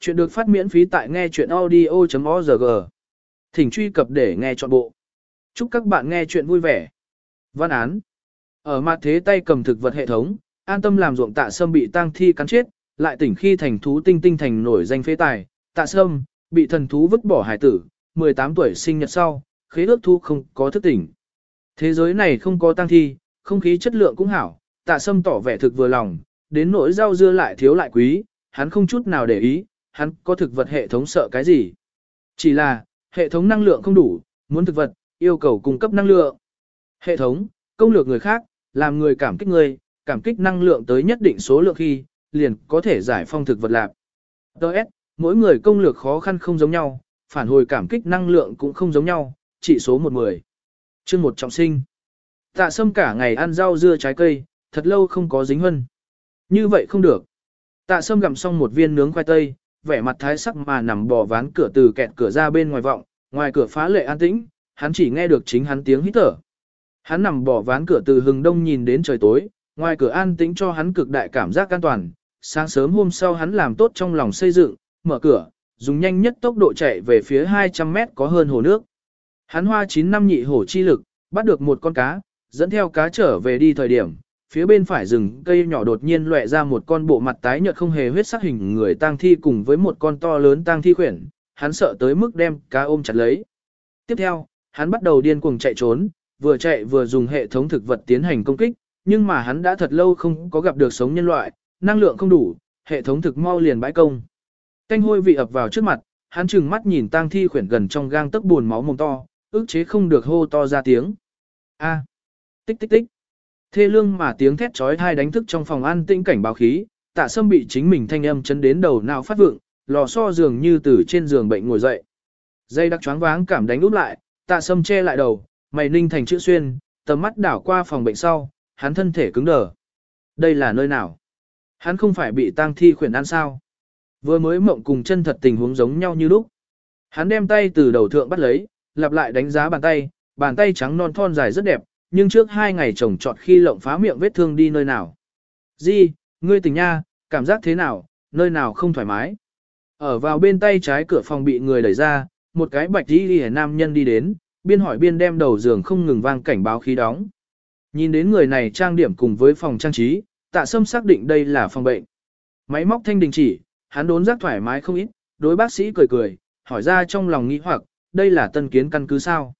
Chuyện được phát miễn phí tại nghe chuyện audio.org. Thỉnh truy cập để nghe trọn bộ. Chúc các bạn nghe chuyện vui vẻ. Văn án. Ở mặt thế tay cầm thực vật hệ thống, an tâm làm ruộng tạ sâm bị tang thi cắn chết, lại tỉnh khi thành thú tinh tinh thành nổi danh phế tài. Tạ sâm, bị thần thú vứt bỏ hải tử, 18 tuổi sinh nhật sau, khế ước thu không có thức tỉnh. Thế giới này không có tang thi, không khí chất lượng cũng hảo, tạ sâm tỏ vẻ thực vừa lòng, đến nỗi rau dưa lại thiếu lại quý, hắn không chút nào để ý, hắn có thực vật hệ thống sợ cái gì. Chỉ là, hệ thống năng lượng không đủ, muốn thực vật, yêu cầu cung cấp năng lượng. Hệ thống, công lược người khác, làm người cảm kích người, cảm kích năng lượng tới nhất định số lượng khi, liền có thể giải phong thực vật lạc. Đợt, mỗi người công lược khó khăn không giống nhau, phản hồi cảm kích năng lượng cũng không giống nhau, chỉ số một mười. Chương một trọng sinh. Tạ sâm cả ngày ăn rau dưa trái cây, thật lâu không có dính hân. Như vậy không được. Tạ sâm gặm xong một viên nướng khoai tây, vẻ mặt thái sắc mà nằm bò ván cửa từ kẹt cửa ra bên ngoài vọng, ngoài cửa phá lệ an tĩnh, hắn chỉ nghe được chính hắn tiếng hít thở. Hắn nằm bò ván cửa từ hừng đông nhìn đến trời tối, ngoài cửa an tĩnh cho hắn cực đại cảm giác an toàn. Sáng sớm hôm sau hắn làm tốt trong lòng xây dựng, mở cửa, dùng nhanh nhất tốc độ chạy về phía 200 mét có hơn hồ nước. Hắn hoa 9 năm nhị hổ chi lực, bắt được một con cá, dẫn theo cá trở về đi thời điểm, phía bên phải rừng cây nhỏ đột nhiên lóe ra một con bộ mặt tái nhợt không hề huyết sắc hình người tang thi cùng với một con to lớn tang thi khuyển, hắn sợ tới mức đem cá ôm chặt lấy. Tiếp theo, hắn bắt đầu điên cuồng chạy trốn, vừa chạy vừa dùng hệ thống thực vật tiến hành công kích, nhưng mà hắn đã thật lâu không có gặp được sống nhân loại, năng lượng không đủ, hệ thống thực mau liền bãi công. Canh hôi vị ập vào trước mặt, hắn chừng mắt nhìn tang thi khuyển gần trong gang tấc buồn máu mồm to, ức chế không được hô to ra tiếng. A. Tích tích tích. Thê lương mà tiếng thét chói tai đánh thức trong phòng an tĩnh cảnh báo khí, tạ sâm bị chính mình thanh âm chấn đến đầu não phát vượng, lò xo dường như từ trên giường bệnh ngồi dậy. Dây đặc choáng váng cảm đánh úp lại, tạ sâm che lại đầu, mày ninh thành chữ xuyên, tầm mắt đảo qua phòng bệnh sau, hắn thân thể cứng đờ. Đây là nơi nào? Hắn không phải bị tang thi khuyển ăn sao? Vừa mới mộng cùng chân thật tình huống giống nhau như lúc. Hắn đem tay từ đầu thượng bắt lấy, lặp lại đánh giá bàn tay, bàn tay trắng non thon dài rất đẹp, nhưng trước hai ngày chồng trọt khi lộng phá miệng vết thương đi nơi nào. Di, ngươi tỉnh nha, cảm giác thế nào, nơi nào không thoải mái. Ở vào bên tay trái cửa phòng bị người đẩy ra, một cái bạch đi đi nam nhân đi đến, biên hỏi biên đem đầu giường không ngừng vang cảnh báo khí đóng. Nhìn đến người này trang điểm cùng với phòng trang trí, tạ sâm xác định đây là phòng bệnh. Máy móc thanh đình chỉ, hắn đốn giác thoải mái không ít, đối bác sĩ cười cười, hỏi ra trong lòng nghĩ hoặc, đây là tân kiến căn cứ sao.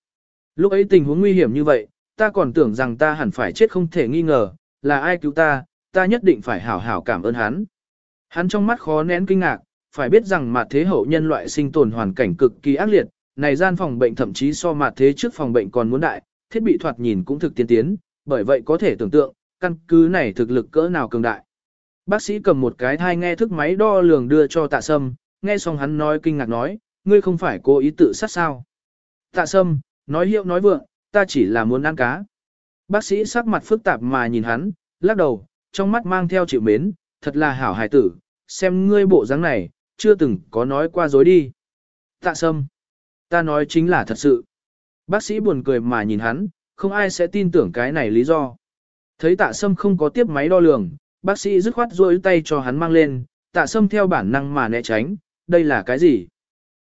Lúc ấy tình huống nguy hiểm như vậy, ta còn tưởng rằng ta hẳn phải chết không thể nghi ngờ, là ai cứu ta, ta nhất định phải hảo hảo cảm ơn hắn. Hắn trong mắt khó nén kinh ngạc, phải biết rằng mặt thế hậu nhân loại sinh tồn hoàn cảnh cực kỳ ác liệt, này gian phòng bệnh thậm chí so mặt thế trước phòng bệnh còn muốn đại, thiết bị thoạt nhìn cũng thực tiên tiến, bởi vậy có thể tưởng tượng, căn cứ này thực lực cỡ nào cường đại. Bác sĩ cầm một cái thai nghe thức máy đo lường đưa cho tạ sâm, nghe xong hắn nói kinh ngạc nói, ngươi không phải cố ý tự sát sao. Tạ sâm, nói hiệu nói vượng, ta chỉ là muốn ăn cá. Bác sĩ sắc mặt phức tạp mà nhìn hắn, lắc đầu, trong mắt mang theo chịu mến, thật là hảo hài tử, xem ngươi bộ dáng này, chưa từng có nói qua dối đi. Tạ sâm, ta nói chính là thật sự. Bác sĩ buồn cười mà nhìn hắn, không ai sẽ tin tưởng cái này lý do. Thấy tạ sâm không có tiếp máy đo lường, bác sĩ dứt khoát rôi tay cho hắn mang lên, tạ sâm theo bản năng mà né tránh, đây là cái gì?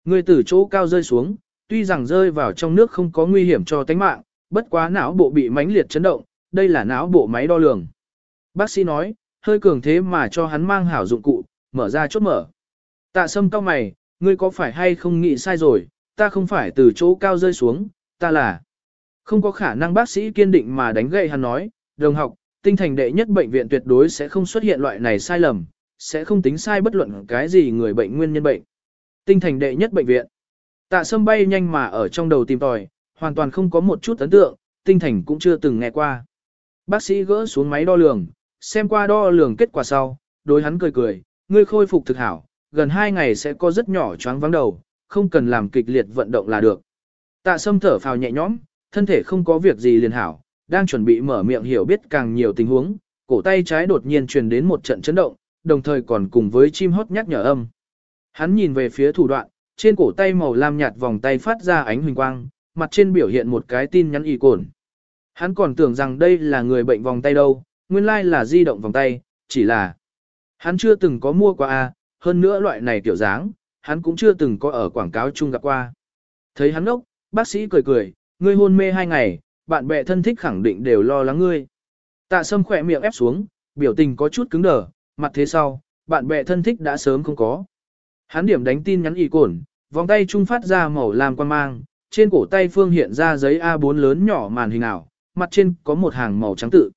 Ngươi từ chỗ cao rơi xuống, tuy rằng rơi vào trong nước không có nguy hiểm cho tính mạng, bất quá não bộ bị mãnh liệt chấn động, đây là não bộ máy đo lường. Bác sĩ nói, hơi cường thế mà cho hắn mang hảo dụng cụ, mở ra chốt mở. Tạ sâm cao mày, ngươi có phải hay không nghĩ sai rồi, ta không phải từ chỗ cao rơi xuống, ta là. Không có khả năng bác sĩ kiên định mà đánh gậy hắn nói, đồng học, tinh thành đệ nhất bệnh viện tuyệt đối sẽ không xuất hiện loại này sai lầm, sẽ không tính sai bất luận cái gì người bệnh nguyên nhân bệnh. Tinh thành đệ nhất bệnh viện. Tạ sâm bay nhanh mà ở trong đầu tìm tòi, hoàn toàn không có một chút ấn tượng, tinh thành cũng chưa từng nghe qua. Bác sĩ gỡ xuống máy đo lường, xem qua đo lường kết quả sau, đối hắn cười cười, ngươi khôi phục thực hảo, gần 2 ngày sẽ có rất nhỏ choáng vắng đầu, không cần làm kịch liệt vận động là được. Tạ sâm thở phào nhẹ nhõm, thân thể không có việc gì liền hảo, đang chuẩn bị mở miệng hiểu biết càng nhiều tình huống, cổ tay trái đột nhiên truyền đến một trận chấn động, đồng thời còn cùng với chim hót nhắc nhở âm. Hắn nhìn về phía thủ đoạn, trên cổ tay màu lam nhạt vòng tay phát ra ánh huỳnh quang, mặt trên biểu hiện một cái tin nhắn y cồn. Hắn còn tưởng rằng đây là người bệnh vòng tay đâu, nguyên lai là di động vòng tay, chỉ là hắn chưa từng có mua qua a, hơn nữa loại này tiểu dáng, hắn cũng chưa từng có ở quảng cáo chung gặp qua. Thấy hắn ốc, bác sĩ cười cười, ngươi hôn mê hai ngày, bạn bè thân thích khẳng định đều lo lắng ngươi. Tạ sâm khỏe miệng ép xuống, biểu tình có chút cứng đờ, mặt thế sau, bạn bè thân thích đã sớm không có. Hắn điểm đánh tin nhắn y cồn, vòng tay trung phát ra màu làm quan mang, trên cổ tay phương hiện ra giấy A4 lớn nhỏ màn hình ảo, mặt trên có một hàng màu trắng tự.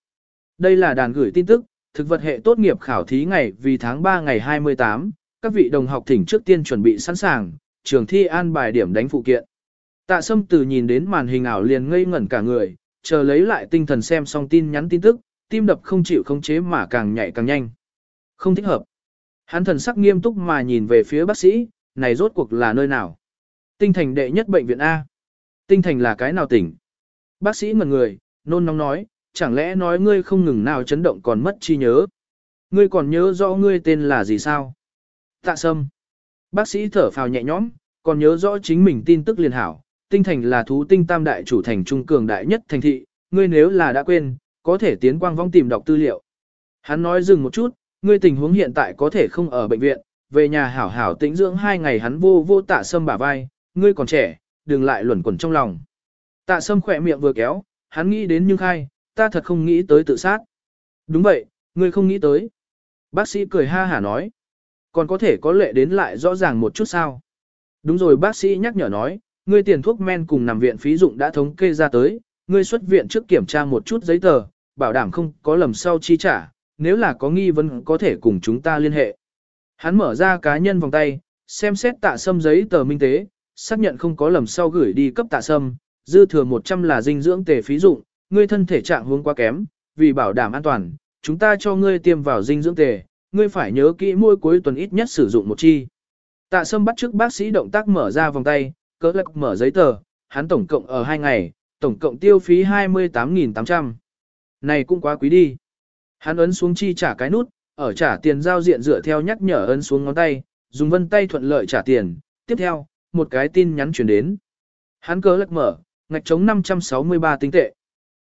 Đây là đàn gửi tin tức, thực vật hệ tốt nghiệp khảo thí ngày vì tháng 3 ngày 28, các vị đồng học thỉnh trước tiên chuẩn bị sẵn sàng, trường thi an bài điểm đánh phụ kiện. Tạ sâm từ nhìn đến màn hình ảo liền ngây ngẩn cả người, chờ lấy lại tinh thần xem xong tin nhắn tin tức, tim đập không chịu không chế mà càng nhảy càng nhanh. Không thích hợp. Hắn thần sắc nghiêm túc mà nhìn về phía bác sĩ, này rốt cuộc là nơi nào? Tinh thành đệ nhất bệnh viện A. Tinh thành là cái nào tỉnh? Bác sĩ ngần người, nôn nóng nói, chẳng lẽ nói ngươi không ngừng nào chấn động còn mất chi nhớ? Ngươi còn nhớ rõ ngươi tên là gì sao? Tạ sâm. Bác sĩ thở phào nhẹ nhõm, còn nhớ rõ chính mình tin tức liền hảo. Tinh thành là thú tinh tam đại chủ thành trung cường đại nhất thành thị, ngươi nếu là đã quên, có thể tiến quang vong tìm đọc tư liệu. Hắn nói dừng một chút, ngươi tình huống hiện tại có thể không ở bệnh viện, về nhà hảo hảo tĩnh dưỡng hai ngày hắn vô vô tạ sâm bả vai, ngươi còn trẻ, đừng lại luẩn quẩn trong lòng. Tạ sâm khỏe miệng vừa kéo, hắn nghĩ đến nhưng khai, ta thật không nghĩ tới tự sát. Đúng vậy, ngươi không nghĩ tới. Bác sĩ cười ha hả nói. Còn có thể có lệ đến lại rõ ràng một chút sao. Đúng rồi bác sĩ nhắc nhở nói, ngươi tiền thuốc men cùng nằm viện phí dụng đã thống kê ra tới, ngươi xuất viện trước kiểm tra một chút giấy tờ, bảo đảm không có lầm sau chi trả, nếu là có nghi vấn có thể cùng chúng ta liên hệ. Hắn mở ra cá nhân vòng tay, xem xét tạ sâm giấy tờ minh tế, xác nhận không có lầm sau gửi đi cấp tạ sâm, dư thừa 100 là dinh dưỡng tề phí dụng, ngươi thân thể trạng huống quá kém, vì bảo đảm an toàn, chúng ta cho ngươi tiêm vào dinh dưỡng tề, ngươi phải nhớ kỹ mỗi cuối tuần ít nhất sử dụng một chi. Tạ sâm bắt trước bác sĩ động tác mở ra vòng tay, cỡ lắc mở giấy tờ, hắn tổng cộng ở 2 ngày, tổng cộng tiêu phí 28.800. Này cũng quá quý đi. Hắn ấn xuống chi trả cái nút, ở trả tiền giao diện dựa theo nhắc nhở ấn xuống ngón tay, dùng vân tay thuận lợi trả tiền. Tiếp theo, một cái tin nhắn chuyển đến. Hắn cớ lật mở, ngạch chống 563 tinh tệ.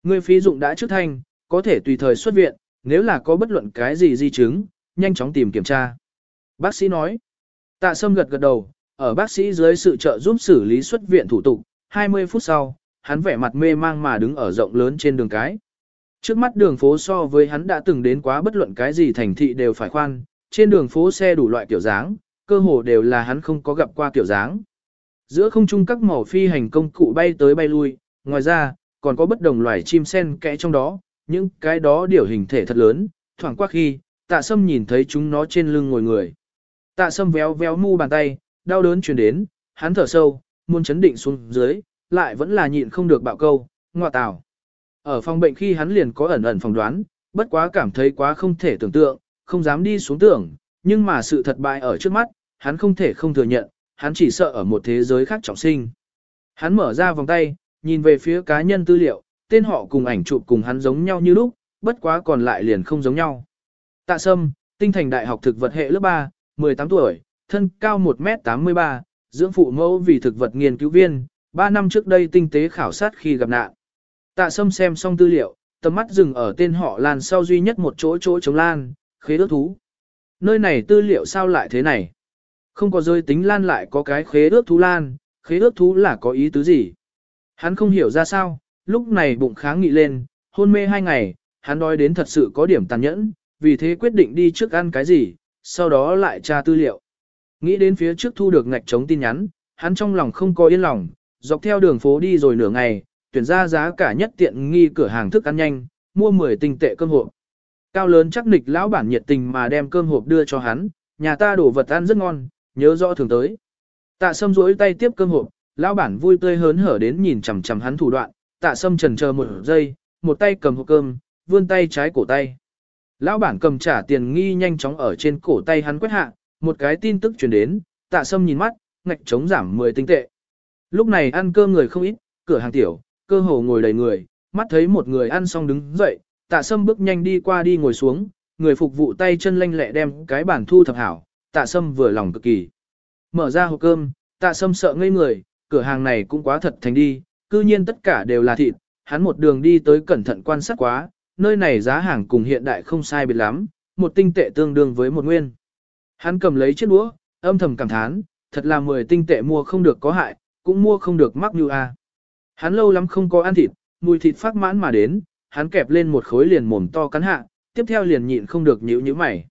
Người phí dụng đã trước thanh, có thể tùy thời xuất viện, nếu là có bất luận cái gì di chứng, nhanh chóng tìm kiểm tra. Bác sĩ nói. Tạ Sâm gật gật đầu, ở bác sĩ dưới sự trợ giúp xử lý xuất viện thủ tục, 20 phút sau, hắn vẻ mặt mê mang mà đứng ở rộng lớn trên đường cái. Trước mắt đường phố so với hắn đã từng đến quá bất luận cái gì thành thị đều phải khoan, trên đường phố xe đủ loại kiểu dáng, cơ hồ đều là hắn không có gặp qua kiểu dáng. Giữa không trung các màu phi hành công cụ bay tới bay lui, ngoài ra, còn có bất đồng loài chim sen kẽ trong đó, những cái đó điều hình thể thật lớn, thoảng qua khi, tạ sâm nhìn thấy chúng nó trên lưng ngồi người. Tạ sâm véo véo mu bàn tay, đau đớn truyền đến, hắn thở sâu, muốn chấn định xuống dưới, lại vẫn là nhịn không được bạo câu, ngọa tào. Ở phòng bệnh khi hắn liền có ẩn ẩn phòng đoán, bất quá cảm thấy quá không thể tưởng tượng, không dám đi xuống tưởng, nhưng mà sự thật bại ở trước mắt, hắn không thể không thừa nhận, hắn chỉ sợ ở một thế giới khác trọng sinh. Hắn mở ra vòng tay, nhìn về phía cá nhân tư liệu, tên họ cùng ảnh chụp cùng hắn giống nhau như lúc, bất quá còn lại liền không giống nhau. Tạ Sâm, tinh thành đại học thực vật hệ lớp 3, 18 tuổi, thân cao 1m83, dưỡng phụ mẫu vì thực vật nghiên cứu viên, 3 năm trước đây tinh tế khảo sát khi gặp nạn. Tạ Sâm xem xong tư liệu, tầm mắt dừng ở tên họ Lan sau duy nhất một chỗ chỗ chống Lan, khế ước thú. Nơi này tư liệu sao lại thế này? Không có rơi tính Lan lại có cái khế ước thú Lan, khế ước thú là có ý tứ gì? Hắn không hiểu ra sao, lúc này bụng kháng nghị lên, hôn mê hai ngày, hắn đói đến thật sự có điểm tàn nhẫn, vì thế quyết định đi trước ăn cái gì, sau đó lại tra tư liệu. Nghĩ đến phía trước thu được ngạch chống tin nhắn, hắn trong lòng không có yên lòng, dọc theo đường phố đi rồi nửa ngày, tuyển ra giá cả nhất tiện nghi cửa hàng thức ăn nhanh, mua 10 tinh tệ cơm hộp. Cao lớn chắc nịch lão bản nhiệt tình mà đem cơm hộp đưa cho hắn, nhà ta đổ vật ăn rất ngon, nhớ rõ thường tới. Tạ sâm rỗi tay tiếp cơm hộp, lão bản vui tươi hớn hở đến nhìn chằm chằm hắn thủ đoạn, tạ sâm trần chờ một giây, một tay cầm hộp cơm, vươn tay trái cổ tay. Lão bản cầm trả tiền nghi nhanh chóng ở trên cổ tay hắn quét hạ, một cái tin tức truyền đến, tạ sâm nhìn mắt, ngạch chống giảm 10 tinh tệ. Lúc này ăn cơm người không ít, cửa hàng tiểu, cơ hồ ngồi đầy người, mắt thấy một người ăn xong đứng dậy, tạ sâm bước nhanh đi qua đi ngồi xuống, người phục vụ tay chân lanh lẹ đem cái bản thu thập hảo, tạ sâm vừa lòng cực kỳ. Mở ra hộp cơm, tạ sâm sợ ngây người, cửa hàng này cũng quá thật thành đi, cư nhiên tất cả đều là thịt, hắn một đường đi tới cẩn thận quan sát quá, nơi này giá hàng cùng hiện đại không sai biệt lắm, một tinh tệ tương đương với một nguyên. Hắn cầm lấy chiếc đũa, âm thầm cảm thán, thật là mười tinh tệ mua không được có hại, cũng mua không được mắc như a. Hắn lâu lắm không có ăn thịt, mùi thịt phát mãn mà đến, hắn kẹp lên một khối liền mồm to cắn hạ, tiếp theo liền nhịn không được nhíu nhíu mày.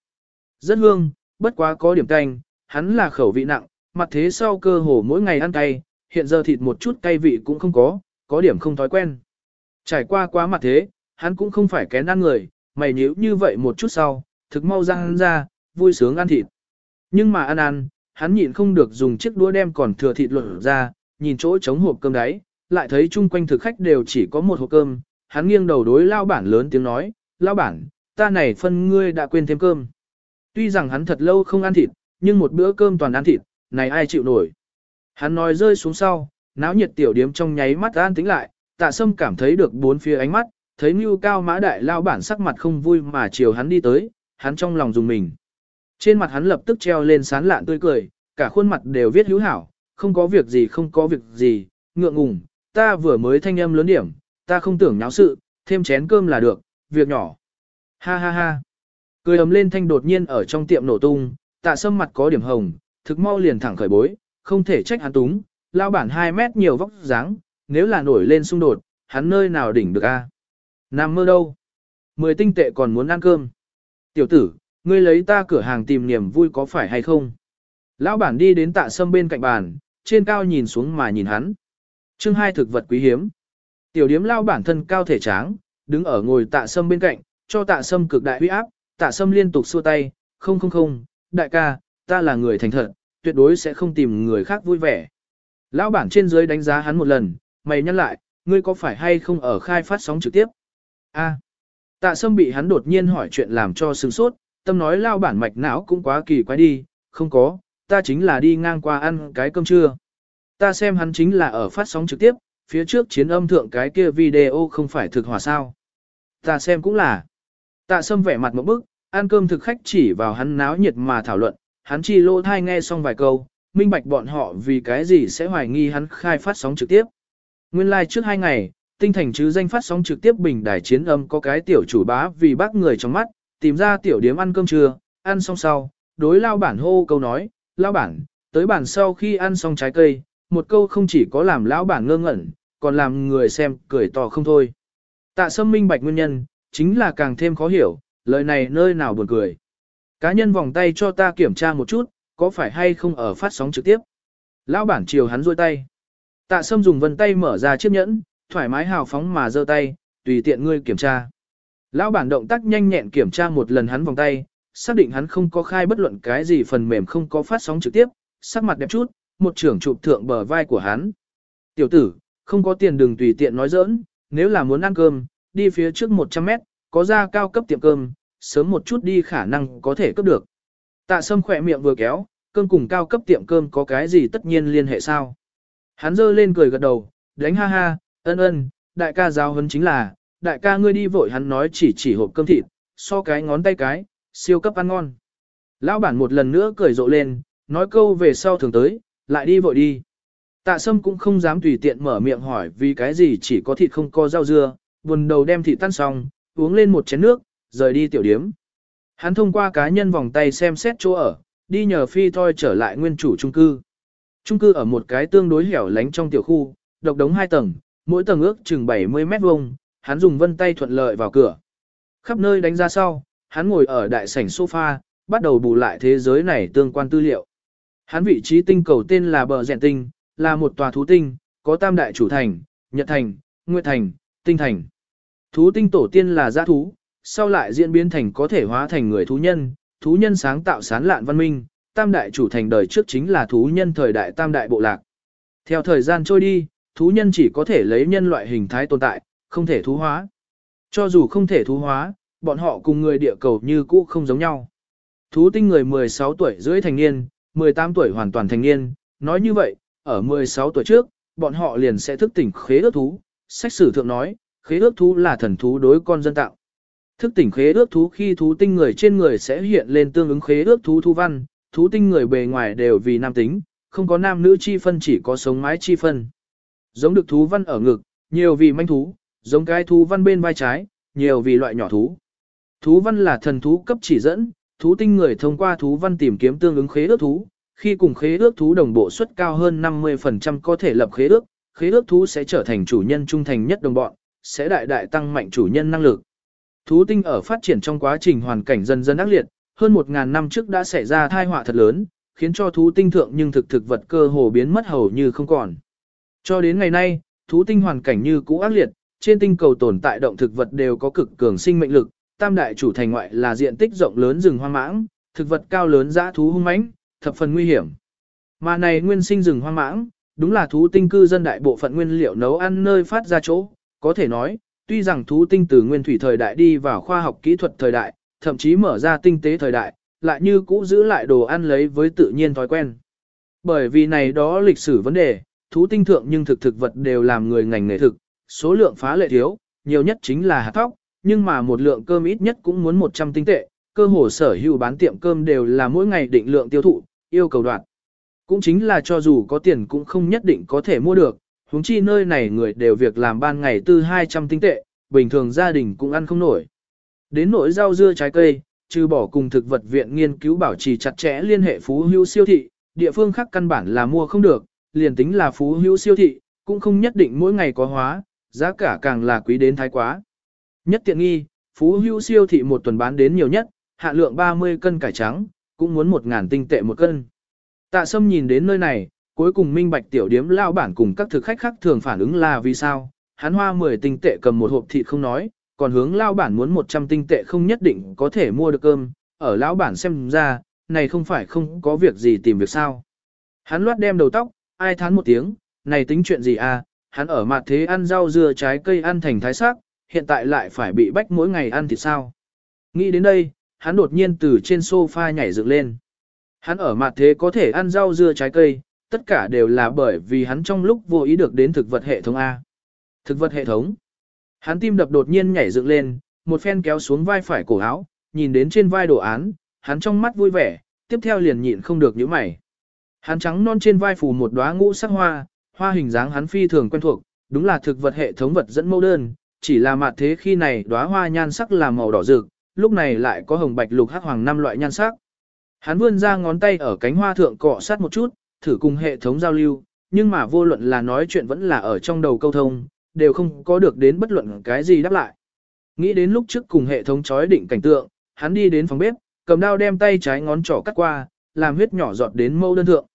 Rất hương, bất quá có điểm canh, hắn là khẩu vị nặng, mặt thế sau cơ hồ mỗi ngày ăn cay, hiện giờ thịt một chút cay vị cũng không có, có điểm không thói quen. Trải qua quá mặt thế, hắn cũng không phải kén ăn người, mày nhíu như vậy một chút sau, thực mau ra hắn ra, vui sướng ăn thịt. Nhưng mà ăn ăn, hắn nhịn không được dùng chiếc đũa đem còn thừa thịt lột ra, nhìn chỗ trống hộp cơm đấy, lại thấy chung quanh thực khách đều chỉ có một hộp cơm, hắn nghiêng đầu đối lao bản lớn tiếng nói, lao bản, ta này phân ngươi đã quên thêm cơm. Tuy rằng hắn thật lâu không ăn thịt, nhưng một bữa cơm toàn ăn thịt, này ai chịu nổi. Hắn nói rơi xuống sau, náo nhiệt tiểu điếm trong nháy mắt an tính lại, tạ sâm cảm thấy được bốn phía ánh mắt, thấy như cao mã đại lao bản sắc mặt không vui mà chiều hắn đi tới, hắn trong lòng dùng mình. Trên mặt hắn lập tức treo lên sán lạn tươi cười, cả khuôn mặt đều viết hữu hảo, không có việc gì không có việc gì, ngượng ngùng, ta vừa mới thanh âm lớn điểm, ta không tưởng nháo sự, thêm chén cơm là được, việc nhỏ. Ha ha ha. Cười ấm lên thanh đột nhiên ở trong tiệm nổ tung, tạ sâm mặt có điểm hồng, thực mau liền thẳng khởi bối, không thể trách hắn túng, lao bản 2 mét nhiều vóc dáng, nếu là nổi lên xung đột, hắn nơi nào đỉnh được a? Nằm mơ đâu? Mười tinh tệ còn muốn ăn cơm. Tiểu tử, ngươi lấy ta cửa hàng tìm niềm vui có phải hay không? Lão bản đi đến tạ sâm bên cạnh bàn, trên cao nhìn xuống mà nhìn hắn. Chương hai thực vật quý hiếm. Tiểu điếm lao bản thân cao thể tráng, đứng ở ngồi tạ sâm bên cạnh, cho tạ sâm cực đại huy áp, tạ sâm liên tục xua tay, không không không, đại ca, ta là người thành thật, tuyệt đối sẽ không tìm người khác vui vẻ. Lão bản trên dưới đánh giá hắn một lần, mày nhắc lại, ngươi có phải hay không ở khai phát sóng trực tiếp? A. tạ sâm bị hắn đột nhiên hỏi chuyện làm cho sừng sốt, tâm nói lao bản mạch não cũng quá kỳ quái đi, không có, ta chính là đi ngang qua ăn cái cơm trưa. Ta xem hắn chính là ở phát sóng trực tiếp, phía trước chiến âm thượng cái kia video không phải thực hòa sao. Ta xem cũng là. Tạ sâm vẻ mặt một bức, ăn cơm thực khách chỉ vào hắn náo nhiệt mà thảo luận, hắn chỉ lô thai nghe xong vài câu, minh bạch bọn họ vì cái gì sẽ hoài nghi hắn khai phát sóng trực tiếp. Nguyên lai like trước hai ngày, tinh thành chứ danh phát sóng trực tiếp bình đài chiến âm có cái tiểu chủ bá vì bác người trong mắt, tìm ra tiểu điếm ăn cơm trưa, ăn xong sau, đối lao bản hô câu nói, lao bản, tới bản sau khi ăn xong trái cây, một câu không chỉ có làm lão bản ngơ ngẩn, còn làm người xem cười to không thôi. Tạ sâm minh bạch nguyên nhân, chính là càng thêm khó hiểu, lời này nơi nào buồn cười. Cá nhân vòng tay cho ta kiểm tra một chút, có phải hay không ở phát sóng trực tiếp. Lão bản chiều hắn rôi tay. Tạ sâm dùng vân tay mở ra chiếc nhẫn, thoải mái hào phóng mà giơ tay, tùy tiện ngươi kiểm tra. Lão bản động tác nhanh nhẹn kiểm tra một lần hắn vòng tay, xác định hắn không có khai bất luận cái gì phần mềm không có phát sóng trực tiếp, sắc mặt đẹp chút, một trưởng chụp thượng bờ vai của hắn. Tiểu tử, không có tiền đừng tùy tiện nói giỡn, nếu là muốn ăn cơm, đi phía trước 100 mét, có ra cao cấp tiệm cơm, sớm một chút đi khả năng có thể cấp được. Tạ sâm khỏe miệng vừa kéo, cơm cùng cao cấp tiệm cơm có cái gì tất nhiên liên hệ sao. Hắn giơ lên cười gật đầu, đánh ha ha, ân ân, đại ca giáo huấn chính là, đại ca ngươi đi vội hắn nói chỉ chỉ hộp cơm thịt, so cái ngón tay cái, siêu cấp ăn ngon. Lão bản một lần nữa cười rộ lên, nói câu về sau thường tới, lại đi vội đi. Tạ sâm cũng không dám tùy tiện mở miệng hỏi vì cái gì chỉ có thịt không có rau dưa, buồn đầu đem thịt tan xong, uống lên một chén nước, rời đi tiểu điếm. Hắn thông qua cá nhân vòng tay xem xét chỗ ở, đi nhờ phi thôi trở lại nguyên chủ trung cư. Trung cư ở một cái tương đối hẻo lánh trong tiểu khu, độc đống hai tầng, mỗi tầng ước chừng 70 mét vuông, hắn dùng vân tay thuận lợi vào cửa. Khắp nơi đánh ra sau, hắn ngồi ở đại sảnh sofa, bắt đầu bù lại thế giới này tương quan tư liệu. Hắn vị trí tinh cầu tên là Bờ Rèn Tinh, là một tòa thú tinh, có tam đại chủ thành, Nhật Thành, Nguyệt Thành, Tinh Thành. Thú tinh tổ tiên là giã thú, sau lại diễn biến thành có thể hóa thành người thú nhân, thú nhân sáng tạo sán lạn văn minh, tam đại chủ thành đời trước chính là thú nhân thời đại tam đại bộ lạc. Theo thời gian trôi đi, thú nhân chỉ có thể lấy nhân loại hình thái tồn tại, không thể thú hóa. Cho dù không thể thú hóa, bọn họ cùng người địa cầu như cũ không giống nhau. Thú tinh người 16 tuổi dưới thành niên, 18 tuổi hoàn toàn thành niên, nói như vậy, ở 16 tuổi trước, bọn họ liền sẽ thức tỉnh khế ước thú. Sách sử thượng nói, khế ước thú là thần thú đối con dân tạo. Thức tỉnh khế ước thú khi thú tinh người trên người sẽ hiện lên tương ứng khế ước thú thu văn, thú tinh người bề ngoài đều vì nam tính, không có nam nữ chi phân chỉ có sống mái chi phân. Giống được thú văn ở ngực, nhiều vì manh thú, giống cái thú văn bên vai trái, nhiều vì loại nhỏ thú. Thú văn là thần thú cấp chỉ dẫn, thú tinh người thông qua thú văn tìm kiếm tương ứng khế ước thú, khi cùng khế ước thú đồng bộ suất cao hơn 50% có thể lập khế ước, khế ước thú sẽ trở thành chủ nhân trung thành nhất đồng bọn, sẽ đại đại tăng mạnh chủ nhân năng lực. Thú tinh ở phát triển trong quá trình hoàn cảnh dần dần ác liệt, hơn 1.000 năm trước đã xảy ra thai họa thật lớn, khiến cho thú tinh thượng nhưng thực thực vật cơ hồ biến mất hầu như không còn. Cho đến ngày nay, thú tinh hoàn cảnh như cũ ác liệt, trên tinh cầu tồn tại động thực vật đều có cực cường sinh mệnh lực, tam đại chủ thành ngoại là diện tích rộng lớn rừng hoang mãng, thực vật cao lớn dã thú hung mãnh, thập phần nguy hiểm. Mà này nguyên sinh rừng hoang mãng, đúng là thú tinh cư dân đại bộ phận nguyên liệu nấu ăn nơi phát ra chỗ, có thể nói, tuy rằng thú tinh từ nguyên thủy thời đại đi vào khoa học kỹ thuật thời đại, thậm chí mở ra tinh tế thời đại, lại như cũ giữ lại đồ ăn lấy với tự nhiên thói quen. Bởi vì này đó lịch sử vấn đề, thú tinh thượng nhưng thực thực vật đều làm người ngành nghề thực, số lượng phá lệ thiếu, nhiều nhất chính là hạt thóc, nhưng mà một lượng cơm ít nhất cũng muốn 100 tinh tệ, cơ hồ sở hữu bán tiệm cơm đều là mỗi ngày định lượng tiêu thụ, yêu cầu đoạt. Cũng chính là cho dù có tiền cũng không nhất định có thể mua được, huống chi nơi này người đều việc làm ban ngày tư 200 tinh tệ, bình thường gia đình cũng ăn không nổi. Đến nỗi rau dưa trái cây, trừ bỏ cùng thực vật viện nghiên cứu bảo trì chặt chẽ liên hệ phú hữu siêu thị, địa phương khác căn bản là mua không được, liền tính là phú hữu siêu thị, cũng không nhất định mỗi ngày có hóa, giá cả càng là quý đến thái quá. Nhất tiện nghi, phú hữu siêu thị một tuần bán đến nhiều nhất, hạ lượng 30 cân cải trắng, cũng muốn 1.000 tinh tệ một cân. Tạ Sâm nhìn đến nơi này, cuối cùng minh bạch tiểu điếm lao bản cùng các thực khách khác thường phản ứng là vì sao, hắn hoa 10 tinh tệ cầm một hộp thịt không nói, còn hướng lao bản muốn 100 tinh tệ không nhất định có thể mua được cơm, ở lão bản xem ra, này không phải không có việc gì tìm việc sao. Hắn loát đem đầu tóc, ai thán một tiếng, này tính chuyện gì à, hắn ở mặt thế ăn rau dưa trái cây ăn thành thái sắc, hiện tại lại phải bị bách mỗi ngày ăn thịt sao. Nghĩ đến đây, hắn đột nhiên từ trên sofa nhảy dựng lên. Hắn ở mặt thế có thể ăn rau dưa trái cây, tất cả đều là bởi vì hắn trong lúc vô ý được đến thực vật hệ thống A. Thực vật hệ thống. Hắn tim đập đột nhiên nhảy dựng lên, một phen kéo xuống vai phải cổ áo, nhìn đến trên vai đồ án, hắn trong mắt vui vẻ, tiếp theo liền nhịn không được những mày. Hắn trắng non trên vai phủ một đóa ngũ sắc hoa, hoa hình dáng hắn phi thường quen thuộc, đúng là thực vật hệ thống vật dẫn mẫu đơn, chỉ là mặt thế khi này đóa hoa nhan sắc là màu đỏ rực, lúc này lại có hồng bạch lục hắc hoàng năm loại nhan sắc. Hắn vươn ra ngón tay ở cánh hoa thượng cọ sát một chút, thử cùng hệ thống giao lưu, nhưng mà vô luận là nói chuyện vẫn là ở trong đầu câu thông, đều không có được đến bất luận cái gì đáp lại. Nghĩ đến lúc trước cùng hệ thống chói định cảnh tượng, hắn đi đến phòng bếp, cầm dao đem tay trái ngón trỏ cắt qua, làm huyết nhỏ giọt đến mẫu đơn thượng.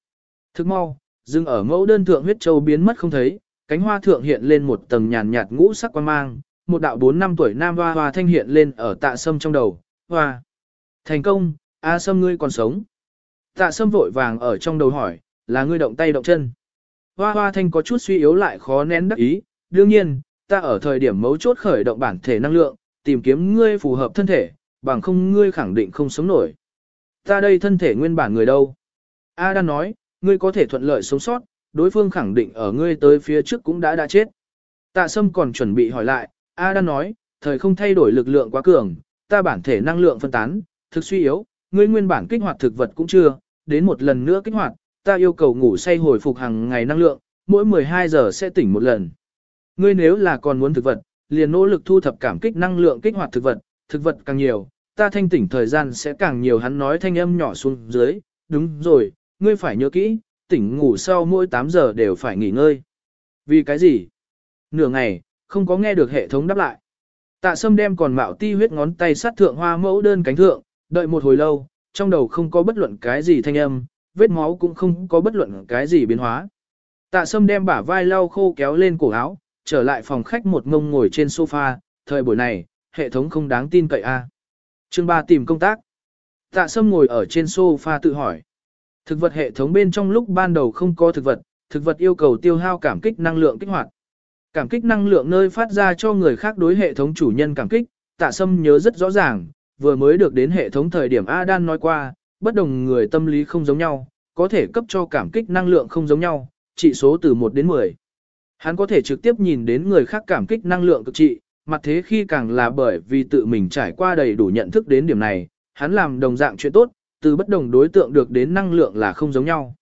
Thức mau, dừng ở mẫu đơn thượng huyết châu biến mất không thấy, cánh hoa thượng hiện lên một tầng nhàn nhạt ngũ sắc quan mang, một đạo 4 năm tuổi nam hoa hoa thanh hiện lên ở tạ sâm trong đầu, hoa. Thành công, A sâm ngươi còn sống. Tạ sâm vội vàng ở trong đầu hỏi, là ngươi động tay động chân. Hoa hoa thanh có chút suy yếu lại khó nén đắc ý, đương nhiên, ta ở thời điểm mấu chốt khởi động bản thể năng lượng, tìm kiếm ngươi phù hợp thân thể, bằng không ngươi khẳng định không sống nổi. Ta đây thân thể nguyên bản người đâu? A đang nói, ngươi có thể thuận lợi sống sót, đối phương khẳng định ở ngươi tới phía trước cũng đã đã chết. Tạ Sâm còn chuẩn bị hỏi lại, A đang nói, thời không thay đổi lực lượng quá cường, ta bản thể năng lượng phân tán, thực suy yếu, ngươi nguyên bản kích hoạt thực vật cũng chưa, đến một lần nữa kích hoạt, ta yêu cầu ngủ say hồi phục hàng ngày năng lượng, mỗi 12 giờ sẽ tỉnh một lần. Ngươi nếu là còn muốn thực vật, liền nỗ lực thu thập cảm kích năng lượng kích hoạt thực vật, thực vật càng nhiều, ta thanh tỉnh thời gian sẽ càng nhiều hắn nói thanh âm nhỏ xuống dưới, đúng rồi, ngươi phải nhớ kỹ, tỉnh ngủ sau mỗi 8 giờ đều phải nghỉ ngơi. Vì cái gì? Nửa ngày, không có nghe được hệ thống đáp lại. Tạ sâm đem còn mạo ti huyết ngón tay sát thượng hoa mẫu đơn cánh thượng, đợi một hồi lâu, trong đầu không có bất luận cái gì thanh âm, vết máu cũng không có bất luận cái gì biến hóa. Tạ sâm đem bả vai lau khô kéo lên cổ áo, trở lại phòng khách một ngông ngồi trên sofa, thời buổi này, hệ thống không đáng tin cậy a. À. Chương 3 tìm công tác. Tạ Sâm ngồi ở trên sofa tự hỏi. Thực vật hệ thống bên trong lúc ban đầu không có thực vật, thực vật yêu cầu tiêu hao cảm kích năng lượng kích hoạt. Cảm kích năng lượng nơi phát ra cho người khác đối hệ thống chủ nhân cảm kích, Tạ Sâm nhớ rất rõ ràng, vừa mới được đến hệ thống thời điểm Adan nói qua, bất đồng người tâm lý không giống nhau, có thể cấp cho cảm kích năng lượng không giống nhau, trị số từ 1 đến 10. Hắn có thể trực tiếp nhìn đến người khác cảm kích năng lượng cực trị, mặt thế khi càng là bởi vì tự mình trải qua đầy đủ nhận thức đến điểm này, hắn làm đồng dạng chuyện tốt, từ bất đồng đối tượng được đến năng lượng là không giống nhau.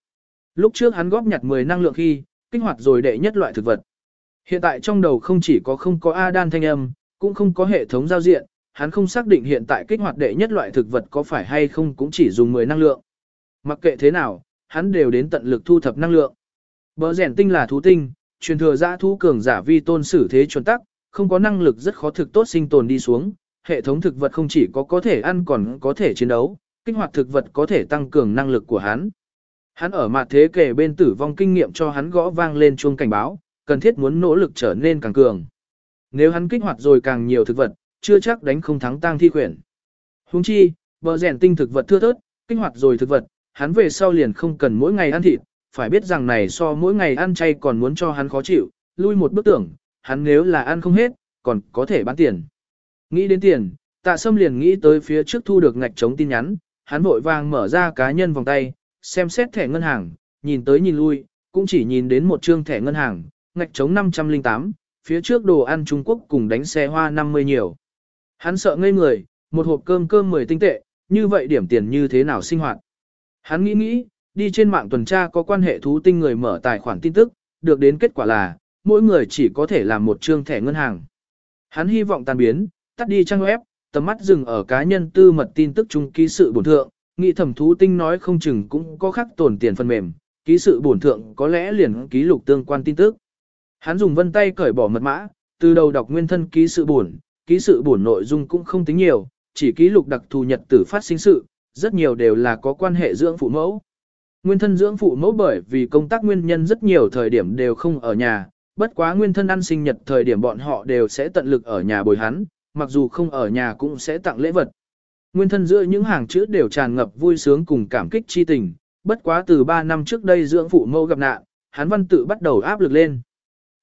Lúc trước hắn góp nhặt 10 năng lượng khi, kích hoạt rồi đệ nhất loại thực vật. Hiện tại trong đầu không chỉ có không có A đan thanh âm, cũng không có hệ thống giao diện, hắn không xác định hiện tại kích hoạt đệ nhất loại thực vật có phải hay không cũng chỉ dùng 10 năng lượng. Mặc kệ thế nào, hắn đều đến tận lực thu thập năng lượng. Bờ rèn tinh là thú tinh, truyền thừa giã thú cường giả vi tôn xử thế chuẩn tắc, không có năng lực rất khó thực tốt sinh tồn đi xuống, hệ thống thực vật không chỉ có có thể ăn còn có thể chiến đấu, kích hoạt thực vật có thể tăng cường năng lực của hắn. Hắn ở mặt thế kể bên tử vong kinh nghiệm cho hắn gõ vang lên chuông cảnh báo, cần thiết muốn nỗ lực trở nên càng cường. Nếu hắn kích hoạt rồi càng nhiều thực vật, chưa chắc đánh không thắng tang thi quyển. Huống chi, bờ rèn tinh thực vật thưa thớt, kích hoạt rồi thực vật, hắn về sau liền không cần mỗi ngày ăn thịt, phải biết rằng này so mỗi ngày ăn chay còn muốn cho hắn khó chịu, lui một bước tưởng, hắn nếu là ăn không hết, còn có thể bán tiền. Nghĩ đến tiền, tạ sâm liền nghĩ tới phía trước thu được ngạch chống tin nhắn, hắn vội vàng mở ra cá nhân vòng tay, xem xét thẻ ngân hàng, nhìn tới nhìn lui, cũng chỉ nhìn đến một trương thẻ ngân hàng, ngạch chống 508, phía trước đồ ăn Trung Quốc cùng đánh xe hoa 50 nhiều. Hắn sợ ngây người, một hộp cơm cơm 10 tinh tệ, như vậy điểm tiền như thế nào sinh hoạt. Hắn nghĩ nghĩ, đi trên mạng tuần tra có quan hệ thú tinh người mở tài khoản tin tức, được đến kết quả là, mỗi người chỉ có thể làm một trương thẻ ngân hàng. Hắn hy vọng tan biến, tắt đi trang web, tầm mắt dừng ở cá nhân tư mật tin tức chung ký sự bổn thượng, nghị thẩm thú tinh nói không chừng cũng có khắc tổn tiền phần mềm, ký sự bổn thượng có lẽ liền ký lục tương quan tin tức. Hắn dùng vân tay cởi bỏ mật mã, từ đầu đọc nguyên thân ký sự bổn, ký sự bổn nội dung cũng không tính nhiều, chỉ ký lục đặc thù nhật tử phát sinh sự, rất nhiều đều là có quan hệ dưỡng phụ mẫu. Nguyên thân dưỡng phụ mẫu bởi vì công tác nguyên nhân rất nhiều thời điểm đều không ở nhà, bất quá nguyên thân ăn sinh nhật thời điểm bọn họ đều sẽ tận lực ở nhà bồi hắn, mặc dù không ở nhà cũng sẽ tặng lễ vật. Nguyên thân giữa những hàng chữ đều tràn ngập vui sướng cùng cảm kích chi tình, bất quá từ 3 năm trước đây dưỡng phụ mâu gặp nạn, hắn văn tự bắt đầu áp lực lên.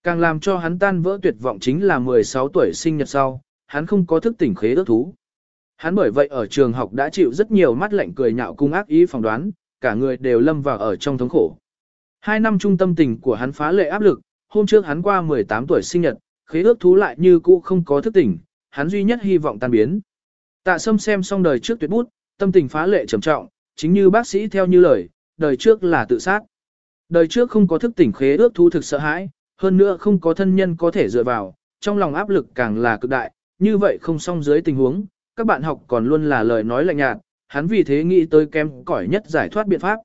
Càng làm cho hắn tan vỡ tuyệt vọng chính là 16 tuổi sinh nhật sau, hắn không có thức tỉnh khế ước thú. Hắn bởi vậy ở trường học đã chịu rất nhiều mắt lạnh cười nhạo cung ác ý phỏng đoán, cả người đều lâm vào ở trong thống khổ. Hai năm trung tâm tình của hắn phá lệ áp lực, hôm trước hắn qua 18 tuổi sinh nhật, khế ước thú lại như cũ không có thức tỉnh, hắn duy nhất hy vọng tan biến. Tạ Sâm xem xong đời trước tuyệt bút, tâm tình phá lệ trầm trọng, chính như bác sĩ theo như lời, đời trước là tự sát. Đời trước không có thức tỉnh khế ước thu thực sợ hãi, hơn nữa không có thân nhân có thể dựa vào, trong lòng áp lực càng là cực đại, như vậy không xong dưới tình huống, các bạn học còn luôn là lời nói lạnh nhạt, hắn vì thế nghĩ tới kém cỏi nhất giải thoát biện pháp.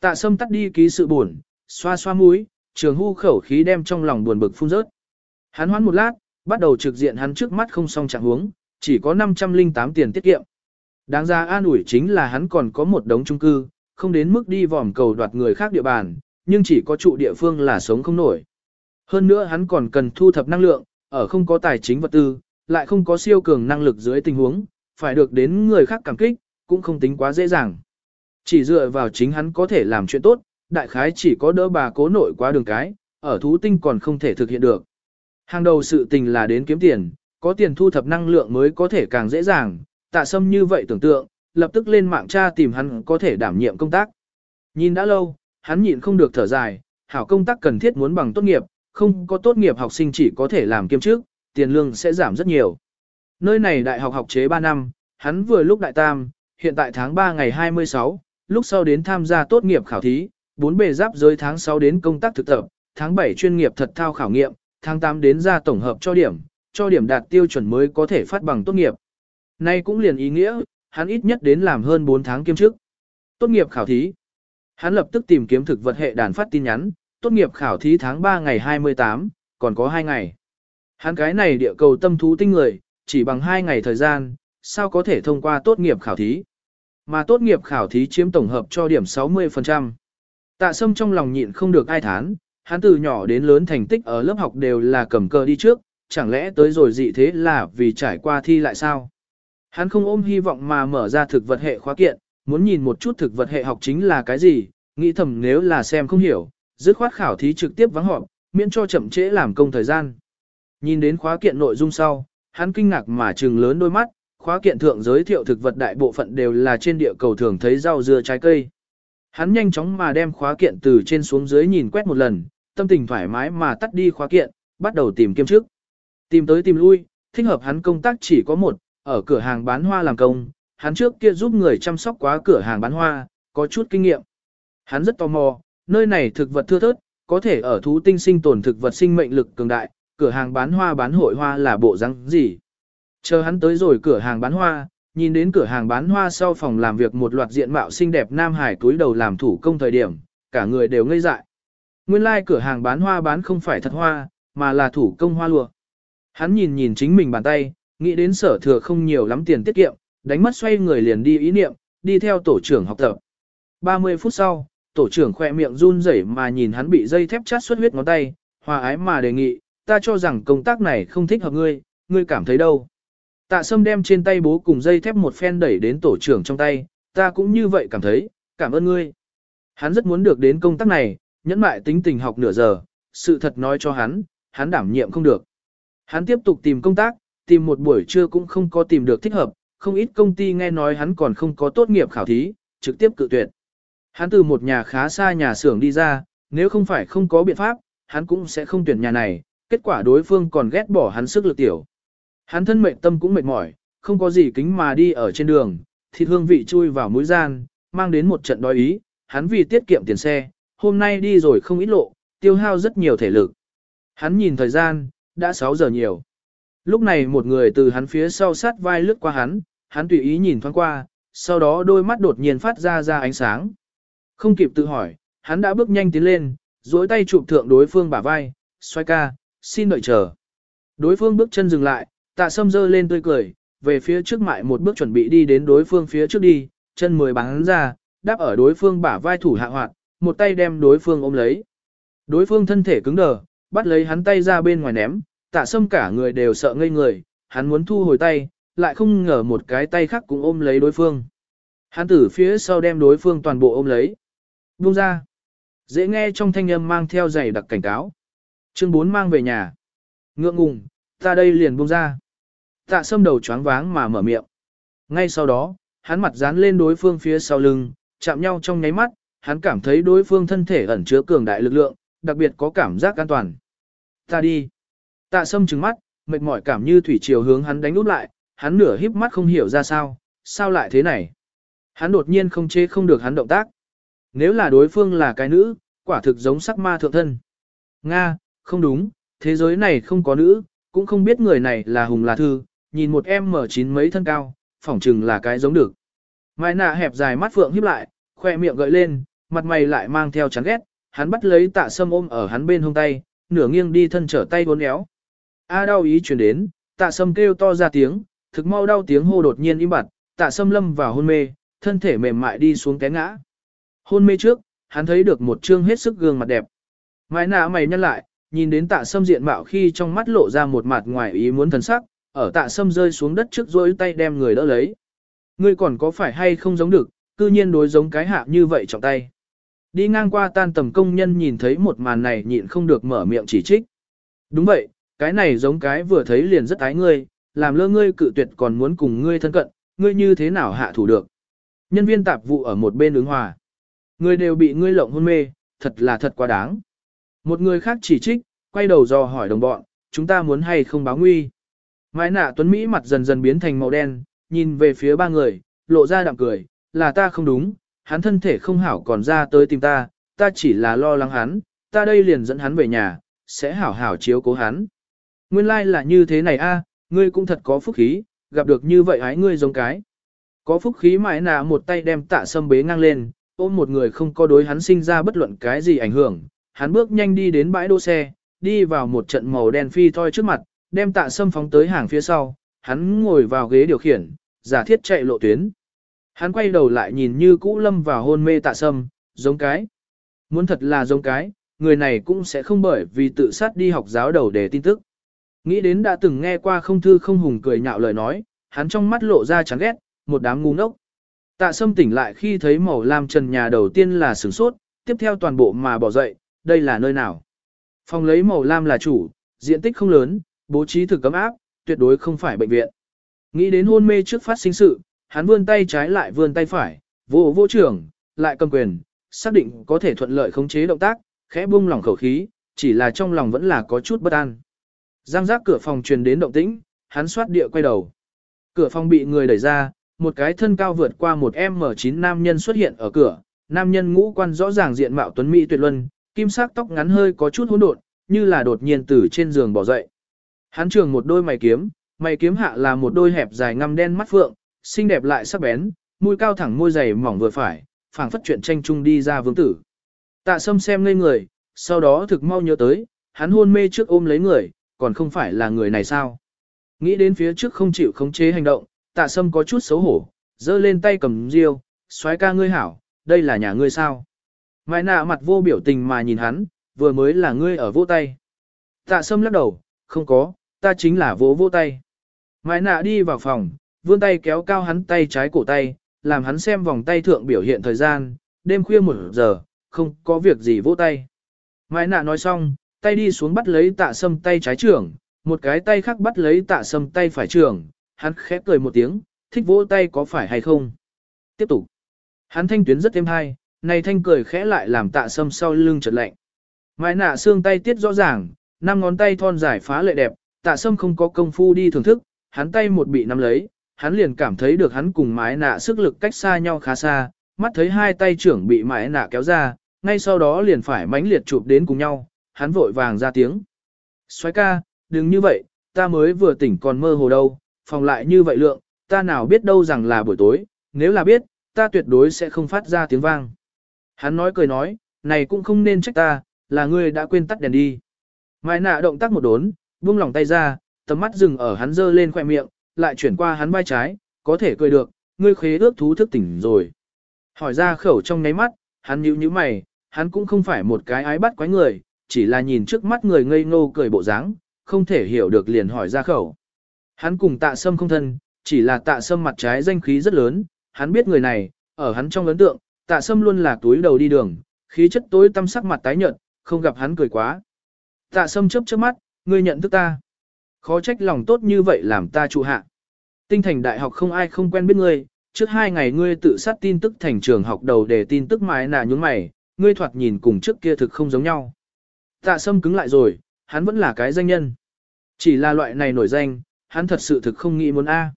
Tạ Sâm tắt đi ký sự buồn, xoa xoa mũi, trường hưu khẩu khí đem trong lòng buồn bực phun rớt. Hắn hoán một lát, bắt đầu trực diện hắn trước mắt không xong trạng huống, chỉ có 508 tiền tiết kiệm. Đáng ra an ủi chính là hắn còn có một đống chung cư, không đến mức đi vòm cầu đoạt người khác địa bàn, nhưng chỉ có trụ địa phương là sống không nổi. Hơn nữa hắn còn cần thu thập năng lượng, ở không có tài chính vật tư, lại không có siêu cường năng lực dưới tình huống, phải được đến người khác cảm kích, cũng không tính quá dễ dàng. Chỉ dựa vào chính hắn có thể làm chuyện tốt, đại khái chỉ có đỡ bà cố nội qua đường cái, ở thú tinh còn không thể thực hiện được. Hàng đầu sự tình là đến kiếm tiền, có tiền thu thập năng lượng mới có thể càng dễ dàng, tạ sâm như vậy tưởng tượng, lập tức lên mạng tra tìm hắn có thể đảm nhiệm công tác. Nhìn đã lâu, hắn nhịn không được thở dài, hảo công tác cần thiết muốn bằng tốt nghiệp, không có tốt nghiệp học sinh chỉ có thể làm kiêm chức, tiền lương sẽ giảm rất nhiều. Nơi này đại học học chế 3 năm, hắn vừa lúc đại tam, hiện tại tháng 3 ngày 26, lúc sau đến tham gia tốt nghiệp khảo thí, bốn bề giáp giới tháng 6 đến công tác thực tập, tháng 7 chuyên nghiệp thật thao khảo nghiệm, tháng 8 đến ra tổng hợp cho điểm, cho điểm đạt tiêu chuẩn mới có thể phát bằng tốt nghiệp. Nay cũng liền ý nghĩa, hắn ít nhất đến làm hơn 4 tháng kiêm chức. Tốt nghiệp khảo thí. Hắn lập tức tìm kiếm thực vật hệ đàn phát tin nhắn, tốt nghiệp khảo thí tháng 3 ngày 28, còn có 2 ngày. Hắn cái này địa cầu tâm thú tinh người, chỉ bằng 2 ngày thời gian, sao có thể thông qua tốt nghiệp khảo thí. Mà tốt nghiệp khảo thí chiếm tổng hợp cho điểm 60%. Tạ sâm trong lòng nhịn không được ai thán, hắn từ nhỏ đến lớn thành tích ở lớp học đều là cầm cờ đi trước, chẳng lẽ tới rồi dị thế là vì trải qua thi lại sao? Hắn không ôm hy vọng mà mở ra thực vật hệ khóa kiện, muốn nhìn một chút thực vật hệ học chính là cái gì, nghĩ thầm nếu là xem không hiểu, dứt khoát khảo thí trực tiếp vắng họp, miễn cho chậm trễ làm công thời gian. Nhìn đến khóa kiện nội dung sau, hắn kinh ngạc mà trừng lớn đôi mắt, khóa kiện thượng giới thiệu thực vật đại bộ phận đều là trên địa cầu thường thấy rau dưa trái cây. Hắn nhanh chóng mà đem khóa kiện từ trên xuống dưới nhìn quét một lần, tâm tình thoải mái mà tắt đi khóa kiện, bắt đầu tìm kiếm trước. Tìm tới tìm lui, thích hợp hắn công tác chỉ có một, ở cửa hàng bán hoa làm công, hắn trước kia giúp người chăm sóc quá cửa hàng bán hoa, có chút kinh nghiệm. Hắn rất tò mò, nơi này thực vật thưa thớt, có thể ở thú tinh sinh tồn thực vật sinh mệnh lực cường đại, cửa hàng bán hoa bán hội hoa là bộ răng gì. Chờ hắn tới rồi cửa hàng bán hoa, nhìn đến cửa hàng bán hoa sau phòng làm việc một loạt diện mạo xinh đẹp nam hải túi đầu làm thủ công thời điểm, cả người đều ngây dại. Nguyên lai like cửa hàng bán hoa bán không phải thật hoa, mà là thủ công hoa lụa. Hắn nhìn nhìn chính mình bàn tay, nghĩ đến sở thừa không nhiều lắm tiền tiết kiệm, đánh mất xoay người liền đi ý niệm, đi theo tổ trưởng học tập. 30 phút sau, tổ trưởng khoe miệng run rẩy mà nhìn hắn bị dây thép chát xuất huyết ngón tay, hòa ái mà đề nghị, ta cho rằng công tác này không thích hợp ngươi, ngươi cảm thấy đâu. Tạ sâm đem trên tay bố cùng dây thép một phen đẩy đến tổ trưởng trong tay, ta cũng như vậy cảm thấy, cảm ơn ngươi. Hắn rất muốn được đến công tác này, nhẫn mại tính tình học nửa giờ, sự thật nói cho hắn, hắn đảm nhiệm không được. Hắn tiếp tục tìm công tác, tìm một buổi trưa cũng không có tìm được thích hợp, không ít công ty nghe nói hắn còn không có tốt nghiệp khảo thí, trực tiếp cự tuyệt. Hắn từ một nhà khá xa nhà xưởng đi ra, nếu không phải không có biện pháp, hắn cũng sẽ không tuyển nhà này, kết quả đối phương còn ghét bỏ hắn sức lực tiểu. Hắn thân mệnh tâm cũng mệt mỏi, không có gì kính mà đi ở trên đường, thịt hương vị chui vào mũi gian, mang đến một trận đói ý, hắn vì tiết kiệm tiền xe, hôm nay đi rồi không ít lộ, tiêu hao rất nhiều thể lực. Hắn nhìn thời gian, đã 6 giờ nhiều. Lúc này một người từ hắn phía sau sát vai lướt qua hắn, hắn tùy ý nhìn thoáng qua, sau đó đôi mắt đột nhiên phát ra ra ánh sáng. Không kịp tự hỏi, hắn đã bước nhanh tiến lên, duỗi tay chụp thượng đối phương bả vai, xoay ca, xin đợi chờ. Đối phương bước chân dừng lại, tạ sâm dơ lên tươi cười, về phía trước mại một bước chuẩn bị đi đến đối phương phía trước đi, chân mười bắn ra, đáp ở đối phương bả vai thủ hạ hoạt, một tay đem đối phương ôm lấy. Đối phương thân thể cứng đờ, bắt lấy hắn tay ra bên ngoài ném, tạ sâm cả người đều sợ ngây người, hắn muốn thu hồi tay, lại không ngờ một cái tay khác cũng ôm lấy đối phương. Hắn từ phía sau đem đối phương toàn bộ ôm lấy. Buông ra. Dễ nghe trong thanh âm mang theo giày đặc cảnh cáo. Chương 4 mang về nhà. Ngượng ngùng, ta đây liền buông ra. Tạ sâm đầu choáng váng mà mở miệng. Ngay sau đó, hắn mặt dán lên đối phương phía sau lưng, chạm nhau trong nháy mắt, hắn cảm thấy đối phương thân thể ẩn chứa cường đại lực lượng, đặc biệt có cảm giác an toàn. Ta đi. Tạ sâm trừng mắt, mệt mỏi cảm như thủy triều hướng hắn đánh úp lại, hắn nửa híp mắt không hiểu ra sao, sao lại thế này. Hắn đột nhiên không chế không được hắn động tác. Nếu là đối phương là cái nữ, quả thực giống sắc ma thượng thân. Nga, không đúng, thế giới này không có nữ, cũng không biết người này là hùng là thư, nhìn một em mở chín mấy thân cao, phỏng chừng là cái giống được. Mai nạ hẹp dài mắt phượng híp lại, khoe miệng gợi lên, mặt mày lại mang theo chán ghét, hắn bắt lấy tạ sâm ôm ở hắn bên hông tay, nửa nghiêng đi thân trở tay uốn éo. A đau ý chuyển đến, tạ sâm kêu to ra tiếng, thực mau đau tiếng hô đột nhiên im bặt, tạ sâm lâm vào hôn mê, thân thể mềm mại đi xuống té ngã. Hôn mê trước, hắn thấy được một trương hết sức gương mặt đẹp. Mãi nạ mày nhăn lại, nhìn đến tạ sâm diện mạo khi trong mắt lộ ra một mặt ngoài ý muốn thần sắc, ở tạ sâm rơi xuống đất trước rối tay đem người đỡ lấy. Ngươi còn có phải hay không giống được, cư nhiên đối giống cái hạ như vậy trọng tay. Đi ngang qua tan tầm công nhân nhìn thấy một màn này nhịn không được mở miệng chỉ trích. Đúng vậy, cái này giống cái vừa thấy liền rất ái ngươi, làm lơ ngươi cự tuyệt còn muốn cùng ngươi thân cận, ngươi như thế nào hạ thủ được. Nhân viên tạp vụ ở một bên ứng hòa. Ngươi đều bị ngươi lộng hôn mê, thật là thật quá đáng. Một người khác chỉ trích, quay đầu dò hỏi đồng bọn, chúng ta muốn hay không báo nguy. Mai nạ tuấn Mỹ mặt dần dần biến thành màu đen, nhìn về phía ba người, lộ ra đạm cười, là ta không đúng, hắn thân thể không hảo còn ra tới tìm ta, ta chỉ là lo lắng hắn, ta đây liền dẫn hắn về nhà, sẽ hảo hảo chiếu cố hắn. Nguyên lai like là như thế này a, ngươi cũng thật có phúc khí, gặp được như vậy hái ngươi giống cái. Có phúc khí mãi nà một tay đem tạ sâm bế ngang lên, ôm một người không có đối hắn sinh ra bất luận cái gì ảnh hưởng, hắn bước nhanh đi đến bãi đỗ xe, đi vào một trận màu đen phi thoi trước mặt, đem tạ sâm phóng tới hàng phía sau, hắn ngồi vào ghế điều khiển, giả thiết chạy lộ tuyến. Hắn quay đầu lại nhìn như cũ lâm vào hôn mê tạ sâm, giống cái. Muốn thật là giống cái, người này cũng sẽ không bởi vì tự sát đi học giáo đầu để tin tức. Nghĩ đến đã từng nghe qua không thư không hùng cười nhạo lời nói, hắn trong mắt lộ ra chán ghét, một đám ngu ngốc. Tạ sâm tỉnh lại khi thấy màu lam trần nhà đầu tiên là sửng sốt, tiếp theo toàn bộ mà bỏ dậy, đây là nơi nào. Phòng lấy màu lam là chủ, diện tích không lớn, bố trí thực cấm áp, tuyệt đối không phải bệnh viện. Nghĩ đến hôn mê trước phát sinh sự, hắn vươn tay trái lại vươn tay phải, vô vô trưởng, lại cầm quyền, xác định có thể thuận lợi khống chế động tác, khẽ buông lỏng khẩu khí, chỉ là trong lòng vẫn là có chút bất an. Giang giác cửa phòng truyền đến động tĩnh, hắn xoát địa quay đầu. Cửa phòng bị người đẩy ra, một cái thân cao vượt qua một M9 nam nhân xuất hiện ở cửa, nam nhân ngũ quan rõ ràng diện mạo tuấn mỹ tuyệt luân, kim sắc tóc ngắn hơi có chút hỗn độn, như là đột nhiên từ trên giường bỏ dậy. Hắn trường một đôi mày kiếm, mày kiếm hạ là một đôi hẹp dài ngăm đen mắt phượng, xinh đẹp lại sắc bén, mũi cao thẳng môi dày mỏng vừa phải, phảng phất chuyện tranh chung đi ra vương tử. Tạ sâm xem ngây người, sau đó thực mau nhớ tới, hắn hôn mê trước ôm lấy người, còn không phải là người này sao. Nghĩ đến phía trước không chịu khống chế hành động, tạ sâm có chút xấu hổ, giơ lên tay cầm riêu, xoáy ca ngươi hảo, đây là nhà ngươi sao. Mai nạ mặt vô biểu tình mà nhìn hắn, vừa mới là ngươi ở vỗ tay. Tạ sâm lắc đầu, không có, ta chính là vỗ vỗ tay. Mai nạ đi vào phòng, vươn tay kéo cao hắn tay trái cổ tay, làm hắn xem vòng tay thượng biểu hiện thời gian, đêm khuya một giờ, không có việc gì vỗ tay. Mai nạ nói xong, tay đi xuống bắt lấy tạ sâm tay trái trưởng, một cái tay khác bắt lấy tạ sâm tay phải trưởng, hắn khẽ cười một tiếng, thích vỗ tay có phải hay không. Tiếp tục. Hắn thanh tuyến rất êm hay, này thanh cười khẽ lại làm tạ sâm sau lưng chợt lạnh. Mai nạ xương tay tiết rõ ràng, năm ngón tay thon dài phá lệ đẹp, tạ sâm không có công phu đi thưởng thức, hắn tay một bị nắm lấy, hắn liền cảm thấy được hắn cùng mái nạ sức lực cách xa nhau khá xa, mắt thấy hai tay trưởng bị mái nạ kéo ra, ngay sau đó liền phải mãnh liệt chụp đến cùng nhau, hắn vội vàng ra tiếng. Xoái ca, đừng như vậy, ta mới vừa tỉnh còn mơ hồ đâu, phòng lại như vậy lượng, ta nào biết đâu rằng là buổi tối, nếu là biết, ta tuyệt đối sẽ không phát ra tiếng vang. Hắn nói cười nói, này cũng không nên trách ta, là ngươi đã quên tắt đèn đi. Mai nạ động tác một đốn, buông lòng tay ra, tầm mắt dừng ở hắn dơ lên khoẻ miệng, lại chuyển qua hắn vai trái, có thể cười được, ngươi khế ước thú thức tỉnh rồi. Hỏi ra khẩu trong ngáy mắt, hắn nhíu nhíu mày, hắn cũng không phải một cái ái bắt quái người, chỉ là nhìn trước mắt người ngây ngô cười bộ dáng, không thể hiểu được liền hỏi ra khẩu. Hắn cùng tạ sâm không thân, chỉ là tạ sâm mặt trái danh khí rất lớn, hắn biết người này, ở hắn trong ấn tượng, tạ sâm luôn là túi đầu đi đường, khí chất tối tăm sắc mặt tái nhợt, không gặp hắn cười quá. Tạ sâm chớp chớp mắt, ngươi nhận thức ta. Khó trách lòng tốt như vậy làm ta trụ hạ. Tinh thành đại học không ai không quen biết ngươi, trước hai ngày ngươi tự sát tin tức thành trường học đầu để tin tức mái nà nhúng mày, ngươi thoạt nhìn cùng trước kia thực không giống nhau. Tạ sâm cứng lại rồi, hắn vẫn là cái danh nhân. Chỉ là loại này nổi danh, hắn thật sự thực không nghĩ muốn A.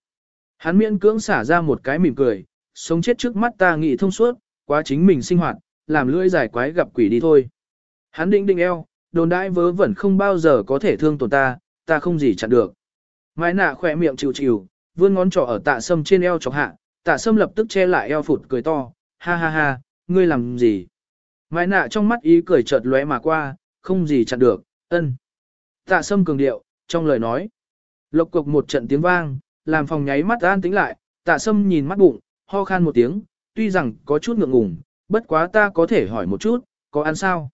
Hắn miễn cưỡng xả ra một cái mỉm cười, sống chết trước mắt ta nghĩ thông suốt, quá chính mình sinh hoạt, làm lưỡi giải quái gặp quỷ đi thôi. Hắn định định eo, đồn đãi vớ vẩn không bao giờ có thể thương tổn ta, ta không gì chặn được. Mai nạ khỏe miệng chịu chịu, vươn ngón trỏ ở tạ sâm trên eo chọc hạ, tạ sâm lập tức che lại eo phụt cười to, ha ha ha, ngươi làm gì? Mai nạ trong mắt ý cười chợt lóe mà qua, không gì chặn được, ân. Tạ sâm cường điệu, trong lời nói. Lộc cục một trận tiếng vang, làm phòng nháy mắt an tĩnh lại, tạ sâm nhìn mắt bụng, ho khan một tiếng, tuy rằng có chút ngượng ngùng, bất quá ta có thể hỏi một chút, có ăn sao?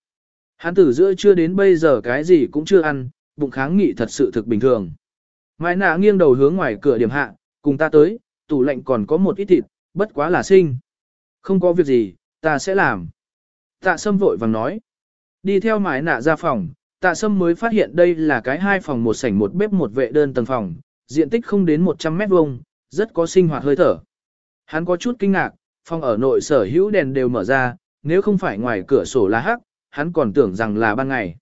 Hắn từ giữa chưa đến bây giờ cái gì cũng chưa ăn, bụng kháng nghị thật sự thực bình thường. Mai nạ nghiêng đầu hướng ngoài cửa điểm hạ, cùng ta tới, tủ lạnh còn có một ít thịt, bất quá là sinh. Không có việc gì, ta sẽ làm. Tạ sâm vội vàng nói. Đi theo mái nạ ra phòng, tạ sâm mới phát hiện đây là cái hai phòng một sảnh một bếp một vệ đơn tầng phòng, diện tích không đến 100 mét vuông, rất có sinh hoạt hơi thở. Hắn có chút kinh ngạc, phòng ở nội sở hữu đèn đều mở ra, nếu không phải ngoài cửa sổ là hắc, hắn còn tưởng rằng là ban ngày.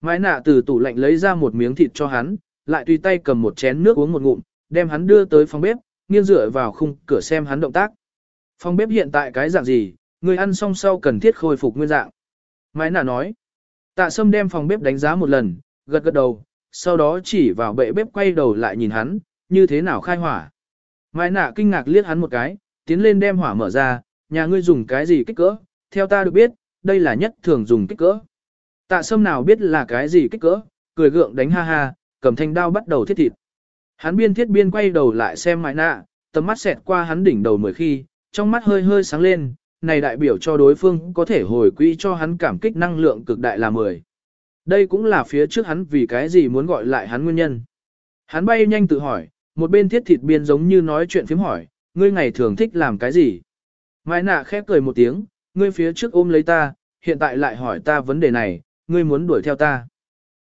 Mái nạ từ tủ lạnh lấy ra một miếng thịt cho hắn, lại tùy tay cầm một chén nước uống một ngụm, đem hắn đưa tới phòng bếp, nghiêng dựa vào khung cửa xem hắn động tác. Phòng bếp hiện tại cái dạng gì, người ăn xong sau cần thiết khôi phục nguyên dạng. Mãi nả nói, tạ sâm đem phòng bếp đánh giá một lần, gật gật đầu, sau đó chỉ vào bệ bếp quay đầu lại nhìn hắn, như thế nào khai hỏa. Mai nả kinh ngạc liếc hắn một cái, tiến lên đem hỏa mở ra, nhà ngươi dùng cái gì kích cỡ, theo ta được biết, đây là nhất thường dùng kích cỡ. Tạ sâm nào biết là cái gì kích cỡ, cười gượng đánh ha ha, cầm thanh đao bắt đầu thiết thịt. Hắn biên thiết biên quay đầu lại xem mại nạ, tầm mắt xẹt qua hắn đỉnh đầu mười khi, trong mắt hơi hơi sáng lên, này đại biểu cho đối phương có thể hồi quỹ cho hắn cảm kích năng lượng cực đại là mười. Đây cũng là phía trước hắn vì cái gì muốn gọi lại hắn nguyên nhân. Hắn bay nhanh tự hỏi, một bên thiết thịt biên giống như nói chuyện phím hỏi, ngươi ngày thường thích làm cái gì? Mai nạ khép cười một tiếng, ngươi phía trước ôm lấy ta, hiện tại lại hỏi ta vấn đề này, ngươi muốn đuổi theo ta.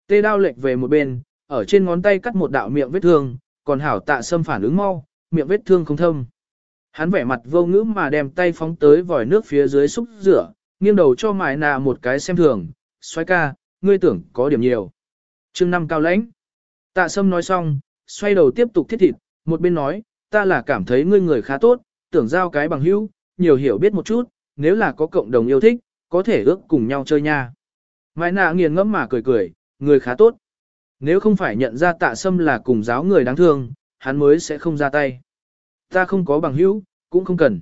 Tê đao lệch về một bên, ở trên ngón tay cắt một đạo miệng vết thương, còn hảo tạ sâm phản ứng mau, miệng vết thương không thâm. Hắn vẻ mặt vô ngữ mà đem tay phóng tới vòi nước phía dưới xúc rửa, nghiêng đầu cho mài nạ một cái xem thường, xoay ca, ngươi tưởng có điểm nhiều. chương năm cao lãnh. Tạ sâm nói xong, xoay đầu tiếp tục thiết thịt, một bên nói, ta là cảm thấy ngươi người khá tốt, tưởng giao cái bằng hữu, nhiều hiểu biết một chút, nếu là có cộng đồng yêu thích, có thể ước cùng nhau chơi nha. Mai nạ nghiền ngẫm mà cười cười, người khá tốt. Nếu không phải nhận ra tạ sâm là cùng giáo người đáng thương, hắn mới sẽ không ra tay. Ta không có bằng hữu, cũng không cần.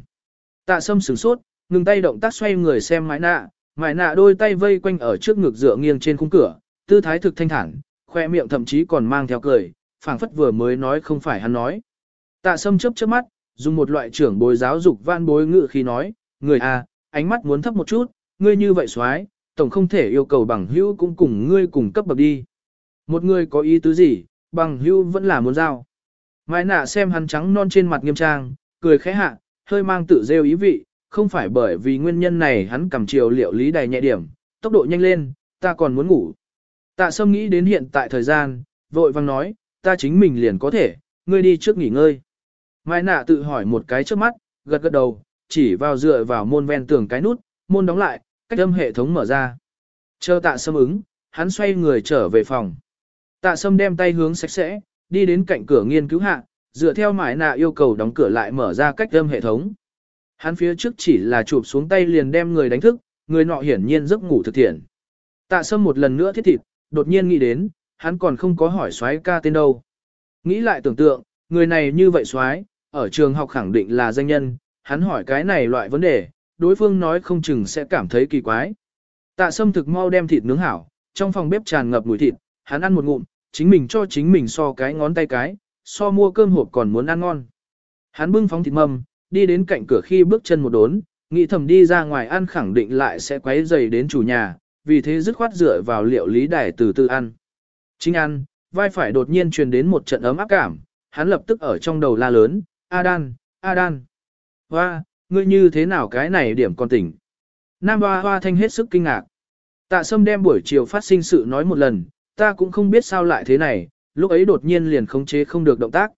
Tạ sâm sửng sốt, ngừng tay động tác xoay người xem mãi nạ, mãi nạ đôi tay vây quanh ở trước ngực dựa nghiêng trên khung cửa, tư thái thực thanh thản, khoe miệng thậm chí còn mang theo cười, phảng phất vừa mới nói không phải hắn nói. Tạ sâm chớp chớp mắt, dùng một loại trưởng bối giáo dục van bối ngự khi nói, người à, ánh mắt muốn thấp một chút, ngươi như vậy xoái, tổng không thể yêu cầu bằng hữu cũng cùng ngươi cùng cấp bậc đi. Một người có ý tứ gì, bằng hữu vẫn là muốn giao. Mai nạ xem hắn trắng non trên mặt nghiêm trang, cười khẽ hạ, hơi mang tự rêu ý vị, không phải bởi vì nguyên nhân này hắn cầm chiều liệu lý đầy nhẹ điểm, tốc độ nhanh lên, ta còn muốn ngủ. Tạ sâm nghĩ đến hiện tại thời gian, vội vang nói, ta chính mình liền có thể, ngươi đi trước nghỉ ngơi. Mai nạ tự hỏi một cái trước mắt, gật gật đầu, chỉ vào dựa vào môn ven tường cái nút, môn đóng lại, cách âm hệ thống mở ra. Chờ tạ sâm ứng, hắn xoay người trở về phòng. Tạ sâm đem tay hướng sạch sẽ, đi đến cạnh cửa nghiên cứu hạ, dựa theo mải nạ yêu cầu đóng cửa lại mở ra cách âm hệ thống. Hắn phía trước chỉ là chụp xuống tay liền đem người đánh thức, người nọ hiển nhiên giấc ngủ thực thiện. Tạ sâm một lần nữa thiết thịt, đột nhiên nghĩ đến, hắn còn không có hỏi xoái ca tên đâu. Nghĩ lại tưởng tượng, người này như vậy xoái, ở trường học khẳng định là danh nhân, hắn hỏi cái này loại vấn đề, đối phương nói không chừng sẽ cảm thấy kỳ quái. Tạ sâm thực mau đem thịt nướng hảo, trong phòng bếp tràn ngập mùi thịt, hắn ăn một ngụm, chính mình cho chính mình so cái ngón tay cái, so mua cơm hộp còn muốn ăn ngon. Hắn bưng phóng thịt mâm, đi đến cạnh cửa khi bước chân một đốn, nghĩ thầm đi ra ngoài ăn khẳng định lại sẽ quấy dày đến chủ nhà, vì thế dứt khoát dựa vào liệu lý đài từ từ ăn. Chính ăn, vai phải đột nhiên truyền đến một trận ấm áp cảm, hắn lập tức ở trong đầu la lớn, Adan, Adan. Hoa, ngươi như thế nào cái này điểm con tỉnh. Nam hoa hoa thanh hết sức kinh ngạc. Tạ sâm đem buổi chiều phát sinh sự nói một lần, ta cũng không biết sao lại thế này, lúc ấy đột nhiên liền khống chế không được động tác.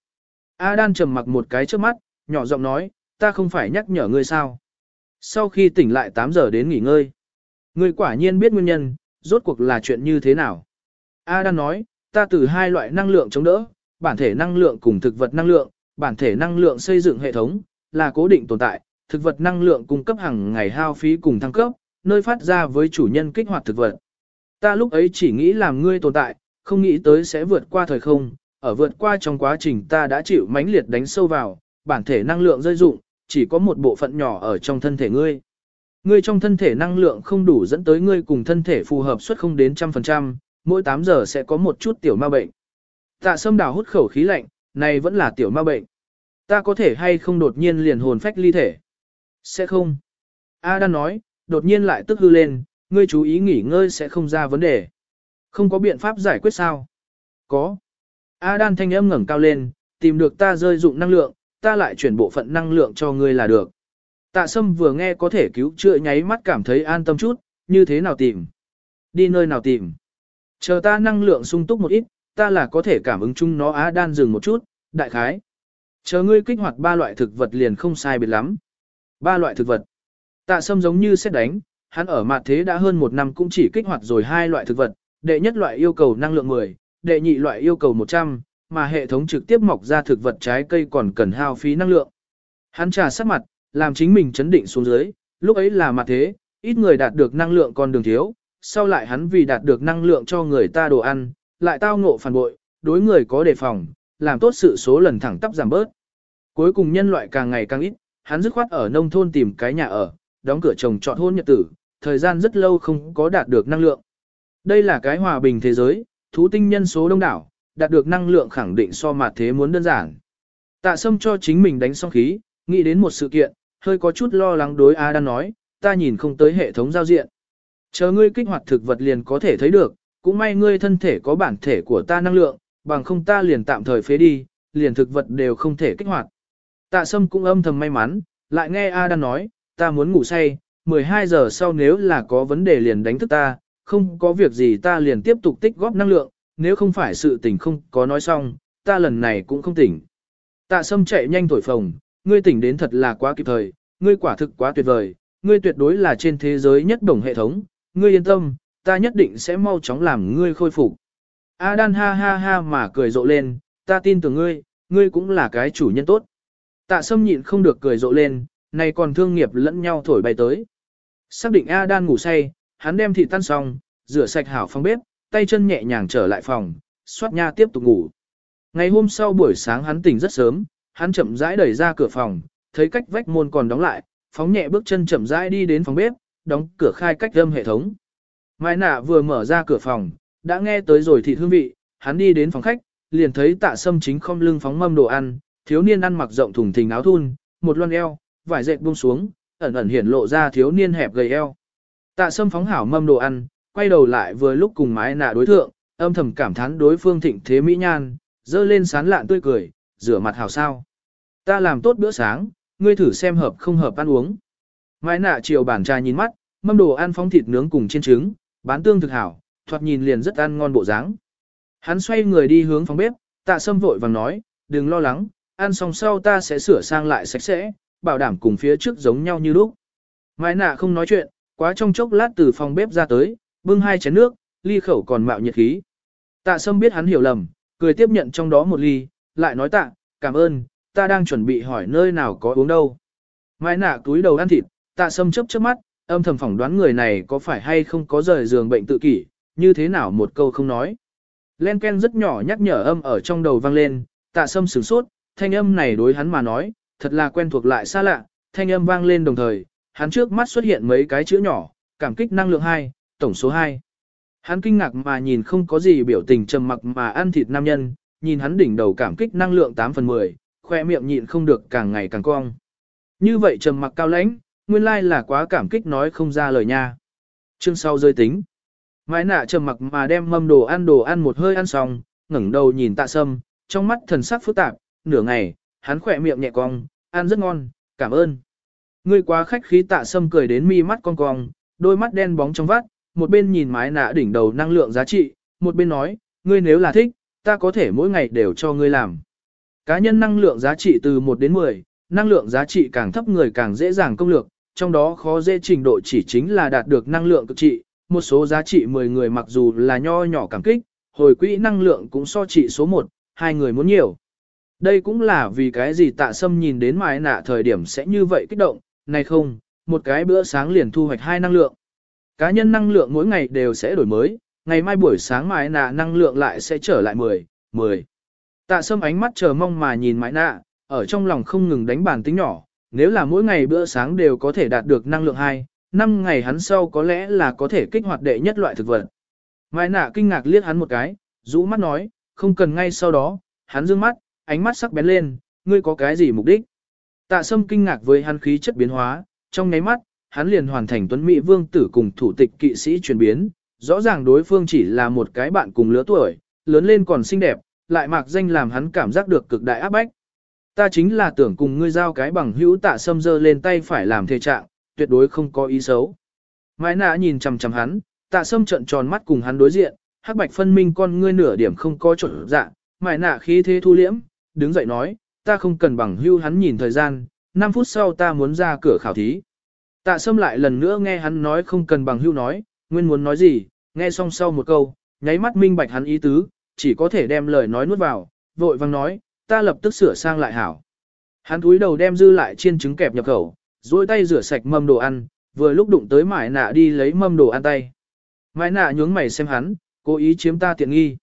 A Đan trầm mặc một cái trước mắt, nhỏ giọng nói, ta không phải nhắc nhở ngươi sao. Sau khi tỉnh lại 8 giờ đến nghỉ ngơi, ngươi quả nhiên biết nguyên nhân, rốt cuộc là chuyện như thế nào. A Đan nói, ta từ hai loại năng lượng chống đỡ, bản thể năng lượng cùng thực vật năng lượng, bản thể năng lượng xây dựng hệ thống, là cố định tồn tại, thực vật năng lượng cung cấp hàng ngày hao phí cùng thăng cấp, nơi phát ra với chủ nhân kích hoạt thực vật. Ta lúc ấy chỉ nghĩ làm ngươi tồn tại, không nghĩ tới sẽ vượt qua thời không, ở vượt qua trong quá trình ta đã chịu mãnh liệt đánh sâu vào, bản thể năng lượng rơi dụng, chỉ có một bộ phận nhỏ ở trong thân thể ngươi. Ngươi trong thân thể năng lượng không đủ dẫn tới ngươi cùng thân thể phù hợp suất không đến trăm phần trăm, mỗi 8 giờ sẽ có một chút tiểu ma bệnh. Tạ sâm đào hút khẩu khí lạnh, này vẫn là tiểu ma bệnh. Ta có thể hay không đột nhiên liền hồn phách ly thể? Sẽ không. A đang nói, đột nhiên lại tức hư lên, ngươi chú ý nghỉ ngơi sẽ không ra vấn đề. Không có biện pháp giải quyết sao? Có. A đan thanh âm ngẩng cao lên, tìm được ta rơi dụng năng lượng, ta lại chuyển bộ phận năng lượng cho ngươi là được. Tạ sâm vừa nghe có thể cứu chữa nháy mắt cảm thấy an tâm chút, như thế nào tìm? Đi nơi nào tìm? Chờ ta năng lượng sung túc một ít, ta là có thể cảm ứng chung nó á đan dừng một chút, đại khái. Chờ ngươi kích hoạt ba loại thực vật liền không sai biệt lắm. Ba loại thực vật. Tạ sâm giống như xét đánh, hắn ở mặt thế đã hơn một năm cũng chỉ kích hoạt rồi hai loại thực vật, đệ nhất loại yêu cầu năng lượng 10, đệ nhị loại yêu cầu 100, mà hệ thống trực tiếp mọc ra thực vật trái cây còn cần hao phí năng lượng. Hắn trà sát mặt, làm chính mình chấn định xuống dưới, lúc ấy là mặt thế, ít người đạt được năng lượng còn đường thiếu, sau lại hắn vì đạt được năng lượng cho người ta đồ ăn, lại tao ngộ phản bội, đối người có đề phòng, làm tốt sự số lần thẳng tắp giảm bớt. Cuối cùng nhân loại càng ngày càng ít, hắn dứt khoát ở nông thôn tìm cái nhà ở, đóng cửa chồng chọn hôn nhật tử, thời gian rất lâu không có đạt được năng lượng. Đây là cái hòa bình thế giới, thú tinh nhân số đông đảo, đạt được năng lượng khẳng định so mặt thế muốn đơn giản. Tạ sâm cho chính mình đánh xong khí, nghĩ đến một sự kiện, hơi có chút lo lắng đối A đang nói, ta nhìn không tới hệ thống giao diện. Chờ ngươi kích hoạt thực vật liền có thể thấy được, cũng may ngươi thân thể có bản thể của ta năng lượng, bằng không ta liền tạm thời phế đi, liền thực vật đều không thể kích hoạt. Tạ sâm cũng âm thầm may mắn, lại nghe A đang nói, ta muốn ngủ say, 12 giờ sau nếu là có vấn đề liền đánh thức ta, không có việc gì ta liền tiếp tục tích góp năng lượng, nếu không phải sự tình không có nói xong, ta lần này cũng không tỉnh. Tạ sâm chạy nhanh thổi phồng, ngươi tỉnh đến thật là quá kịp thời, ngươi quả thực quá tuyệt vời, ngươi tuyệt đối là trên thế giới nhất đồng hệ thống, ngươi yên tâm, ta nhất định sẽ mau chóng làm ngươi khôi phục. A đan ha ha ha mà cười rộ lên, ta tin tưởng ngươi, ngươi cũng là cái chủ nhân tốt. Tạ sâm nhịn không được cười rộ lên, này còn thương nghiệp lẫn nhau thổi bay tới. Xác định A đang ngủ say, hắn đem thịt tan xong, rửa sạch hảo phòng bếp, tay chân nhẹ nhàng trở lại phòng, xoát nha tiếp tục ngủ. Ngày hôm sau buổi sáng hắn tỉnh rất sớm, hắn chậm rãi đẩy ra cửa phòng, thấy cách vách môn còn đóng lại, phóng nhẹ bước chân chậm rãi đi đến phòng bếp, đóng cửa khai cách âm hệ thống. Mai nạ vừa mở ra cửa phòng, đã nghe tới rồi thịt hương vị, hắn đi đến phòng khách, liền thấy tạ sâm chính không lưng phóng mâm đồ ăn, thiếu niên ăn mặc rộng thùng thình áo thun, một loan eo, vải dệt buông xuống, ẩn ẩn hiển lộ ra thiếu niên hẹp gầy eo. Tạ sâm phóng hảo mâm đồ ăn, quay đầu lại vừa lúc cùng mái nạ đối thượng, âm thầm cảm thán đối phương thịnh thế mỹ nhan, dơ lên sán lạn tươi cười, rửa mặt hảo sao. Ta làm tốt bữa sáng, ngươi thử xem hợp không hợp ăn uống. Mái nạ chiều bản trà nhìn mắt, mâm đồ ăn phóng thịt nướng cùng chiên trứng, bán tương thực hảo, thoạt nhìn liền rất ăn ngon bộ dáng. Hắn xoay người đi hướng phòng bếp, tạ sâm vội vàng nói, đừng lo lắng, ăn xong sau ta sẽ sửa sang lại sạch sẽ, bảo đảm cùng phía trước giống nhau như lúc. Mai nạ không nói chuyện, quá trong chốc lát từ phòng bếp ra tới, bưng hai chén nước, ly khẩu còn mạo nhiệt khí. Tạ sâm biết hắn hiểu lầm, cười tiếp nhận trong đó một ly, lại nói tạ, cảm ơn, ta đang chuẩn bị hỏi nơi nào có uống đâu. Mai nạ túi đầu ăn thịt, tạ sâm chớp chớp mắt, âm thầm phỏng đoán người này có phải hay không có rời giường bệnh tự kỷ, như thế nào một câu không nói. Len Ken rất nhỏ nhắc nhở âm ở trong đầu vang lên, tạ sâm sửng sốt, thanh âm này đối hắn mà nói, thật là quen thuộc lại xa lạ, thanh âm vang lên đồng thời, hắn trước mắt xuất hiện mấy cái chữ nhỏ, cảm kích năng lượng 2, tổng số 2. Hắn kinh ngạc mà nhìn không có gì biểu tình trầm mặc mà ăn thịt nam nhân, nhìn hắn đỉnh đầu cảm kích năng lượng 8 phần 10, khoe miệng nhịn không được càng ngày càng cong. Như vậy trầm mặc cao lãnh, nguyên lai là quá cảm kích nói không ra lời nha. Chương sau rơi tính. Mãi nạ trầm mặc mà đem mâm đồ ăn đồ ăn một hơi ăn xong, ngẩng đầu nhìn tạ sâm, trong mắt thần sắc phức tạp, nửa ngày, hắn khỏe miệng nhẹ cong, ăn rất ngon, cảm ơn. Ngươi quá khách khí tạ sâm cười đến mi mắt cong cong, đôi mắt đen bóng trong vắt, một bên nhìn mái nạ đỉnh đầu năng lượng giá trị, một bên nói, ngươi nếu là thích, ta có thể mỗi ngày đều cho ngươi làm. Cá nhân năng lượng giá trị từ 1 đến 10, năng lượng giá trị càng thấp người càng dễ dàng công lược, trong đó khó dễ trình độ chỉ chính là đạt được năng lượng cực trị, một số giá trị 10 người mặc dù là nho nhỏ cảm kích, hồi quỹ năng lượng cũng so trị số 1, hai người muốn nhiều. Đây cũng là vì cái gì tạ sâm nhìn đến mái nạ thời điểm sẽ như vậy kích động, này không, một cái bữa sáng liền thu hoạch hai năng lượng. Cá nhân năng lượng mỗi ngày đều sẽ đổi mới, ngày mai buổi sáng mái nạ năng lượng lại sẽ trở lại 10, 10. Tạ sâm ánh mắt chờ mong mà nhìn mái nạ, ở trong lòng không ngừng đánh bàn tính nhỏ, nếu là mỗi ngày bữa sáng đều có thể đạt được năng lượng 2, năm ngày hắn sau có lẽ là có thể kích hoạt đệ nhất loại thực vật. Mai nạ kinh ngạc liếc hắn một cái, rũ mắt nói, không cần ngay sau đó, hắn dương mắt, ánh mắt sắc bén lên, ngươi có cái gì mục đích? Tạ sâm kinh ngạc với hắn khí chất biến hóa, trong nháy mắt, hắn liền hoàn thành tuấn mỹ vương tử cùng thủ tịch kỵ sĩ chuyển biến, rõ ràng đối phương chỉ là một cái bạn cùng lứa tuổi, lớn lên còn xinh đẹp, lại mạc danh làm hắn cảm giác được cực đại áp bách. Ta chính là tưởng cùng ngươi giao cái bằng hữu tạ sâm dơ lên tay phải làm thề trạng, tuyệt đối không có ý xấu. Mãi nã nhìn chằm chằm hắn, tạ sâm trợn tròn mắt cùng hắn đối diện, hắc bạch phân minh con ngươi nửa điểm không có trộn dạ, mãi nã khí thế thu liễm, đứng dậy nói, ta không cần bằng hưu hắn nhìn thời gian, 5 phút sau ta muốn ra cửa khảo thí. Tạ sâm lại lần nữa nghe hắn nói không cần bằng hưu nói, nguyên muốn nói gì, nghe xong sau một câu, nháy mắt minh bạch hắn ý tứ, chỉ có thể đem lời nói nuốt vào, vội vang nói, ta lập tức sửa sang lại hảo. Hắn túi đầu đem dư lại chiên trứng kẹp nhập khẩu, duỗi tay rửa sạch mâm đồ ăn, vừa lúc đụng tới mải nạ đi lấy mâm đồ ăn tay. Mải nạ nhướng mày xem hắn, cố ý chiếm ta tiện nghi.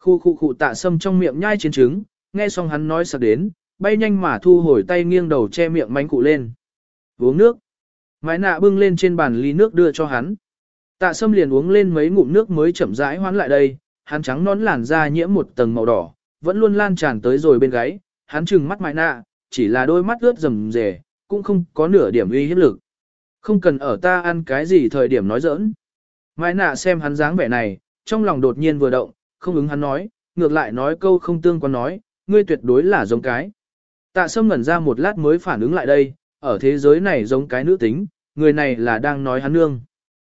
Khu khu khu tạ sâm trong miệng nhai chiên trứng, nghe xong hắn nói sạc đến, bay nhanh mà thu hồi tay nghiêng đầu che miệng mánh cụ lên. Uống nước. Mái nạ bưng lên trên bàn ly nước đưa cho hắn. Tạ sâm liền uống lên mấy ngụm nước mới chậm rãi hoán lại đây, hắn trắng nón làn da nhiễm một tầng màu đỏ, vẫn luôn lan tràn tới rồi bên gáy, hắn trừng mắt mái nạ, chỉ là đôi mắt ướt rầm rề, cũng không có nửa điểm uy hiếp lực. Không cần ở ta ăn cái gì thời điểm nói giỡn. Mái nạ xem hắn dáng vẻ này, trong lòng đột nhiên vừa động, không ứng hắn nói, ngược lại nói câu không tương quan nói, ngươi tuyệt đối là giống cái. Tạ sâm ngẩn ra một lát mới phản ứng lại đây, ở thế giới này giống cái nữ tính, người này là đang nói hắn nương.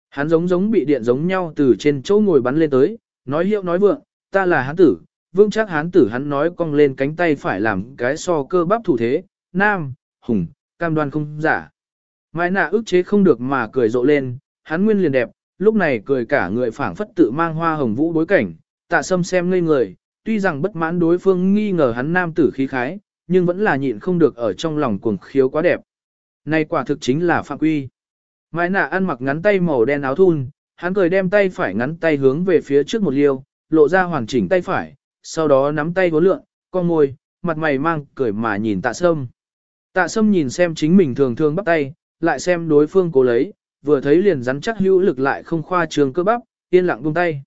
Hắn giống giống bị điện giống nhau từ trên chỗ ngồi bắn lên tới, nói hiệu nói vượng, ta là hắn tử, vương chắc hắn tử hắn nói cong lên cánh tay phải làm cái so cơ bắp thủ thế, nam, hùng, cam đoan không giả. Mai nạ ức chế không được mà cười rộ lên, hắn nguyên liền đẹp, lúc này cười cả người phảng phất tự mang hoa hồng vũ bối cảnh, tạ sâm xem ngây người, tuy rằng bất mãn đối phương nghi ngờ hắn nam tử khí khái, nhưng vẫn là nhịn không được ở trong lòng cuồng khiếu quá đẹp. Này quả thực chính là phạm quy. Mai nạ ăn mặc ngắn tay màu đen áo thun, hắn cười đem tay phải ngắn tay hướng về phía trước một liêu, lộ ra hoàn chỉnh tay phải, sau đó nắm tay vốn lượn, con môi, mặt mày mang cười mà nhìn tạ sâm. Tạ sâm nhìn xem chính mình thường thường bắt tay, lại xem đối phương cố lấy, vừa thấy liền rắn chắc hữu lực lại không khoa trường cơ bắp, yên lặng buông tay.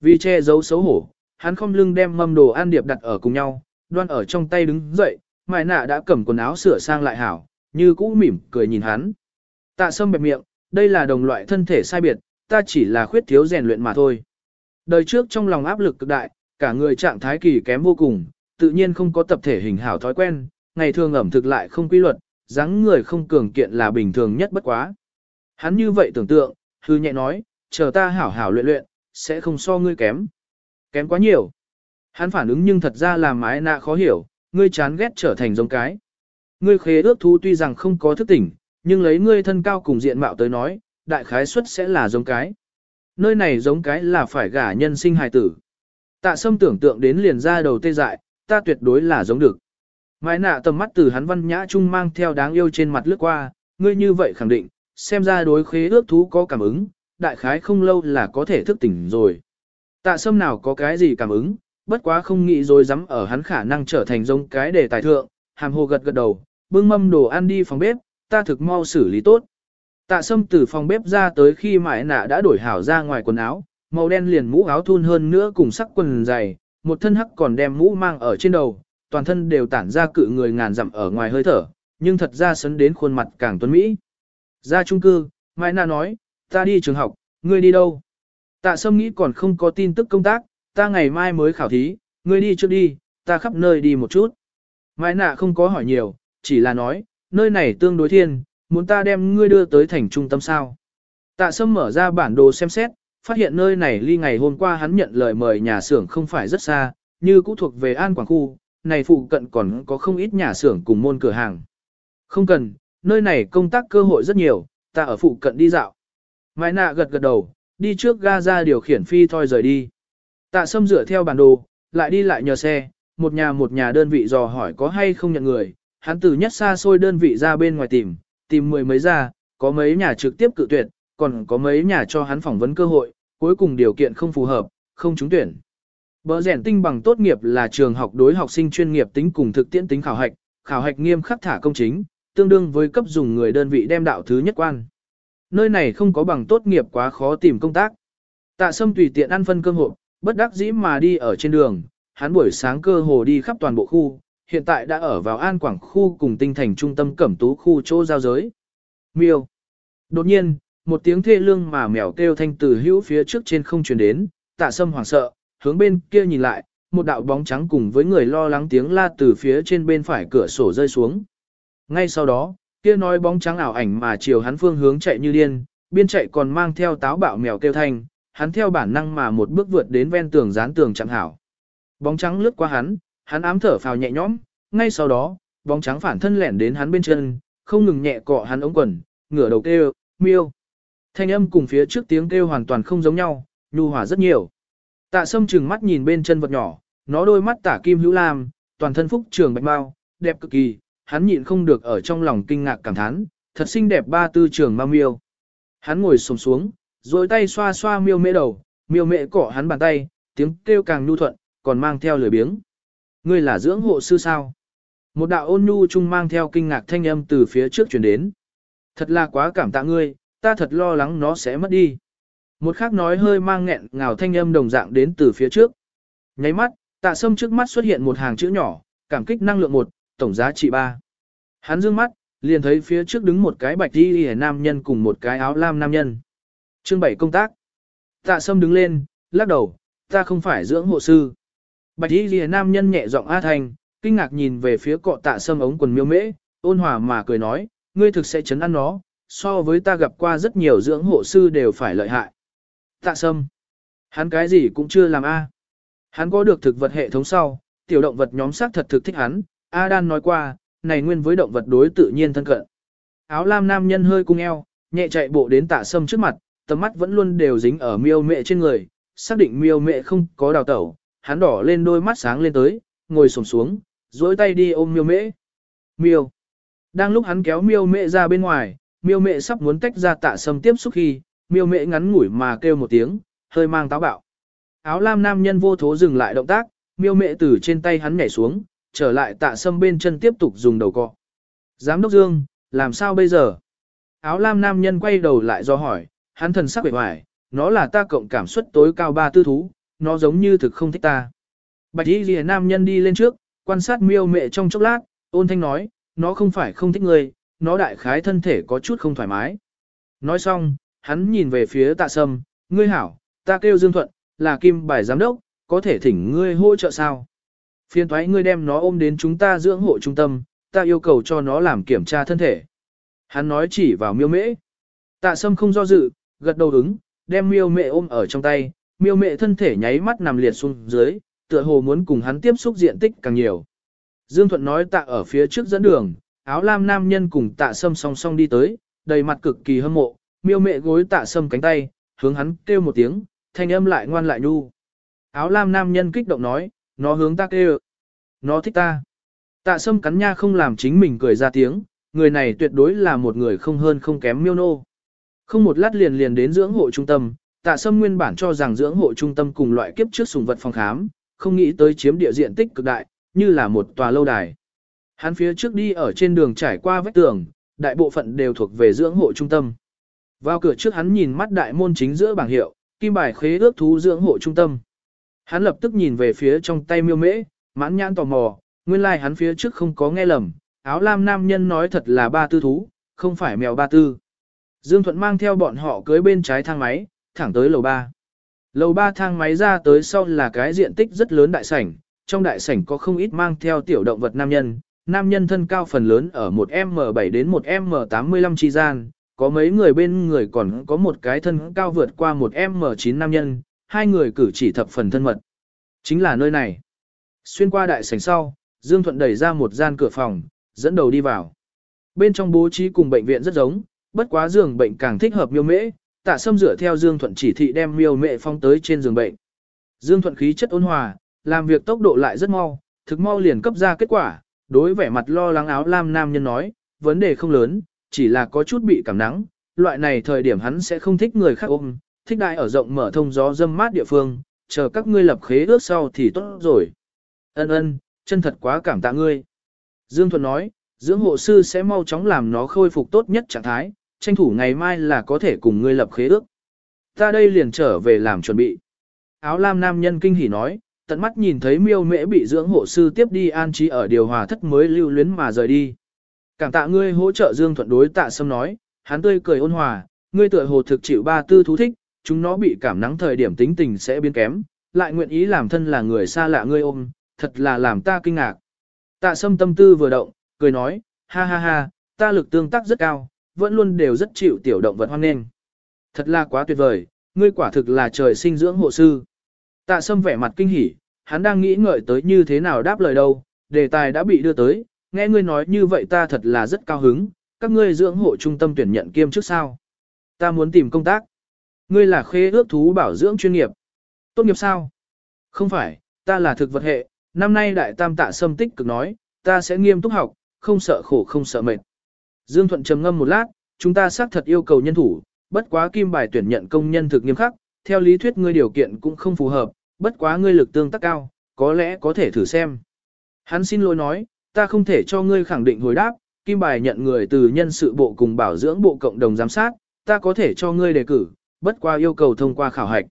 Vì che giấu xấu hổ, hắn không lưng đem mâm đồ ăn điệp đặt ở cùng nhau, đoan ở trong tay đứng dậy, mại nạ đã cầm quần áo sửa sang lại hảo, như cũ mỉm cười nhìn hắn. Tạ sâm bẹp miệng, đây là đồng loại thân thể sai biệt, ta chỉ là khuyết thiếu rèn luyện mà thôi. Đời trước trong lòng áp lực cực đại, cả người trạng thái kỳ kém vô cùng, tự nhiên không có tập thể hình hảo thói quen, ngày thường ẩm thực lại không quy luật, dáng người không cường kiện là bình thường nhất bất quá. Hắn như vậy tưởng tượng, hư nhẹ nói, chờ ta hảo hảo luyện luyện, sẽ không so ngươi kém. Kém quá nhiều. Hắn phản ứng nhưng thật ra là mái nạ khó hiểu, ngươi chán ghét trở thành giống cái. Ngươi khế ước thú tuy rằng không có thức tỉnh, nhưng lấy ngươi thân cao cùng diện mạo tới nói, đại khái suất sẽ là giống cái. Nơi này giống cái là phải gả nhân sinh hài tử. Tạ sâm tưởng tượng đến liền ra đầu tê dại, ta tuyệt đối là giống được. Mái nạ tầm mắt từ hắn văn nhã trung mang theo đáng yêu trên mặt lướt qua, ngươi như vậy khẳng định, xem ra đối khế ước thú có cảm ứng, đại khái không lâu là có thể thức tỉnh rồi. Tạ sâm nào có cái gì cảm ứng, bất quá không nghĩ rồi dám ở hắn khả năng trở thành giống cái để tài thượng, hàm hồ gật gật đầu, bưng mâm đồ ăn đi phòng bếp, ta thực mau xử lý tốt. Tạ sâm từ phòng bếp ra tới khi mãi nạ đã đổi hảo ra ngoài quần áo, màu đen liền mũ áo thun hơn nữa cùng sắc quần dày, một thân hắc còn đem mũ mang ở trên đầu, toàn thân đều tản ra cự người ngàn dặm ở ngoài hơi thở, nhưng thật ra sấn đến khuôn mặt càng tuấn mỹ. Ra trung cư, Mai Nạ nói, ta đi trường học, ngươi đi đâu? Tạ Sâm nghĩ còn không có tin tức công tác, ta ngày mai mới khảo thí, ngươi đi trước đi, ta khắp nơi đi một chút. Mai nạ không có hỏi nhiều, chỉ là nói, nơi này tương đối thiên, muốn ta đem ngươi đưa tới thành trung tâm sao. Tạ Sâm mở ra bản đồ xem xét, phát hiện nơi này ly ngày hôm qua hắn nhận lời mời nhà xưởng không phải rất xa, như cũ thuộc về An Quảng Khu, này phụ cận còn có không ít nhà xưởng cùng môn cửa hàng. Không cần, nơi này công tác cơ hội rất nhiều, ta ở phụ cận đi dạo. Mai nạ gật gật đầu, đi trước ga ra điều khiển phi thoi rời đi. Tạ Sâm dựa theo bản đồ, lại đi lại nhờ xe, một nhà một nhà đơn vị dò hỏi có hay không nhận người, hắn từ nhất xa xôi đơn vị ra bên ngoài tìm, tìm mười mấy ra, có mấy nhà trực tiếp cự tuyệt, còn có mấy nhà cho hắn phỏng vấn cơ hội, cuối cùng điều kiện không phù hợp, không trúng tuyển. Bờ rèn tinh bằng tốt nghiệp là trường học đối học sinh chuyên nghiệp tính cùng thực tiễn tính khảo hạch, khảo hạch nghiêm khắc thả công chính, tương đương với cấp dùng người đơn vị đem đạo thứ nhất quan. Nơi này không có bằng tốt nghiệp quá khó tìm công tác. Tạ Sâm tùy tiện ăn phân cơm hộp, bất đắc dĩ mà đi ở trên đường, hắn buổi sáng cơ hồ đi khắp toàn bộ khu, hiện tại đã ở vào An Quảng khu cùng tinh thành trung tâm cẩm tú khu chỗ giao giới. Miêu. Đột nhiên, một tiếng thê lương mà mèo kêu thanh từ hữu phía trước trên không truyền đến, tạ sâm hoảng sợ, hướng bên kia nhìn lại, một đạo bóng trắng cùng với người lo lắng tiếng la từ phía trên bên phải cửa sổ rơi xuống. Ngay sau đó, kia nói bóng trắng ảo ảnh mà chiều hắn phương hướng chạy như điên, biên chạy còn mang theo táo bạo mèo kêu thanh, hắn theo bản năng mà một bước vượt đến ven tường dán tường chẳng hảo. Bóng trắng lướt qua hắn, hắn ám thở phào nhẹ nhõm, ngay sau đó, bóng trắng phản thân lẻn đến hắn bên chân, không ngừng nhẹ cọ hắn ống quần, ngửa đầu kêu, miêu. Thanh âm cùng phía trước tiếng kêu hoàn toàn không giống nhau, nhu hòa rất nhiều. Tạ sâm chừng mắt nhìn bên chân vật nhỏ, nó đôi mắt tả kim hữu lam, toàn thân phúc trường bạch mau, đẹp cực kỳ, hắn nhịn không được ở trong lòng kinh ngạc cảm thán, thật xinh đẹp ba tư trường ma miêu. Hắn ngồi xổm xuống, rồi tay xoa xoa miêu mễ đầu, miêu mễ cỏ hắn bàn tay, tiếng kêu càng nhu thuận, còn mang theo lời biếng. Ngươi là dưỡng hộ sư sao? Một đạo ôn nhu chung mang theo kinh ngạc thanh âm từ phía trước chuyển đến. Thật là quá cảm tạ ngươi, ta thật lo lắng nó sẽ mất đi. Một khác nói hơi mang nghẹn ngào thanh âm đồng dạng đến từ phía trước. Nháy mắt, tạ sâm trước mắt xuất hiện một hàng chữ nhỏ, cảm kích năng lượng một, tổng giá trị 3. Hắn dương mắt, liền thấy phía trước đứng một cái bạch đi hề nam nhân cùng một cái áo lam nam nhân. Chương 7 công tác. Tạ sâm đứng lên, lắc đầu, ta không phải dưỡng hộ sư. Bạch y lìa nam nhân nhẹ giọng A Thành, kinh ngạc nhìn về phía cọ tạ sâm ống quần miêu mễ, ôn hòa mà cười nói, ngươi thực sẽ chấn ăn nó, so với ta gặp qua rất nhiều dưỡng hộ sư đều phải lợi hại. Tạ sâm, hắn cái gì cũng chưa làm A. Hắn có được thực vật hệ thống sau, tiểu động vật nhóm xác thật thực thích hắn, A Đan nói qua, này nguyên với động vật đối tự nhiên thân cận. Áo lam nam nhân hơi cung eo, nhẹ chạy bộ đến tạ sâm trước mặt, tầm mắt vẫn luôn đều dính ở miêu mẹ trên người, xác định miêu mẹ không có đào tẩu, hắn đỏ lên đôi mắt sáng lên tới, ngồi xổm xuống, duỗi tay đi ôm miêu Mẹ. Miêu. Đang lúc hắn kéo miêu Mẹ ra bên ngoài, miêu Mẹ sắp muốn tách ra tạ sâm tiếp xúc khi, miêu Mẹ ngắn ngủi mà kêu một tiếng, hơi mang táo bạo. Áo lam nam nhân vô thố dừng lại động tác, miêu mẹ từ trên tay hắn nhảy xuống, trở lại tạ sâm bên chân tiếp tục dùng đầu cọ. Giám đốc Dương, làm sao bây giờ? Áo lam nam nhân quay đầu lại do hỏi, hắn thần sắc vẻ hoài, nó là ta cộng cảm suất tối cao ba tư thú, nó giống như thực không thích ta. Bạch y lìa nam nhân đi lên trước, quan sát miêu mẹ trong chốc lát, ôn thanh nói, nó không phải không thích ngươi, nó đại khái thân thể có chút không thoải mái. Nói xong, hắn nhìn về phía tạ sâm, ngươi hảo, ta kêu Dương Thuận, là kim bài giám đốc, có thể thỉnh ngươi hỗ trợ sao? Phiên thoái ngươi đem nó ôm đến chúng ta dưỡng hộ trung tâm, ta yêu cầu cho nó làm kiểm tra thân thể. Hắn nói chỉ vào miêu mễ. Tạ sâm không do dự, gật đầu ứng, đem miêu mẹ ôm ở trong tay, miêu mẹ thân thể nháy mắt nằm liệt xuống dưới, tựa hồ muốn cùng hắn tiếp xúc diện tích càng nhiều. Dương Thuận nói tạ ở phía trước dẫn đường, áo lam nam nhân cùng tạ sâm song song đi tới, đầy mặt cực kỳ hâm mộ, miêu mẹ gối tạ sâm cánh tay, hướng hắn kêu một tiếng, thanh âm lại ngoan lại nhu. Áo lam nam nhân kích động nói, nó hướng ta kêu. Nó thích ta. Tạ sâm cắn nha không làm chính mình cười ra tiếng, người này tuyệt đối là một người không hơn không kém miêu nô. Không một lát liền liền đến dưỡng hộ trung tâm, tạ sâm nguyên bản cho rằng dưỡng hộ trung tâm cùng loại kiếp trước sùng vật phòng khám, không nghĩ tới chiếm địa diện tích cực đại, như là một tòa lâu đài. Hắn phía trước đi ở trên đường trải qua vách tường, đại bộ phận đều thuộc về dưỡng hộ trung tâm. Vào cửa trước hắn nhìn mắt đại môn chính giữa bảng hiệu, kim bài khế ước thú dưỡng hộ trung tâm. Hắn lập tức nhìn về phía trong tay miêu mễ, mãn nhãn tò mò, nguyên lai like hắn phía trước không có nghe lầm, áo lam nam nhân nói thật là ba tư thú, không phải mèo ba tư. Dương Thuận mang theo bọn họ cưới bên trái thang máy, thẳng tới lầu 3. Lầu 3 thang máy ra tới sau là cái diện tích rất lớn đại sảnh, trong đại sảnh có không ít mang theo tiểu động vật nam nhân, nam nhân thân cao phần lớn ở một M7 đến một M85 chi gian, có mấy người bên người còn có một cái thân cao vượt qua một M9 nam nhân, hai người cử chỉ thập phần thân mật. Chính là nơi này. Xuyên qua đại sảnh sau, Dương Thuận đẩy ra một gian cửa phòng, dẫn đầu đi vào. Bên trong bố trí cùng bệnh viện rất giống, bất quá giường bệnh càng thích hợp miêu mễ, tạ sâm dựa theo Dương Thuận chỉ thị đem miêu mễ phong tới trên giường bệnh. Dương Thuận khí chất ôn hòa, làm việc tốc độ lại rất mau, thực mau liền cấp ra kết quả, đối vẻ mặt lo lắng áo lam nam nhân nói, vấn đề không lớn, chỉ là có chút bị cảm nắng, loại này thời điểm hắn sẽ không thích người khác ôm, thích đại ở rộng mở thông gió dâm mát địa phương, chờ các ngươi lập khế ước sau thì tốt rồi. Ân ân, chân thật quá cảm tạ ngươi. Dương Thuận nói, dưỡng hộ sư sẽ mau chóng làm nó khôi phục tốt nhất trạng thái, tranh thủ ngày mai là có thể cùng ngươi lập khế ước. Ta đây liền trở về làm chuẩn bị. Áo lam nam nhân kinh hỉ nói, tận mắt nhìn thấy miêu mễ bị dưỡng hộ sư tiếp đi an trí ở điều hòa thất mới lưu luyến mà rời đi. Cảm tạ ngươi hỗ trợ Dương Thuận đối tạ sâm nói, hắn tươi cười ôn hòa, ngươi tựa hồ thực chịu ba tư thú thích, chúng nó bị cảm nắng thời điểm tính tình sẽ biến kém, lại nguyện ý làm thân là người xa lạ ngươi ôm, thật là làm ta kinh ngạc. Tạ sâm tâm tư vừa động, cười nói, ha ha ha, ta lực tương tác rất cao, vẫn luôn đều rất chịu tiểu động vật hoan nghênh. Thật là quá tuyệt vời, ngươi quả thực là trời sinh dưỡng hộ sư. Tạ sâm vẻ mặt kinh hỉ, hắn đang nghĩ ngợi tới như thế nào đáp lời đâu, đề tài đã bị đưa tới, nghe ngươi nói như vậy ta thật là rất cao hứng, các ngươi dưỡng hộ trung tâm tuyển nhận kiêm trước sao. Ta muốn tìm công tác. Ngươi là khế ước thú bảo dưỡng chuyên nghiệp. Tốt nghiệp sao? Không phải, ta là thực vật hệ, năm nay đại tam tạ sâm tích cực nói, ta sẽ nghiêm túc học, không sợ khổ không sợ mệt. Dương Thuận trầm ngâm một lát, chúng ta xác thật yêu cầu nhân thủ, bất quá kim bài tuyển nhận công nhân thực nghiêm khắc, theo lý thuyết ngươi điều kiện cũng không phù hợp, bất quá ngươi lực tương tác cao, có lẽ có thể thử xem. Hắn xin lỗi nói, ta không thể cho ngươi khẳng định hồi đáp, kim bài nhận người từ nhân sự bộ cùng bảo dưỡng bộ cộng đồng giám sát, ta có thể cho ngươi đề cử, bất qua yêu cầu thông qua khảo hạch.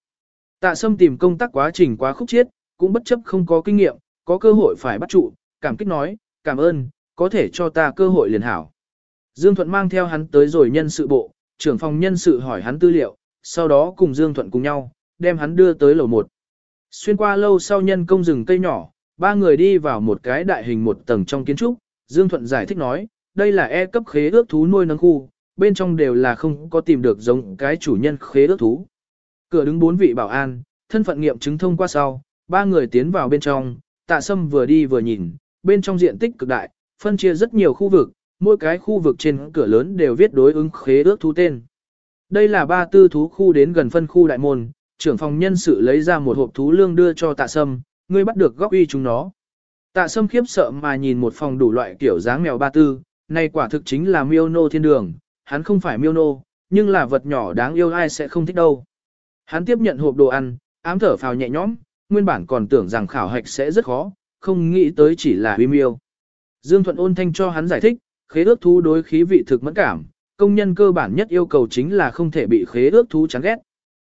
Tạ Sâm tìm công tác quá trình quá khúc chiết, cũng bất chấp không có kinh nghiệm, có cơ hội phải bắt trụ, cảm kích nói, cảm ơn, có thể cho ta cơ hội liền hảo. Dương Thuận mang theo hắn tới rồi nhân sự bộ, trưởng phòng nhân sự hỏi hắn tư liệu, sau đó cùng Dương Thuận cùng nhau, đem hắn đưa tới lầu 1. Xuyên qua lâu sau nhân công rừng cây nhỏ, ba người đi vào một cái đại hình một tầng trong kiến trúc, Dương Thuận giải thích nói, đây là E cấp khế ước thú nuôi nấng khu, bên trong đều là không có tìm được giống cái chủ nhân khế ước thú. Cửa đứng bốn vị bảo an, thân phận nghiệm chứng thông qua sau, ba người tiến vào bên trong, tạ sâm vừa đi vừa nhìn, bên trong diện tích cực đại, phân chia rất nhiều khu vực, mỗi cái khu vực trên cửa lớn đều viết đối ứng khế ước thú tên. Đây là ba tư thú khu đến gần phân khu đại môn, trưởng phòng nhân sự lấy ra một hộp thú lương đưa cho tạ sâm, ngươi bắt được góc uy chúng nó. Tạ sâm khiếp sợ mà nhìn một phòng đủ loại kiểu dáng mèo ba tư, này quả thực chính là miêu nô thiên đường, hắn không phải miêu nô, nhưng là vật nhỏ đáng yêu ai sẽ không thích đâu. Hắn tiếp nhận hộp đồ ăn, ám thở phào nhẹ nhõm, nguyên bản còn tưởng rằng khảo hạch sẽ rất khó, không nghĩ tới chỉ là huy miêu. Dương Thuận ôn thanh cho hắn giải thích, khế ước thú đối khí vị thực mẫn cảm, công nhân cơ bản nhất yêu cầu chính là không thể bị khế ước thú chán ghét.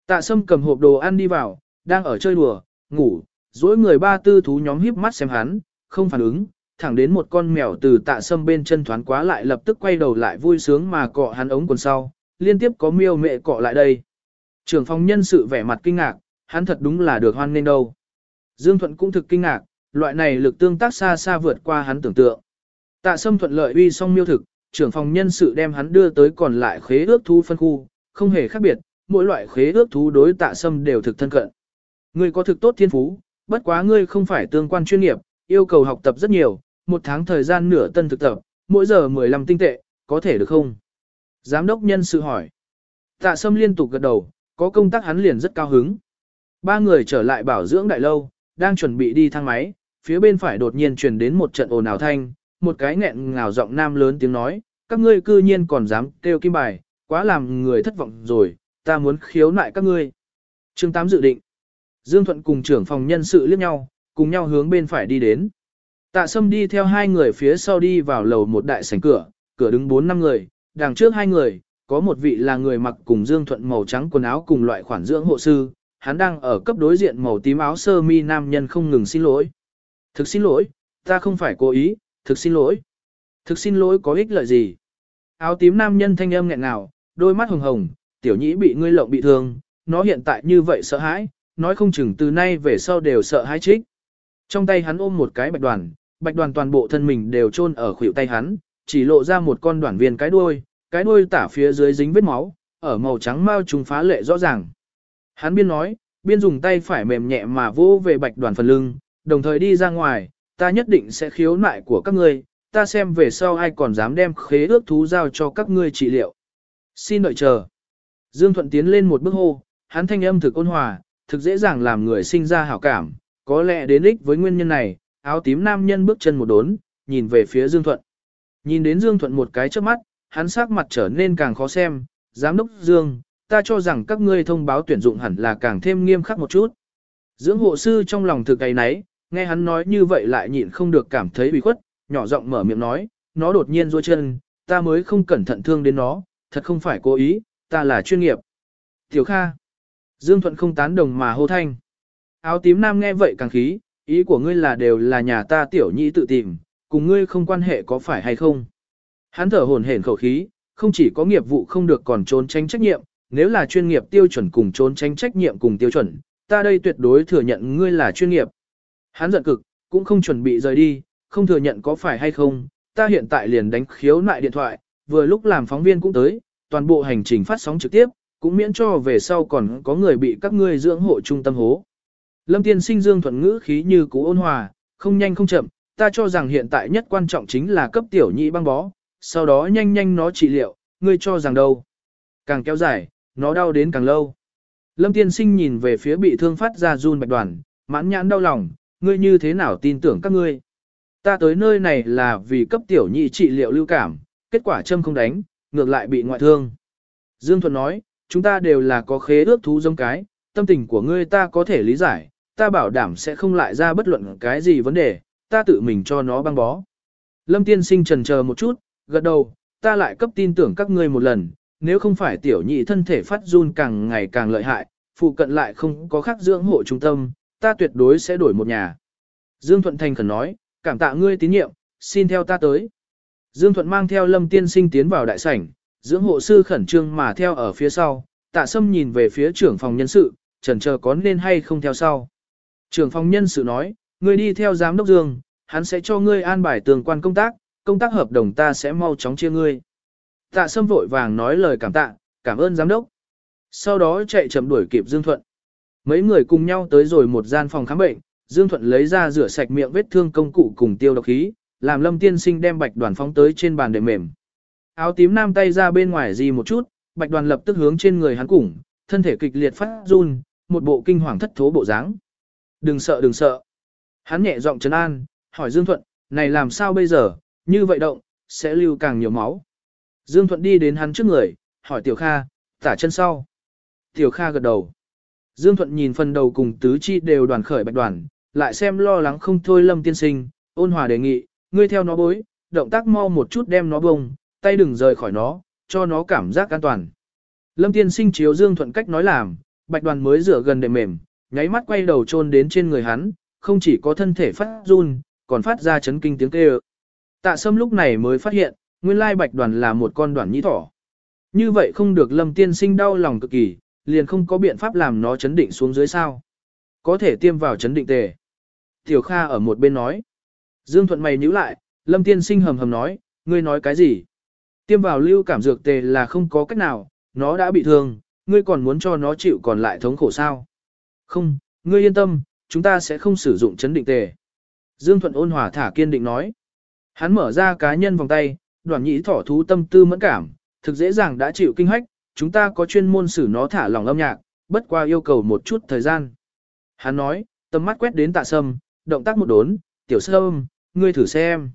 Tạ Sâm cầm hộp đồ ăn đi vào, đang ở chơi đùa, ngủ, dối người ba tư thú nhóm híp mắt xem hắn, không phản ứng, thẳng đến một con mèo từ tạ sâm bên chân thoáng quá lại lập tức quay đầu lại vui sướng mà cọ hắn ống quần sau, liên tiếp có miêu mẹ cọ lại đây. Trưởng phòng nhân sự vẻ mặt kinh ngạc, hắn thật đúng là được hoan nên đâu. Dương Thuận cũng thực kinh ngạc, loại này lực tương tác xa xa vượt qua hắn tưởng tượng. Tạ Sâm thuận lợi uy xong miêu thực, trưởng phòng nhân sự đem hắn đưa tới còn lại khế ước thú phân khu, không hề khác biệt, mỗi loại khế ước thú đối Tạ Sâm đều thực thân cận. Ngươi có thực tốt thiên phú, bất quá ngươi không phải tương quan chuyên nghiệp, yêu cầu học tập rất nhiều, một tháng thời gian nửa tân thực tập, mỗi giờ 15 tinh tệ, có thể được không? Giám đốc nhân sự hỏi. Tạ Sâm liên tục gật đầu, có công tác hắn liền rất cao hứng. Ba người trở lại bảo dưỡng đại lâu, đang chuẩn bị đi thang máy, phía bên phải đột nhiên truyền đến một trận ồn ào thanh, một cái nghẹn ngào giọng nam lớn tiếng nói, các ngươi cư nhiên còn dám kêu kim bài, quá làm người thất vọng rồi, ta muốn khiếu nại các ngươi. Chương 8 dự định. Dương Thuận cùng trưởng phòng nhân sự liếc nhau, cùng nhau hướng bên phải đi đến. Tạ Sâm đi theo hai người phía sau đi vào lầu một đại sảnh cửa, cửa đứng bốn năm người, đằng trước hai người, có một vị là người mặc cùng Dương Thuận màu trắng quần áo cùng loại khoản dưỡng hộ sư, hắn đang ở cấp đối diện màu tím áo sơ mi nam nhân không ngừng xin lỗi. Thực xin lỗi, ta không phải cố ý, thực xin lỗi. Thực xin lỗi có ích lợi gì? Áo tím nam nhân thanh âm nghẹn ngào, đôi mắt hồng hồng, tiểu nhĩ bị ngươi lộng bị thương, nó hiện tại như vậy sợ hãi, nói không chừng từ nay về sau đều sợ hãi trích. Trong tay hắn ôm một cái bạch đoàn, bạch đoàn toàn bộ thân mình đều chôn ở khuỷu tay hắn, chỉ lộ ra một con đoàn viên cái đuôi, cái đuôi tả phía dưới dính vết máu, ở màu trắng mao trùng phá lệ rõ ràng. Hắn biên nói, biên dùng tay phải mềm nhẹ mà vỗ về bạch đoàn phần lưng, đồng thời đi ra ngoài, ta nhất định sẽ khiếu nại của các ngươi, ta xem về sau ai còn dám đem khế ước thú giao cho các ngươi trị liệu. Xin đợi chờ. Dương Thuận tiến lên một bước hô, hắn thanh âm thực ôn hòa, thực dễ dàng làm người sinh ra hảo cảm, có lẽ đến ích với nguyên nhân này, áo tím nam nhân bước chân một đốn, nhìn về phía Dương Thuận. Nhìn đến Dương Thuận một cái trước mắt, hắn sắc mặt trở nên càng khó xem, giám đốc Dương, ta cho rằng các ngươi thông báo tuyển dụng hẳn là càng thêm nghiêm khắc một chút. Dưỡng hộ sư trong lòng thực cái nấy, nghe hắn nói như vậy lại nhịn không được cảm thấy bị khuất, nhỏ giọng mở miệng nói, nó đột nhiên rôi chân, ta mới không cẩn thận thương đến nó, thật không phải cố ý, ta là chuyên nghiệp. Tiểu Kha. Dương Thuận không tán đồng mà hô thanh. Áo tím nam nghe vậy càng khí, ý của ngươi là đều là nhà ta tiểu nhị tự tìm, cùng ngươi không quan hệ có phải hay không. Hắn thở hổn hển khẩu khí, không chỉ có nghiệp vụ không được còn trốn tránh trách nhiệm, nếu là chuyên nghiệp tiêu chuẩn cùng trốn tránh trách nhiệm cùng tiêu chuẩn, ta đây tuyệt đối thừa nhận ngươi là chuyên nghiệp. Hắn giận cực, cũng không chuẩn bị rời đi, không thừa nhận có phải hay không, ta hiện tại liền đánh khiếu nại điện thoại, vừa lúc làm phóng viên cũng tới, toàn bộ hành trình phát sóng trực tiếp, cũng miễn cho về sau còn có người bị các ngươi dưỡng hộ trung tâm hố. Lâm tiên sinh dương thuận ngữ khí như cú ôn hòa, không nhanh không chậm, ta cho rằng hiện tại nhất quan trọng chính là cấp tiểu nhị băng bó, sau đó nhanh nhanh nó trị liệu, ngươi cho rằng đâu. Càng kéo dài, nó đau đến càng lâu. Lâm tiên sinh nhìn về phía bị thương phát ra run bạch đoàn, mãn nhãn đau lòng, ngươi như thế nào tin tưởng các ngươi. Ta tới nơi này là vì cấp tiểu nhị trị liệu lưu cảm, kết quả châm không đánh, ngược lại bị ngoại thương. Dương Thuận nói, chúng ta đều là có khế ước thú giống cái, tâm tình của ngươi ta có thể lý giải, ta bảo đảm sẽ không lại ra bất luận cái gì vấn đề, ta tự mình cho nó băng bó. Lâm tiên sinh trần chờ một chút, gật đầu, ta lại cấp tin tưởng các ngươi một lần, nếu không phải tiểu nhị thân thể phát run càng ngày càng lợi hại, phụ cận lại không có khác dưỡng hộ trung tâm, ta tuyệt đối sẽ đổi một nhà. Dương Thuận Thành khẩn nói, cảm tạ ngươi tín nhiệm, xin theo ta tới. Dương Thuận mang theo Lâm tiên sinh tiến vào đại sảnh, dưỡng hộ sư khẩn trương mà theo ở phía sau, tạ sâm nhìn về phía trưởng phòng nhân sự, trần chờ có nên hay không theo sau. Trưởng phòng nhân sự nói, ngươi đi theo giám đốc Dương, hắn sẽ cho ngươi an bài tường quan công tác, công tác hợp đồng ta sẽ mau chóng chia ngươi. Tạ sâm vội vàng nói lời cảm tạ, cảm ơn giám đốc. Sau đó chạy chậm đuổi kịp Dương Thuận. Mấy người cùng nhau tới rồi một gian phòng khám bệnh, Dương Thuận lấy ra rửa sạch miệng vết thương công cụ cùng tiêu độc khí, làm Lâm Tiên Sinh đem bạch đoàn phóng tới trên bàn để mềm. Áo tím nam tay ra bên ngoài gì một chút, bạch đoàn lập tức hướng trên người hắn củng, thân thể kịch liệt phát run, một bộ kinh hoàng thất thố bộ dáng. Đừng sợ đừng sợ. Hắn nhẹ giọng trấn an, hỏi Dương Thuận, này làm sao bây giờ, như vậy động, sẽ lưu càng nhiều máu. Dương Thuận đi đến hắn trước người, hỏi Tiểu Kha, tả chân sau. Tiểu Kha gật đầu. Dương Thuận nhìn phần đầu cùng tứ chi đều đoàn khởi bạch đoàn, lại xem lo lắng không thôi Lâm tiên sinh, ôn hòa đề nghị, ngươi theo nó bối, động tác mau một chút đem nó bông, tay đừng rời khỏi nó, cho nó cảm giác an toàn. Lâm tiên sinh chiếu Dương Thuận cách nói làm, bạch đoàn mới rửa gần để mềm, nháy mắt quay đầu chôn đến trên người hắn, không chỉ có thân thể phát run, còn phát ra chấn kinh tiếng kêu. Tạ Sâm lúc này mới phát hiện, nguyên lai bạch đoàn là một con đoàn nhĩ thỏ. Như vậy không được Lâm tiên sinh đau lòng cực kỳ, liền không có biện pháp làm nó chấn định xuống dưới sao. Có thể tiêm vào chấn định tề. Tiểu Kha ở một bên nói. Dương Thuận mày nhíu lại, Lâm tiên sinh hầm hầm nói, ngươi nói cái gì? Tiêm vào lưu cảm dược tề là không có cách nào, nó đã bị thương, ngươi còn muốn cho nó chịu còn lại thống khổ sao? Không, ngươi yên tâm, chúng ta sẽ không sử dụng chấn định tề. Dương Thuận ôn hòa thả kiên định nói. Hắn mở ra cá nhân vòng tay, đoàn nhĩ thỏ thú tâm tư mẫn cảm, thực dễ dàng đã chịu kinh hách, chúng ta có chuyên môn xử nó thả lỏng âm nhạc, bất qua yêu cầu một chút thời gian. Hắn nói, tầm mắt quét đến tạ sâm, động tác một đốn, tiểu sâm, ngươi thử xem.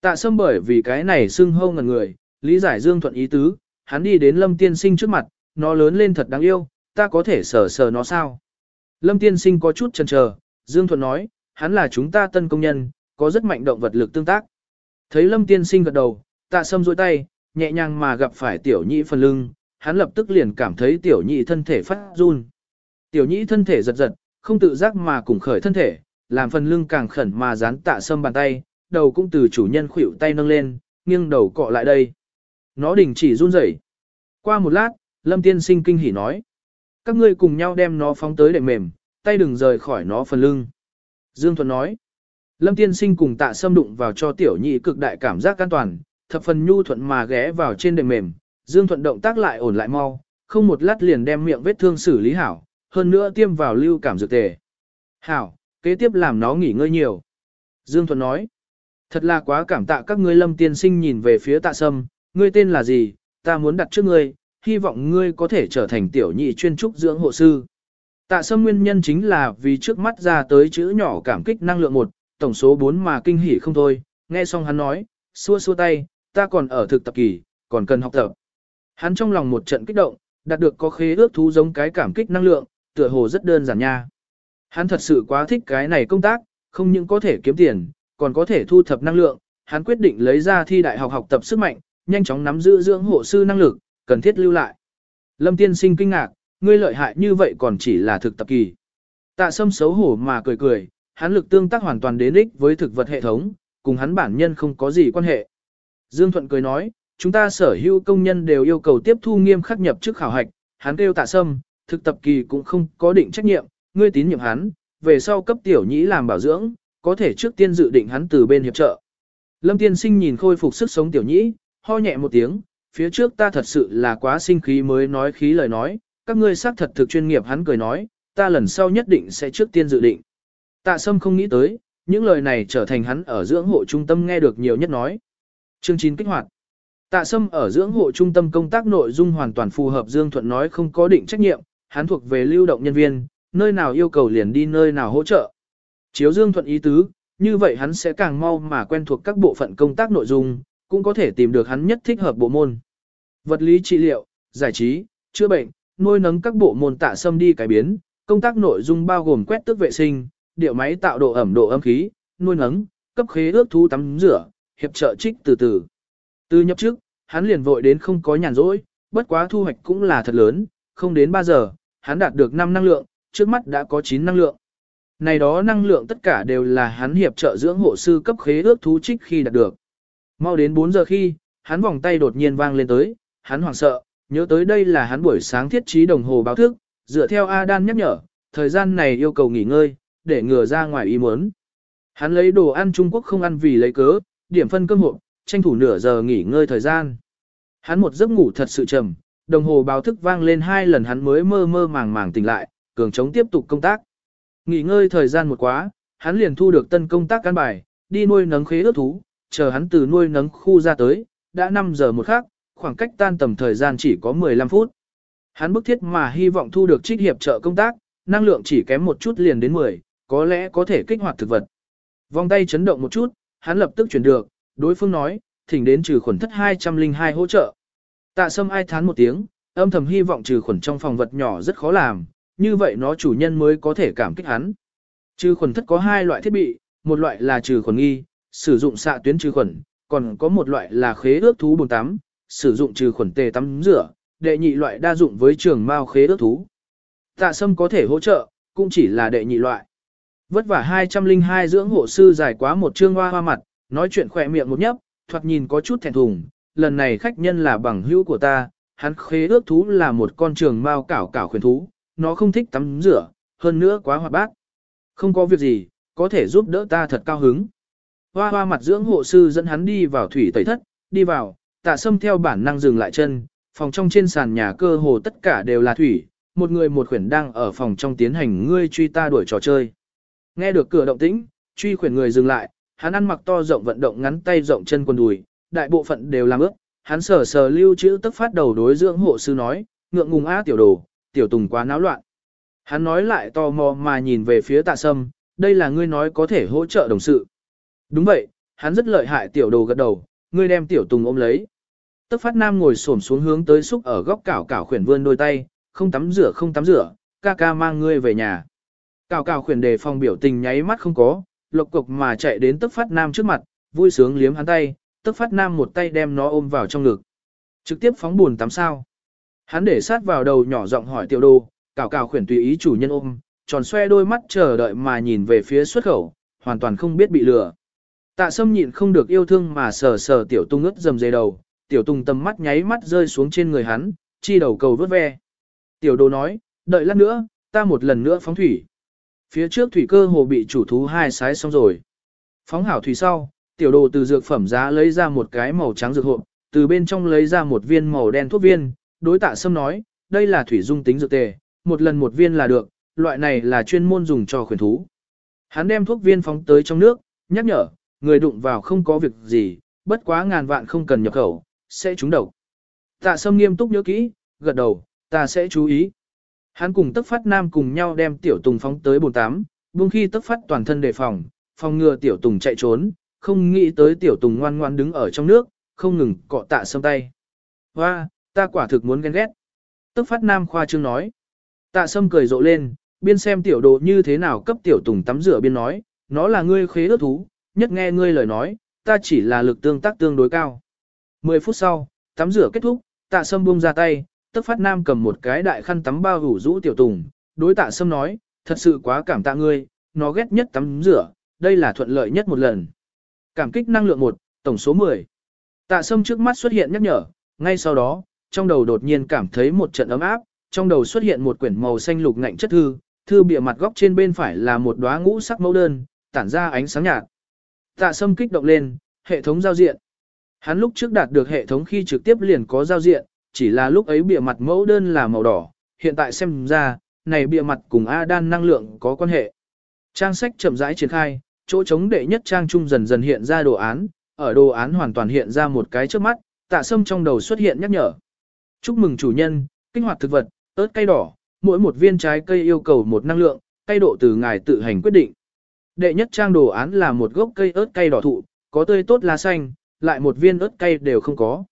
Tạ sâm bởi vì cái này xưng hâu ngần người, lý giải Dương Thuận ý tứ, hắn đi đến Lâm Tiên Sinh trước mặt, nó lớn lên thật đáng yêu, ta có thể sờ sờ nó sao? Lâm Tiên Sinh có chút chần chờ, Dương Thuận nói, hắn là chúng ta tân công nhân, có rất mạnh động vật lực tương tác. Thấy Lâm Tiên Sinh gật đầu, tạ sâm dôi tay, nhẹ nhàng mà gặp phải tiểu nhị phần lưng, hắn lập tức liền cảm thấy tiểu nhị thân thể phát run. Tiểu nhị thân thể giật giật, không tự giác mà cùng khởi thân thể, làm phần lưng càng khẩn mà dán tạ sâm bàn tay, đầu cũng từ chủ nhân khuỷu tay nâng lên, nghiêng đầu cọ lại đây. Nó đình chỉ run rẩy. Qua một lát, Lâm Tiên Sinh kinh hỉ nói. Các ngươi cùng nhau đem nó phóng tới để mềm, tay đừng rời khỏi nó phần lưng. Dương Thuận nói. Lâm Tiên Sinh cùng tạ sâm đụng vào cho tiểu nhị cực đại cảm giác an toàn, thập phần nhu thuận mà ghé vào trên đệm mềm. Dương Thuận động tác lại ổn lại mau, không một lát liền đem miệng vết thương xử lý hảo, hơn nữa tiêm vào lưu cảm dược tề. Hảo, kế tiếp làm nó nghỉ ngơi nhiều. Dương Thuận nói. Thật là quá cảm tạ các ngươi Lâm Tiên Sinh nhìn về phía tạ sâm, ngươi tên là gì, ta muốn đặt trước ngươi, hy vọng ngươi có thể trở thành tiểu nhị chuyên trúc dưỡng hộ sư. Tạ sâm nguyên nhân chính là vì trước mắt ra tới chữ nhỏ cảm kích năng lượng một, tổng số 4 mà kinh hỉ không thôi, nghe xong hắn nói, xua xua tay, ta còn ở thực tập kỳ, còn cần học tập. Hắn trong lòng một trận kích động, đạt được có khế ước thú giống cái cảm kích năng lượng, tựa hồ rất đơn giản nha. Hắn thật sự quá thích cái này công tác, không những có thể kiếm tiền, còn có thể thu thập năng lượng, hắn quyết định lấy ra thi đại học học tập sức mạnh, nhanh chóng nắm giữ dưỡng hộ sư năng lực, cần thiết lưu lại. Lâm tiên sinh kinh ngạc, ngươi lợi hại như vậy còn chỉ là thực tập kỳ. Tạ sâm xấu hổ mà cười cười, hắn lực tương tác hoàn toàn đến ích với thực vật hệ thống, cùng hắn bản nhân không có gì quan hệ. Dương Thuận cười nói, chúng ta sở hữu công nhân đều yêu cầu tiếp thu nghiêm khắc nhập chức khảo hạch, hắn kêu tạ sâm, thực tập kỳ cũng không có định trách nhiệm, ngươi tín nhiệm hắn, về sau cấp tiểu nhĩ làm bảo dưỡng, có thể trước tiên dự định hắn từ bên hiệp trợ. Lâm tiên sinh nhìn khôi phục sức sống tiểu nhĩ, ho nhẹ một tiếng, phía trước ta thật sự là quá sinh khí mới nói khí lời nói, các ngươi xác thật thực chuyên nghiệp hắn cười nói, ta lần sau nhất định sẽ trước tiên dự định. Tạ Sâm không nghĩ tới, những lời này trở thành hắn ở dưỡng hộ trung tâm nghe được nhiều nhất nói. Chương 9 kích hoạt. Tạ Sâm ở dưỡng hộ trung tâm công tác nội dung hoàn toàn phù hợp Dương Thuận nói không có định trách nhiệm, hắn thuộc về lưu động nhân viên, nơi nào yêu cầu liền đi nơi nào hỗ trợ. Chiếu Dương Thuận ý tứ, như vậy hắn sẽ càng mau mà quen thuộc các bộ phận công tác nội dung, cũng có thể tìm được hắn nhất thích hợp bộ môn. Vật lý trị liệu, giải trí, chữa bệnh, nuôi nấng các bộ môn tạ Sâm đi cải biến, công tác nội dung bao gồm quét tước vệ sinh, điệu máy tạo độ ẩm độ âm khí, nuôi nấng, cấp khế ước thú tắm rửa, hiệp trợ trích từ từ. Từ nhập trước, hắn liền vội đến không có nhàn rỗi, bất quá thu hoạch cũng là thật lớn, không đến 3 giờ, hắn đạt được 5 năng lượng, trước mắt đã có 9 năng lượng. Này đó năng lượng tất cả đều là hắn hiệp trợ dưỡng hộ sư cấp khế ước thú trích khi đạt được. Mau đến 4 giờ khi, hắn vòng tay đột nhiên vang lên tới, hắn hoảng sợ, nhớ tới đây là hắn buổi sáng thiết trí đồng hồ báo thức, dựa theo Adan nhắc nhở, thời gian này yêu cầu nghỉ ngơi, để ngừa ra ngoài ý muốn. Hắn lấy đồ ăn Trung Quốc không ăn vì lấy cớ, điểm phân cơm hộp, tranh thủ nửa giờ nghỉ ngơi thời gian. Hắn một giấc ngủ thật sự trầm, đồng hồ báo thức vang lên hai lần hắn mới mơ mơ màng màng tỉnh lại, cường chống tiếp tục công tác. Nghỉ ngơi thời gian một quá, hắn liền thu được tân công tác căn bài, đi nuôi nấng khế ước thú, chờ hắn từ nuôi nấng khu ra tới, đã 5 giờ một khắc, khoảng cách tan tầm thời gian chỉ có 15 phút. Hắn bức thiết mà hy vọng thu được trích hiệp trợ công tác, năng lượng chỉ kém một chút liền đến 10, có lẽ có thể kích hoạt thực vật. Vòng tay chấn động một chút, hắn lập tức chuyển được, đối phương nói, thỉnh đến trừ khuẩn thất 202 hỗ trợ. Tạ sâm ai thán một tiếng, âm thầm hy vọng trừ khuẩn trong phòng vật nhỏ rất khó làm, như vậy nó chủ nhân mới có thể cảm kích hắn. Trừ khuẩn thất có hai loại thiết bị, một loại là trừ khuẩn nghi, sử dụng xạ tuyến trừ khuẩn, còn có một loại là khế ước thú bồn tắm, sử dụng trừ khuẩn tề tắm rửa, đệ nhị loại đa dụng với trường mao khế ước thú. Tạ sâm có thể hỗ trợ, cũng chỉ là đệ nhị loại. Vất vả 202 dưỡng hộ sư dài quá một trương hoa hoa mặt, nói chuyện khỏe miệng một nhấp, thoạt nhìn có chút thẹn thùng, lần này khách nhân là bằng hữu của ta, hắn khế ước thú là một con trường mao cảo cảo khuyến thú, nó không thích tắm rửa, hơn nữa quá hoạt bát. Không có việc gì, có thể giúp đỡ ta thật cao hứng. Hoa hoa mặt dưỡng hộ sư dẫn hắn đi vào thủy tẩy thất, đi vào, tạ sâm theo bản năng dừng lại chân, phòng trong trên sàn nhà cơ hồ tất cả đều là thủy, một người một khuyển đang ở phòng trong tiến hành ngươi truy ta đuổi trò chơi. Nghe được cửa động tĩnh, truy khuyển người dừng lại, hắn ăn mặc to rộng vận động ngắn tay rộng chân quần đùi, đại bộ phận đều làm ướt, hắn sờ sờ lưu chữ tức phát đầu đối dưỡng hộ sư nói, ngượng ngùng á tiểu đồ, tiểu tùng quá náo loạn. Hắn nói lại tò mò mà nhìn về phía tạ sâm, đây là ngươi nói có thể hỗ trợ đồng sự. Đúng vậy, hắn rất lợi hại tiểu đồ gật đầu, ngươi đem tiểu tùng ôm lấy. Tức phát nam ngồi xổm xuống hướng tới xúc ở góc cảo cảo khuyển vươn đôi tay, không tắm rửa không tắm rửa, ca ca mang ngươi về nhà. Cảo cảo khuyển đề phòng biểu tình nháy mắt không có, lộc cục mà chạy đến tức phát nam trước mặt, vui sướng liếm hắn tay, tức phát nam một tay đem nó ôm vào trong ngực. Trực tiếp phóng buồn tắm sao. Hắn để sát vào đầu nhỏ giọng hỏi tiểu đồ, cảo cảo khuyển tùy ý chủ nhân ôm, tròn xoe đôi mắt chờ đợi mà nhìn về phía xuất khẩu, hoàn toàn không biết bị lừa. Tạ sâm nhịn không được yêu thương mà sờ sờ tiểu tung ướt dầm dề đầu, tiểu tung tầm mắt nháy mắt rơi xuống trên người hắn, chi đầu cầu vớt ve. Tiểu đồ nói, đợi lát nữa, ta một lần nữa phóng thủy. Phía trước thủy cơ hồ bị chủ thú hai sái xong rồi. Phóng hảo thủy sau, tiểu đồ từ dược phẩm giá lấy ra một cái màu trắng dược hộp, từ bên trong lấy ra một viên màu đen thuốc viên, đối tạ sâm nói, đây là thủy dung tính dược tề, một lần một viên là được, loại này là chuyên môn dùng cho khuyển thú. Hắn đem thuốc viên phóng tới trong nước, nhắc nhở, người đụng vào không có việc gì, bất quá ngàn vạn không cần nhập khẩu, sẽ trúng độc. Tạ sâm nghiêm túc nhớ kỹ, gật đầu, ta sẽ chú ý. Hắn cùng tức phát nam cùng nhau đem tiểu tùng phóng tới bồn tám, buông khi tức phát toàn thân đề phòng, phòng ngừa tiểu tùng chạy trốn, không nghĩ tới tiểu tùng ngoan ngoan đứng ở trong nước, không ngừng cọ tạ sâm tay. Hoa, ta quả thực muốn ghen ghét. Tức phát nam khoa trương nói. Tạ sâm cười rộ lên, biên xem tiểu đồ như thế nào cấp tiểu tùng tắm rửa biên nói, nó là ngươi khế ước thú, nhất nghe ngươi lời nói, ta chỉ là lực tương tác tương đối cao. 10 phút sau, tắm rửa kết thúc, tạ sâm buông ra tay, tức phát nam cầm một cái đại khăn tắm bao hủ rũ tiểu tùng, đối tạ sâm nói, thật sự quá cảm tạ ngươi, nó ghét nhất tắm rửa, đây là thuận lợi nhất một lần. Cảm kích năng lượng 1, tổng số 10. Tạ sâm trước mắt xuất hiện nhắc nhở, ngay sau đó, trong đầu đột nhiên cảm thấy một trận ấm áp, trong đầu xuất hiện một quyển màu xanh lục ngạnh chất thư, thư bìa mặt góc trên bên phải là một đóa ngũ sắc mẫu đơn, tản ra ánh sáng nhạt. Tạ Sâm kích động lên, hệ thống giao diện. Hắn lúc trước đạt được hệ thống khi trực tiếp liền có giao diện, chỉ là lúc ấy bìa mặt mẫu đơn là màu đỏ, hiện tại xem ra, này bìa mặt cùng A đan năng lượng có quan hệ. Trang sách chậm rãi triển khai, chỗ chống đệ nhất trang trung dần dần hiện ra đồ án, ở đồ án hoàn toàn hiện ra một cái trước mắt, tạ sâm trong đầu xuất hiện nhắc nhở. Chúc mừng chủ nhân, kích hoạt thực vật, ớt cây đỏ, mỗi một viên trái cây yêu cầu một năng lượng, cây độ từ ngài tự hành quyết định. Đệ nhất trang đồ án là một gốc cây ớt cay đỏ thụ, có tươi tốt lá xanh, lại một viên ớt cay đều không có.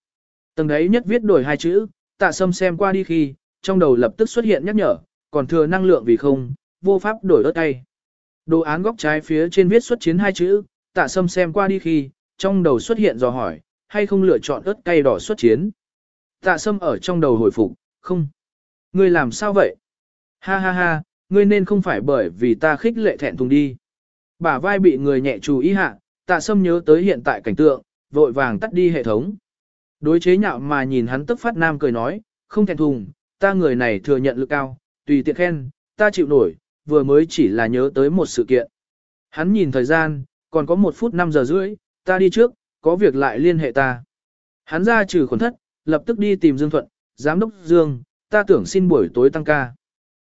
Tầng đấy nhất viết đổi hai chữ, tạ sâm xem qua đi khi, trong đầu lập tức xuất hiện nhắc nhở, còn thừa năng lượng vì không, vô pháp đổi ớt cay. Đồ án góc trái phía trên viết xuất chiến hai chữ, tạ sâm xem qua đi khi, trong đầu xuất hiện dò hỏi, hay không lựa chọn ớt cay đỏ xuất chiến. Tạ sâm ở trong đầu hồi phục, không. Ngươi làm sao vậy? Ha ha ha, ngươi nên không phải bởi vì ta khích lệ thẹn thùng đi. Bả vai bị người nhẹ chú ý hạ, tạ sâm nhớ tới hiện tại cảnh tượng, vội vàng tắt đi hệ thống. Đối chế nhạo mà nhìn hắn tức phát nam cười nói, không thèm thùng, ta người này thừa nhận lực cao, tùy tiện khen, ta chịu nổi, vừa mới chỉ là nhớ tới một sự kiện. Hắn nhìn thời gian, còn có một phút năm giờ rưỡi, ta đi trước, có việc lại liên hệ ta. Hắn ra trừ khuẩn thất, lập tức đi tìm Dương Thuận, giám đốc Dương, ta tưởng xin buổi tối tăng ca.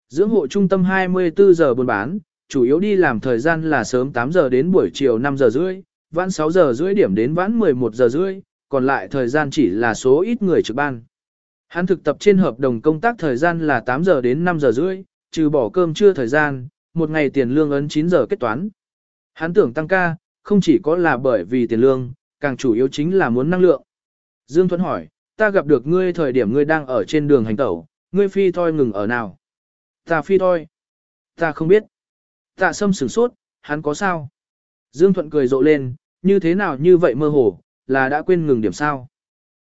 Dưỡng hộ trung tâm 24 giờ buôn bán, chủ yếu đi làm thời gian là sớm 8 giờ đến buổi chiều 5 giờ rưỡi, vãn 6 giờ rưỡi điểm đến vãn 11 giờ rưỡi, còn lại thời gian chỉ là số ít người trực ban. Hắn thực tập trên hợp đồng công tác thời gian là 8 giờ đến 5 giờ rưỡi, trừ bỏ cơm trưa thời gian, một ngày tiền lương ấn 9 giờ kết toán. Hắn tưởng tăng ca, không chỉ có là bởi vì tiền lương, càng chủ yếu chính là muốn năng lượng. Dương Thuấn hỏi, ta gặp được ngươi thời điểm ngươi đang ở trên đường hành tẩu, ngươi phi thoi ngừng ở nào? Ta phi thôi. Ta không biết. Tạ sâm sửng sốt, hắn có sao? Dương Thuận cười rộ lên, như thế nào như vậy mơ hồ, là đã quên ngừng điểm sao?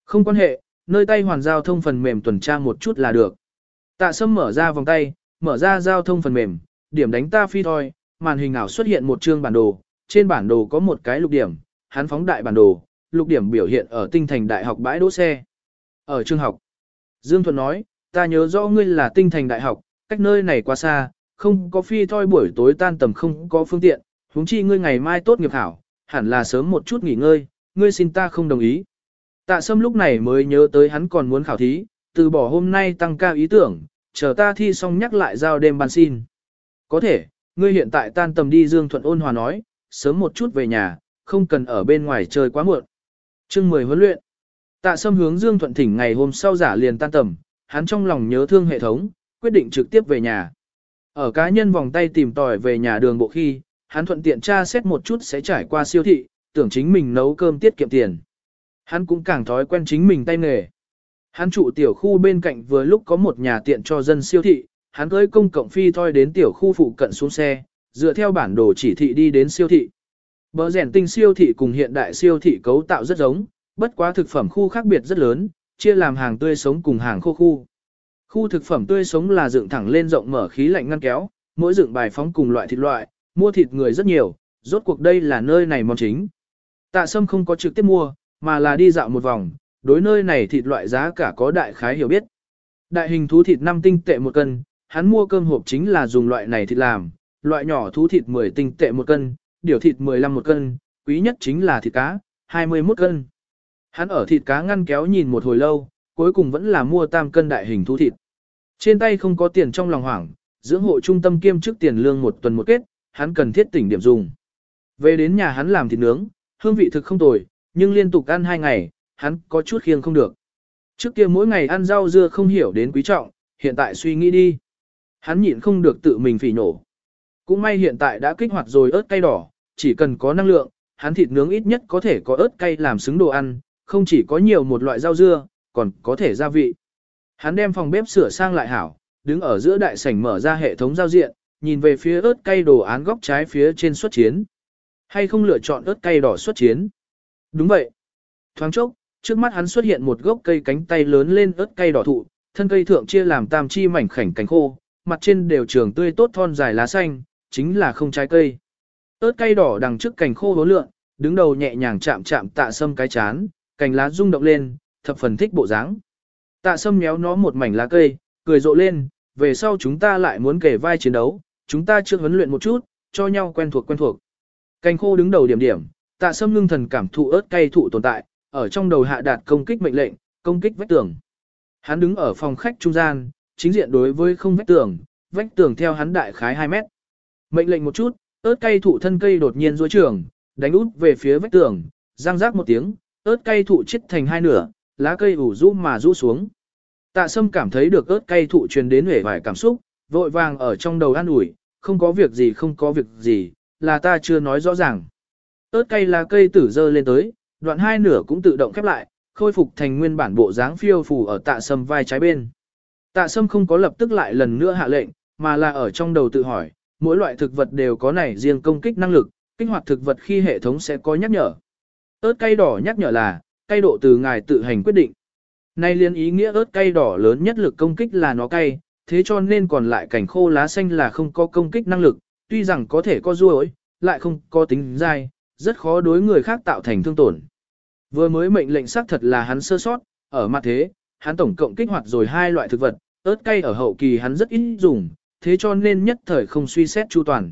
Không quan hệ, nơi tay hoàn giao thông phần mềm tuần tra một chút là được. Tạ sâm mở ra vòng tay, mở ra giao thông phần mềm, điểm đánh ta phi thôi, màn hình ảo xuất hiện một chương bản đồ, trên bản đồ có một cái lục điểm, hắn phóng đại bản đồ, lục điểm biểu hiện ở tinh thành đại học bãi đỗ xe. Ở trường học, Dương Thuận nói, ta nhớ rõ ngươi là tinh thành đại học, cách nơi này quá xa, không có phi thôi buổi tối tan tầm không có phương tiện, huống chi ngươi ngày mai tốt nghiệp hảo, hẳn là sớm một chút nghỉ ngơi, ngươi xin ta không đồng ý. Tạ Sâm lúc này mới nhớ tới hắn còn muốn khảo thí, từ bỏ hôm nay tăng cao ý tưởng, chờ ta thi xong nhắc lại giao đêm ban xin. Có thể, ngươi hiện tại tan tầm đi Dương Thuận ôn hòa nói, sớm một chút về nhà, không cần ở bên ngoài chơi quá muộn. Chương 10 huấn luyện. Tạ Sâm hướng Dương Thuận thỉnh ngày hôm sau giả liền tan tầm, hắn trong lòng nhớ thương hệ thống, quyết định trực tiếp về nhà. Ở cá nhân vòng tay tìm tòi về nhà đường bộ khi, hắn thuận tiện tra xét một chút sẽ trải qua siêu thị, tưởng chính mình nấu cơm tiết kiệm tiền. Hắn cũng càng thói quen chính mình tay nghề. Hắn trụ tiểu khu bên cạnh vừa lúc có một nhà tiện cho dân siêu thị, hắn cưới công cộng phi thoi đến tiểu khu phụ cận xuống xe, dựa theo bản đồ chỉ thị đi đến siêu thị. Bờ rèn tinh siêu thị cùng hiện đại siêu thị cấu tạo rất giống, bất quá thực phẩm khu khác biệt rất lớn, chia làm hàng tươi sống cùng hàng khô khu. Khu thực phẩm tươi sống là dựng thẳng lên rộng mở khí lạnh ngăn kéo, mỗi dựng bài phóng cùng loại thịt loại, mua thịt người rất nhiều, rốt cuộc đây là nơi này món chính. Tạ Sâm không có trực tiếp mua, mà là đi dạo một vòng, đối nơi này thịt loại giá cả có đại khái hiểu biết. Đại hình thú thịt 5 tinh tệ một cân, hắn mua cơm hộp chính là dùng loại này thịt làm, loại nhỏ thú thịt 10 tinh tệ một cân, điều thịt 15 một cân, quý nhất chính là thịt cá, 21 cân. Hắn ở thịt cá ngăn kéo nhìn một hồi lâu, cuối cùng vẫn là mua tam cân đại hình thu thịt. Trên tay không có tiền trong lòng hoảng, dưỡng hộ trung tâm kiêm chức tiền lương một tuần một kết, hắn cần thiết tỉnh điểm dùng. Về đến nhà hắn làm thịt nướng, hương vị thực không tồi, nhưng liên tục ăn hai ngày, hắn có chút khiêng không được. Trước kia mỗi ngày ăn rau dưa không hiểu đến quý trọng, hiện tại suy nghĩ đi. Hắn nhịn không được tự mình phỉ nổ. Cũng may hiện tại đã kích hoạt rồi ớt cay đỏ, chỉ cần có năng lượng, hắn thịt nướng ít nhất có thể có ớt cay làm xứng đồ ăn, không chỉ có nhiều một loại rau dưa, còn có thể gia vị. Hắn đem phòng bếp sửa sang lại hảo, đứng ở giữa đại sảnh mở ra hệ thống giao diện, nhìn về phía ớt cay đồ án góc trái phía trên xuất chiến. Hay không lựa chọn ớt cay đỏ xuất chiến? Đúng vậy. Thoáng chốc, trước mắt hắn xuất hiện một gốc cây cánh tay lớn lên ớt cay đỏ thụ, thân cây thượng chia làm tam chi mảnh khảnh cánh khô, mặt trên đều trường tươi tốt thon dài lá xanh, chính là không trái cây. ớt cay đỏ đằng trước cành khô hố lượn, đứng đầu nhẹ nhàng chạm chạm tạ sâm cái chán, cành lá rung động lên, thập phần thích bộ dáng. Tạ sâm méo nó một mảnh lá cây, cười rộ lên, về sau chúng ta lại muốn kể vai chiến đấu, chúng ta chưa huấn luyện một chút, cho nhau quen thuộc quen thuộc. Cành khô đứng đầu điểm điểm, tạ sâm ngưng thần cảm thụ ớt cây thụ tồn tại, ở trong đầu hạ đạt công kích mệnh lệnh, công kích vách tường. Hắn đứng ở phòng khách trung gian, chính diện đối với không vách tường, vách tường theo hắn đại khái 2 mét. Mệnh lệnh một chút, ớt cây thụ thân cây đột nhiên duỗi trường, đánh út về phía vách tường, răng rác một tiếng, ớt cây thụ chết thành hai nửa, lá cây ủ rũ mà rũ xuống. Tạ Sâm cảm thấy được ớt cay thụ truyền đến hể vài cảm xúc, vội vàng ở trong đầu an ủi, không có việc gì không có việc gì, là ta chưa nói rõ ràng. ớt cay lá cây tử dơ lên tới, đoạn hai nửa cũng tự động khép lại, khôi phục thành nguyên bản bộ dáng phiêu phù ở tạ sâm vai trái bên. Tạ sâm không có lập tức lại lần nữa hạ lệnh, mà là ở trong đầu tự hỏi, mỗi loại thực vật đều có này riêng công kích năng lực, kích hoạt thực vật khi hệ thống sẽ có nhắc nhở. ớt cay đỏ nhắc nhở là, cay độ từ ngài tự hành quyết định. Nay liên ý nghĩa ớt cay đỏ lớn nhất lực công kích là nó cay, thế cho nên còn lại cảnh khô lá xanh là không có công kích năng lực, tuy rằng có thể có ruồi, lại không có tính dai, rất khó đối người khác tạo thành thương tổn. Vừa mới mệnh lệnh xác thật là hắn sơ sót, ở mặt thế, hắn tổng cộng kích hoạt rồi hai loại thực vật, ớt cay ở hậu kỳ hắn rất ít dùng, thế cho nên nhất thời không suy xét chu toàn.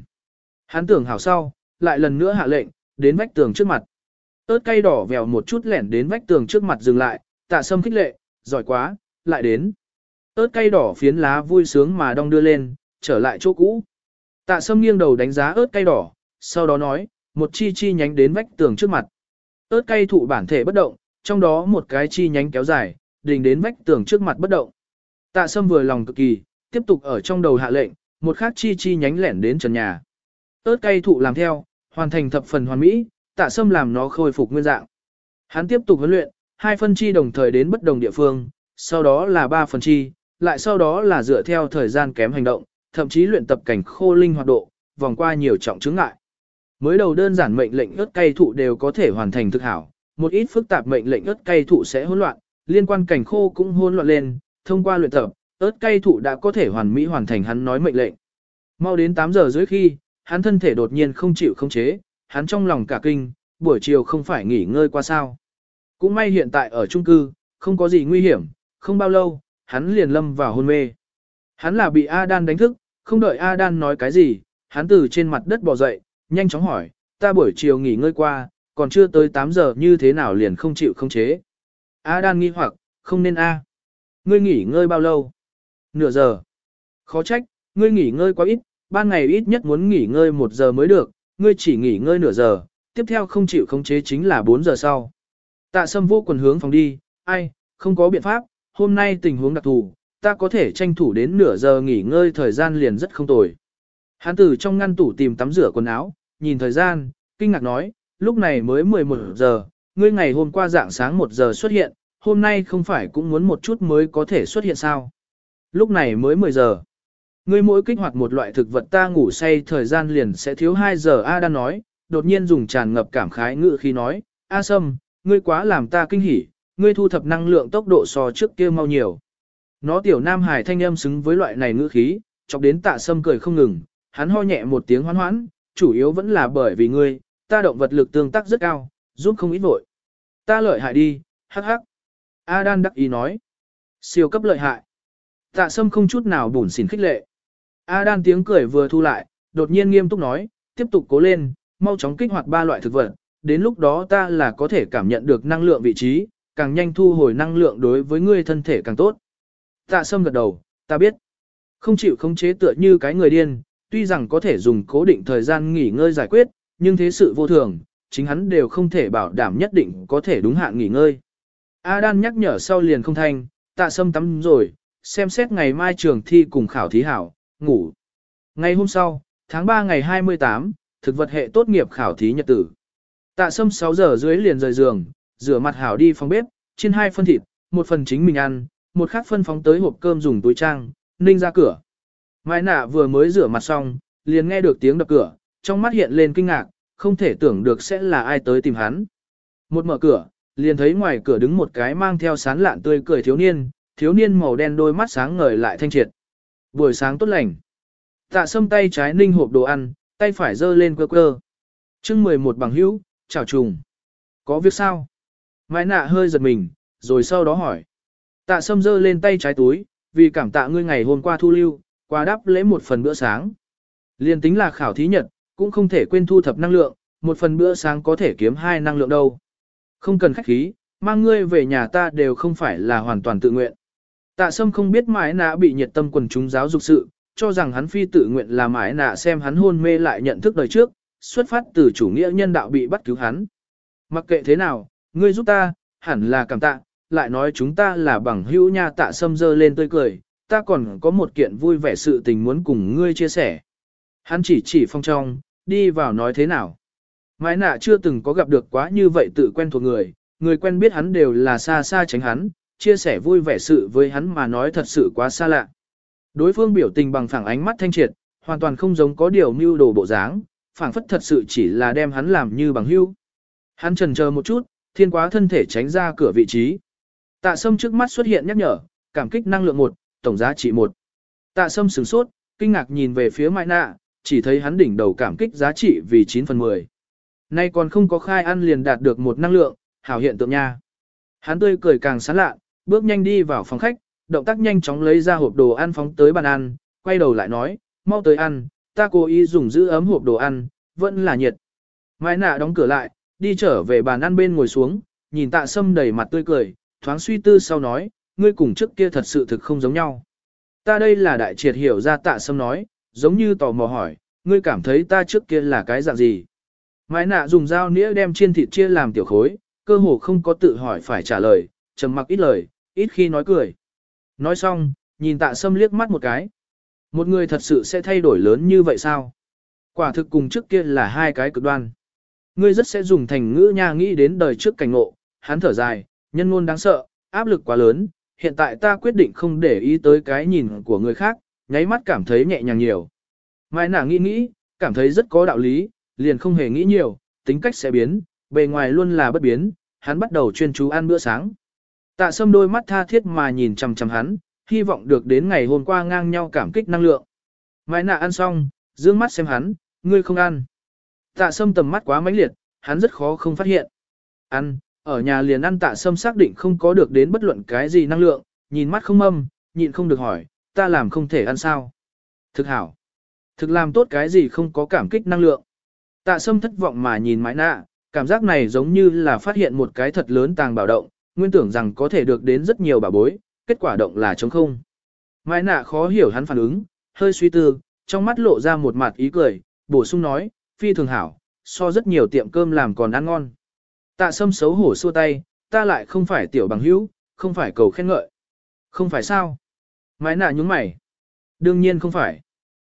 Hắn tưởng hảo sau, lại lần nữa hạ lệnh, đến vách tường trước mặt ớt cay đỏ vèo một chút lẻn đến vách tường trước mặt dừng lại, tạ sâm khích lệ, giỏi quá, lại đến. ớt cay đỏ phiến lá vui sướng mà đong đưa lên, trở lại chỗ cũ. Tạ sâm nghiêng đầu đánh giá ớt cay đỏ, sau đó nói, một chi chi nhánh đến vách tường trước mặt. ớt cay thụ bản thể bất động, trong đó một cái chi nhánh kéo dài, đình đến vách tường trước mặt bất động. Tạ sâm vừa lòng cực kỳ, tiếp tục ở trong đầu hạ lệnh, một khác chi chi nhánh lẻn đến trần nhà. ớt cay thụ làm theo, hoàn thành thập phần hoàn mỹ, tạ sâm làm nó khôi phục nguyên dạng. Hắn tiếp tục huấn luyện, hai phân chi đồng thời đến bất đồng địa phương, sau đó là ba phân chi, lại sau đó là dựa theo thời gian kém hành động, thậm chí luyện tập cảnh khô linh hoạt độ, vòng qua nhiều trọng chứng ngại. Mới đầu đơn giản mệnh lệnh ớt cây thụ đều có thể hoàn thành thực hảo, một ít phức tạp mệnh lệnh ớt cây thụ sẽ hỗn loạn, liên quan cảnh khô cũng hỗn loạn lên, thông qua luyện tập, ớt cây thụ đã có thể hoàn mỹ hoàn thành hắn nói mệnh lệnh. Mau đến 8 giờ dưới khi, hắn thân thể đột nhiên không chịu không chế, hắn trong lòng cả kinh, buổi chiều không phải nghỉ ngơi qua sao. Cũng may hiện tại ở trung cư, không có gì nguy hiểm, không bao lâu, hắn liền lâm vào hôn mê. Hắn là bị Adan đánh thức, không đợi Adan nói cái gì, hắn từ trên mặt đất bò dậy, nhanh chóng hỏi, ta buổi chiều nghỉ ngơi qua, còn chưa tới 8 giờ như thế nào liền không chịu không chế. Adan nghi hoặc, không nên A. Ngươi nghỉ ngơi bao lâu? Nửa giờ. Khó trách, ngươi nghỉ ngơi quá ít, ban ngày ít nhất muốn nghỉ ngơi một giờ mới được, ngươi chỉ nghỉ ngơi nửa giờ, tiếp theo không chịu khống chế chính là 4 giờ sau. Tạ sâm vô quần hướng phòng đi, ai, không có biện pháp, hôm nay tình huống đặc thù, ta có thể tranh thủ đến nửa giờ nghỉ ngơi thời gian liền rất không tồi. Hắn từ trong ngăn tủ tìm tắm rửa quần áo, nhìn thời gian, kinh ngạc nói, lúc này mới 11 giờ, ngươi ngày hôm qua dạng sáng 1 giờ xuất hiện, hôm nay không phải cũng muốn một chút mới có thể xuất hiện sao. Lúc này mới 10 giờ. Ngươi mỗi kích hoạt một loại thực vật ta ngủ say thời gian liền sẽ thiếu 2 giờ A đang nói, đột nhiên dùng tràn ngập cảm khái ngự khi nói, A Sâm, ngươi quá làm ta kinh hỉ, ngươi thu thập năng lượng tốc độ so trước kia mau nhiều. Nó tiểu nam hải thanh âm xứng với loại này ngữ khí, chọc đến tạ sâm cười không ngừng, hắn ho nhẹ một tiếng hoán hoãn, chủ yếu vẫn là bởi vì ngươi, ta động vật lực tương tác rất cao, giúp không ít vội. Ta lợi hại đi, hắc hắc. A đan đắc ý nói. Siêu cấp lợi hại. Tạ sâm không chút nào bùn xỉn khích lệ. A đan tiếng cười vừa thu lại, đột nhiên nghiêm túc nói, tiếp tục cố lên, mau chóng kích hoạt ba loại thực vật, đến lúc đó ta là có thể cảm nhận được năng lượng vị trí, càng nhanh thu hồi năng lượng đối với ngươi thân thể càng tốt. Tạ sâm gật đầu, ta biết. Không chịu khống chế tựa như cái người điên, tuy rằng có thể dùng cố định thời gian nghỉ ngơi giải quyết, nhưng thế sự vô thường, chính hắn đều không thể bảo đảm nhất định có thể đúng hạn nghỉ ngơi. Adan nhắc nhở sau liền không thanh, tạ sâm tắm rồi, xem xét ngày mai trường thi cùng khảo thí hảo, ngủ. Ngày hôm sau, tháng 3 ngày 28, thực vật hệ tốt nghiệp khảo thí nhật tử. Tạ sâm 6 giờ dưới liền rời giường, rửa mặt hảo đi phòng bếp, trên hai phân thịt, một phần chính mình ăn, một khác phân phóng tới hộp cơm dùng túi trang, ninh ra cửa. Mai nạ vừa mới rửa mặt xong, liền nghe được tiếng đập cửa, trong mắt hiện lên kinh ngạc, không thể tưởng được sẽ là ai tới tìm hắn. Một mở cửa, liền thấy ngoài cửa đứng một cái mang theo sán lạn tươi cười thiếu niên, thiếu niên màu đen đôi mắt sáng ngời lại thanh triệt. Buổi sáng tốt lành. Tạ sâm tay trái ninh hộp đồ ăn, tay phải giơ lên cơ cơ. chương 11 bằng hữu, chào trùng. Có việc sao? Mai nạ hơi giật mình, rồi sau đó hỏi. Tạ sâm giơ lên tay trái túi, vì cảm tạ ngươi ngày hôm qua thu lưu, qua đáp lễ một phần bữa sáng. Liên tính là khảo thí nhật, cũng không thể quên thu thập năng lượng, một phần bữa sáng có thể kiếm hai năng lượng đâu. Không cần khách khí, mang ngươi về nhà ta đều không phải là hoàn toàn tự nguyện. Tạ sâm không biết mãi nạ bị nhiệt tâm quần chúng giáo dục sự, cho rằng hắn phi tự nguyện là mãi nạ xem hắn hôn mê lại nhận thức đời trước, xuất phát từ chủ nghĩa nhân đạo bị bắt cứu hắn. Mặc kệ thế nào, ngươi giúp ta, hẳn là cảm tạ, lại nói chúng ta là bằng hữu nha tạ sâm dơ lên tươi cười, ta còn có một kiện vui vẻ sự tình muốn cùng ngươi chia sẻ. Hắn chỉ chỉ phong trong, đi vào nói thế nào. Mãi nạ chưa từng có gặp được quá như vậy tự quen thuộc người, người quen biết hắn đều là xa xa tránh hắn, chia sẻ vui vẻ sự với hắn mà nói thật sự quá xa lạ. Đối phương biểu tình bằng phẳng ánh mắt thanh triệt, hoàn toàn không giống có điều mưu đồ bộ dáng, phảng phất thật sự chỉ là đem hắn làm như bằng hữu. Hắn trần chờ một chút, thiên quá thân thể tránh ra cửa vị trí. Tạ sâm trước mắt xuất hiện nhắc nhở, cảm kích năng lượng 1, tổng giá trị 1. Tạ sâm sửng sốt, kinh ngạc nhìn về phía Mai Nạ, chỉ thấy hắn đỉnh đầu cảm kích giá trị vì 9 phần 10. Nay còn không có khai ăn liền đạt được một năng lượng, hảo hiện tượng nha. Hắn tươi cười càng sán lạ, bước nhanh đi vào phòng khách, động tác nhanh chóng lấy ra hộp đồ ăn phóng tới bàn ăn, quay đầu lại nói, mau tới ăn, ta cố ý dùng giữ ấm hộp đồ ăn, vẫn là nhiệt. Mai nạ đóng cửa lại, đi trở về bàn ăn bên ngồi xuống, nhìn tạ sâm đầy mặt tươi cười, thoáng suy tư sau nói, ngươi cùng trước kia thật sự thực không giống nhau. Ta đây là đại triệt hiểu ra tạ sâm nói, giống như tò mò hỏi, ngươi cảm thấy ta trước kia là cái dạng gì. Mai nạ dùng dao nĩa đem chiên thịt chia làm tiểu khối, cơ hồ không có tự hỏi phải trả lời, trầm mặc ít lời, ít khi nói cười. Nói xong, nhìn tạ sâm liếc mắt một cái. Một người thật sự sẽ thay đổi lớn như vậy sao? Quả thực cùng trước kia là hai cái cực đoan. Ngươi rất sẽ dùng thành ngữ nha nghĩ đến đời trước cảnh ngộ, hắn thở dài, nhân ngôn đáng sợ, áp lực quá lớn, hiện tại ta quyết định không để ý tới cái nhìn của người khác, nháy mắt cảm thấy nhẹ nhàng nhiều. Mai nạ nghĩ nghĩ, cảm thấy rất có đạo lý, liền không hề nghĩ nhiều, tính cách sẽ biến, bề ngoài luôn là bất biến, hắn bắt đầu chuyên chú ăn bữa sáng. Tạ sâm đôi mắt tha thiết mà nhìn chằm chằm hắn, hy vọng được đến ngày hôm qua ngang nhau cảm kích năng lượng. Mai nạ ăn xong, dương mắt xem hắn, ngươi không ăn. Tạ sâm tầm mắt quá mãnh liệt, hắn rất khó không phát hiện. Ăn, ở nhà liền ăn tạ sâm xác định không có được đến bất luận cái gì năng lượng, nhìn mắt không âm, nhịn không được hỏi, ta làm không thể ăn sao. Thực hảo. Thực làm tốt cái gì không có cảm kích năng lượng. Tạ sâm thất vọng mà nhìn mãi nạ, cảm giác này giống như là phát hiện một cái thật lớn tàng bảo động, nguyên tưởng rằng có thể được đến rất nhiều bảo bối, kết quả động là trống không. Mai nạ khó hiểu hắn phản ứng, hơi suy tư, trong mắt lộ ra một mặt ý cười, bổ sung nói, phi thường hảo, so rất nhiều tiệm cơm làm còn ăn ngon. Tạ sâm xấu hổ xua tay, ta lại không phải tiểu bằng hữu, không phải cầu khen ngợi. Không phải sao? Mai nạ nhúng mày. Đương nhiên không phải.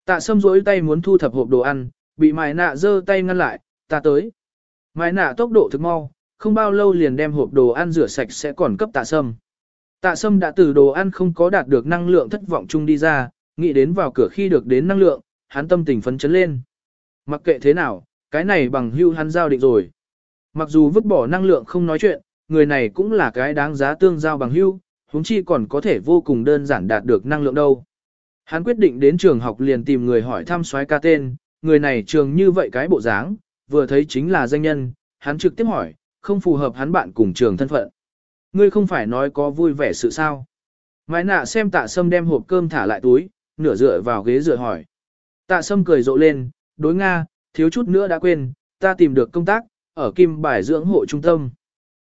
Tạ sâm rỗi tay muốn thu thập hộp đồ ăn, bị Mai nạ giơ tay ngăn lại, ta tới. Mai nạ tốc độ thực mau, không bao lâu liền đem hộp đồ ăn rửa sạch sẽ còn cấp tạ sâm. Tạ sâm đã từ đồ ăn không có đạt được năng lượng thất vọng chung đi ra, nghĩ đến vào cửa khi được đến năng lượng, hắn tâm tình phấn chấn lên. Mặc kệ thế nào, cái này bằng hưu hắn giao định rồi. Mặc dù vứt bỏ năng lượng không nói chuyện, người này cũng là cái đáng giá tương giao bằng hưu, huống chi còn có thể vô cùng đơn giản đạt được năng lượng đâu. Hắn quyết định đến trường học liền tìm người hỏi thăm soái ca tên, người này trường như vậy cái bộ dáng, vừa thấy chính là danh nhân, hắn trực tiếp hỏi, không phù hợp hắn bạn cùng trường thân phận. Ngươi không phải nói có vui vẻ sự sao? Mãi nạ xem tạ sâm đem hộp cơm thả lại túi, nửa dựa vào ghế dựa hỏi. Tạ sâm cười rộ lên, đối Nga, thiếu chút nữa đã quên, ta tìm được công tác, ở kim bài dưỡng hộ trung tâm.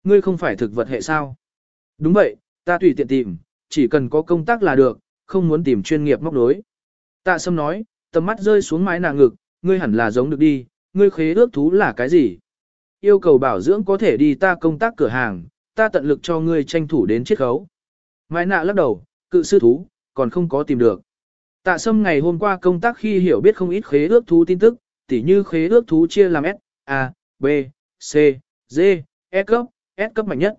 Ngươi không phải thực vật hệ sao? Đúng vậy, ta tùy tiện tìm, chỉ cần có công tác là được, không muốn tìm chuyên nghiệp móc đối. Tạ sâm nói, tầm mắt rơi xuống mái nạ ngực, ngươi hẳn là giống được đi, ngươi khế ước thú là cái gì? Yêu cầu bảo dưỡng có thể đi ta công tác cửa hàng, ta tận lực cho ngươi tranh thủ đến chiết khấu. Mai nạ lắc đầu, cự sư thú, còn không có tìm được. Tạ sâm ngày hôm qua công tác khi hiểu biết không ít khế ước thú tin tức, tỉ như khế ước thú chia làm S, A, B, C, D, E cấp, S cấp mạnh nhất.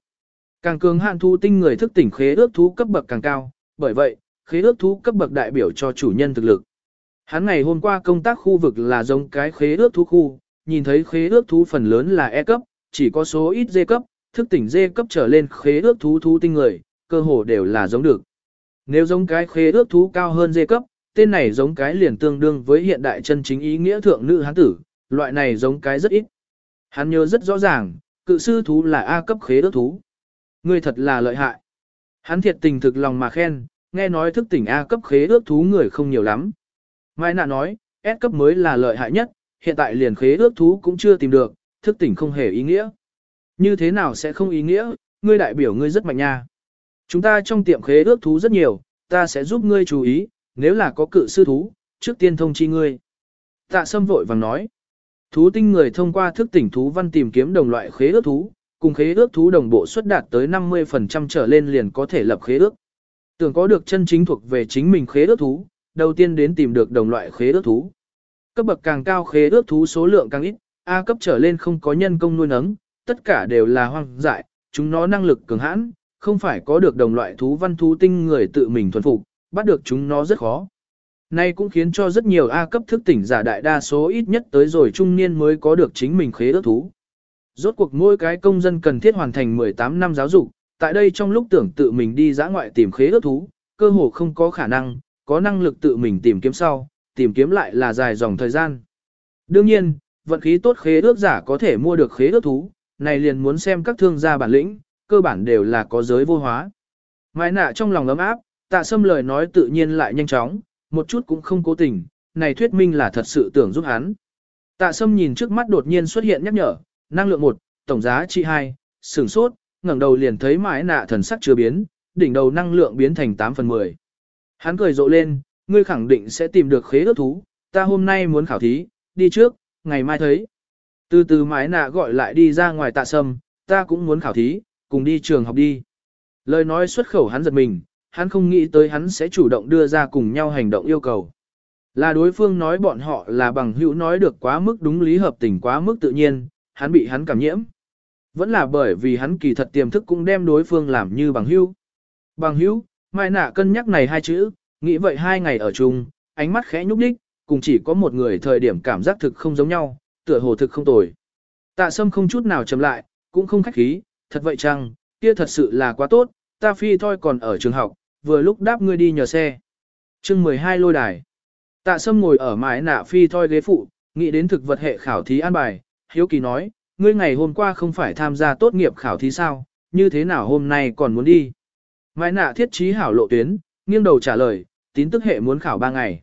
Càng cường hạn thú tinh người thức tỉnh khế ước thú cấp bậc càng cao, bởi vậy, khế ước thú cấp bậc đại biểu cho chủ nhân thực lực. Hắn ngày hôm qua công tác khu vực là giống cái khế ước thú khu, nhìn thấy khế ước thú phần lớn là E cấp, chỉ có số ít D cấp, thức tỉnh D cấp trở lên khế ước thú thú tinh người, cơ hồ đều là giống được. Nếu giống cái khế ước thú cao hơn D cấp, tên này giống cái liền tương đương với hiện đại chân chính ý nghĩa thượng nữ hán tử, loại này giống cái rất ít. Hắn nhớ rất rõ ràng, cự sư thú là A cấp khế ước thú. Người thật là lợi hại. Hắn thiệt tình thực lòng mà khen, nghe nói thức tỉnh A cấp khế ước thú người không nhiều lắm. Mai nạ nói, S cấp mới là lợi hại nhất, hiện tại liền khế ước thú cũng chưa tìm được, thức tỉnh không hề ý nghĩa. Như thế nào sẽ không ý nghĩa, ngươi đại biểu ngươi rất mạnh nha. Chúng ta trong tiệm khế ước thú rất nhiều, ta sẽ giúp ngươi chú ý, nếu là có cự sư thú, trước tiên thông chi ngươi. Tạ sâm vội vàng nói. Thú tinh người thông qua thức tỉnh thú văn tìm kiếm đồng loại khế ước thú, cùng khế ước thú đồng bộ xuất đạt tới 50% trở lên liền có thể lập khế ước. Tưởng có được chân chính thuộc về chính mình khế ước thú, đầu tiên đến tìm được đồng loại khế ước thú. Cấp bậc càng cao khế ước thú số lượng càng ít, A cấp trở lên không có nhân công nuôi nấng, tất cả đều là hoang dại, chúng nó năng lực cường hãn, không phải có được đồng loại thú văn thú tinh người tự mình thuần phục, bắt được chúng nó rất khó. Nay cũng khiến cho rất nhiều A cấp thức tỉnh giả đại đa số ít nhất tới rồi trung niên mới có được chính mình khế ước thú. Rốt cuộc mỗi cái công dân cần thiết hoàn thành 18 năm giáo dục, tại đây trong lúc tưởng tự mình đi dã ngoại tìm khế ước thú, cơ hồ không có khả năng, có năng lực tự mình tìm kiếm sau, tìm kiếm lại là dài dòng thời gian. Đương nhiên, vận khí tốt khế ước giả có thể mua được khế ước thú, này liền muốn xem các thương gia bản lĩnh, cơ bản đều là có giới vô hóa. Mai nạ trong lòng ấm áp, tạ sâm lời nói tự nhiên lại nhanh chóng, một chút cũng không cố tình, này thuyết minh là thật sự tưởng giúp hắn. Tạ sâm nhìn trước mắt đột nhiên xuất hiện nhắc nhở, năng lượng 1, tổng giá trị 2, sửng sốt, ngẩng đầu liền thấy mãi nạ thần sắc chưa biến, đỉnh đầu năng lượng biến thành 8 phần 10. Hắn cười rộ lên, ngươi khẳng định sẽ tìm được khế ước thú, ta hôm nay muốn khảo thí, đi trước, ngày mai thấy. Từ từ mái nạ gọi lại đi ra ngoài tạ sâm, ta cũng muốn khảo thí, cùng đi trường học đi. Lời nói xuất khẩu hắn giật mình, hắn không nghĩ tới hắn sẽ chủ động đưa ra cùng nhau hành động yêu cầu. Là đối phương nói bọn họ là bằng hữu nói được quá mức đúng lý hợp tình quá mức tự nhiên, hắn bị hắn cảm nhiễm. Vẫn là bởi vì hắn kỳ thật tiềm thức cũng đem đối phương làm như bằng hữu. Bằng hữu, mai nạ cân nhắc này hai chữ, nghĩ vậy hai ngày ở chung, ánh mắt khẽ nhúc nhích, cùng chỉ có một người thời điểm cảm giác thực không giống nhau, tựa hồ thực không tồi. Tạ sâm không chút nào chậm lại, cũng không khách khí, thật vậy chăng, kia thật sự là quá tốt, ta phi thôi còn ở trường học, vừa lúc đáp ngươi đi nhờ xe. chương 12 lôi đài. Tạ sâm ngồi ở mái nạ phi thôi ghế phụ, nghĩ đến thực vật hệ khảo thí an bài, hiếu kỳ nói, ngươi ngày hôm qua không phải tham gia tốt nghiệp khảo thí sao, như thế nào hôm nay còn muốn đi. Mái nạ thiết trí hảo lộ tuyến, nghiêng đầu trả lời, tín tức hệ muốn khảo 3 ngày.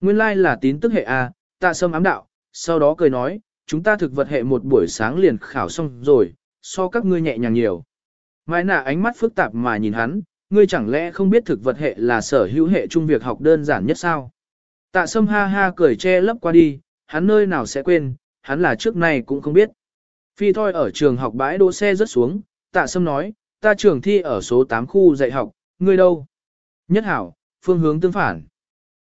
Nguyên lai like là tín tức hệ A, tạ sâm ám đạo, sau đó cười nói, chúng ta thực vật hệ một buổi sáng liền khảo xong rồi, so các ngươi nhẹ nhàng nhiều. Mai nạ ánh mắt phức tạp mà nhìn hắn, ngươi chẳng lẽ không biết thực vật hệ là sở hữu hệ chung việc học đơn giản nhất sao? Tạ sâm ha ha cười che lấp qua đi, hắn nơi nào sẽ quên, hắn là trước này cũng không biết. Phi thôi ở trường học bãi đỗ xe rớt xuống, tạ sâm nói, ta trường thi ở số 8 khu dạy học, ngươi đâu? Nhất hảo, phương hướng tương phản.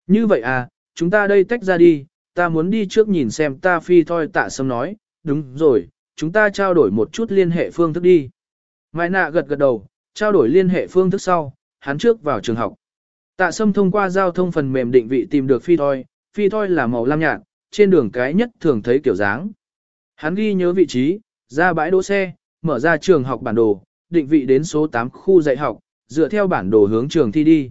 Như vậy à, chúng ta đây tách ra đi, ta muốn đi trước nhìn xem ta phi thôi tạ sâm nói, đúng rồi, chúng ta trao đổi một chút liên hệ phương thức đi. Mai nạ gật gật đầu, trao đổi liên hệ phương thức sau, hắn trước vào trường học. Tạ sâm thông qua giao thông phần mềm định vị tìm được phi thôi, phi thôi là màu lam nhạt, trên đường cái nhất thường thấy kiểu dáng. Hắn ghi nhớ vị trí, ra bãi đỗ xe, mở ra trường học bản đồ, định vị đến số 8 khu dạy học, dựa theo bản đồ hướng trường thi đi.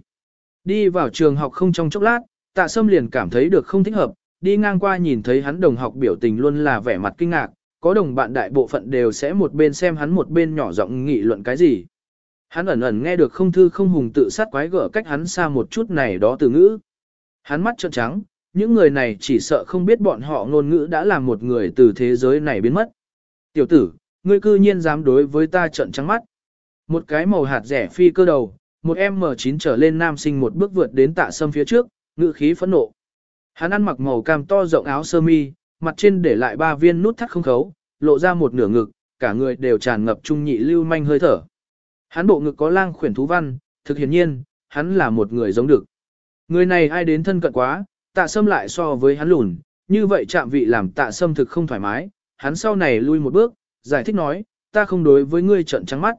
Đi vào trường học không trong chốc lát, tạ sâm liền cảm thấy được không thích hợp, đi ngang qua nhìn thấy hắn đồng học biểu tình luôn là vẻ mặt kinh ngạc, có đồng bạn đại bộ phận đều sẽ một bên xem hắn một bên nhỏ giọng nghị luận cái gì. Hắn ẩn ẩn nghe được không thư không hùng tự sát quái gở cách hắn xa một chút này đó từ ngữ. Hắn mắt trợn trắng, những người này chỉ sợ không biết bọn họ ngôn ngữ đã làm một người từ thế giới này biến mất. Tiểu tử, ngươi cư nhiên dám đối với ta trợn trắng mắt. Một cái màu hạt rẻ phi cơ đầu, một em M9 trở lên nam sinh một bước vượt đến tạ sâm phía trước, ngự khí phẫn nộ. Hắn ăn mặc màu cam to rộng áo sơ mi, mặt trên để lại ba viên nút thắt không khấu, lộ ra một nửa ngực, cả người đều tràn ngập trung nhị lưu manh hơi thở. Hắn bộ ngực có lang khuyển thú văn, thực hiển nhiên, hắn là một người giống được. Người này ai đến thân cận quá, tạ sâm lại so với hắn lùn, như vậy chạm vị làm tạ sâm thực không thoải mái, hắn sau này lui một bước, giải thích nói, ta không đối với ngươi trận trắng mắt.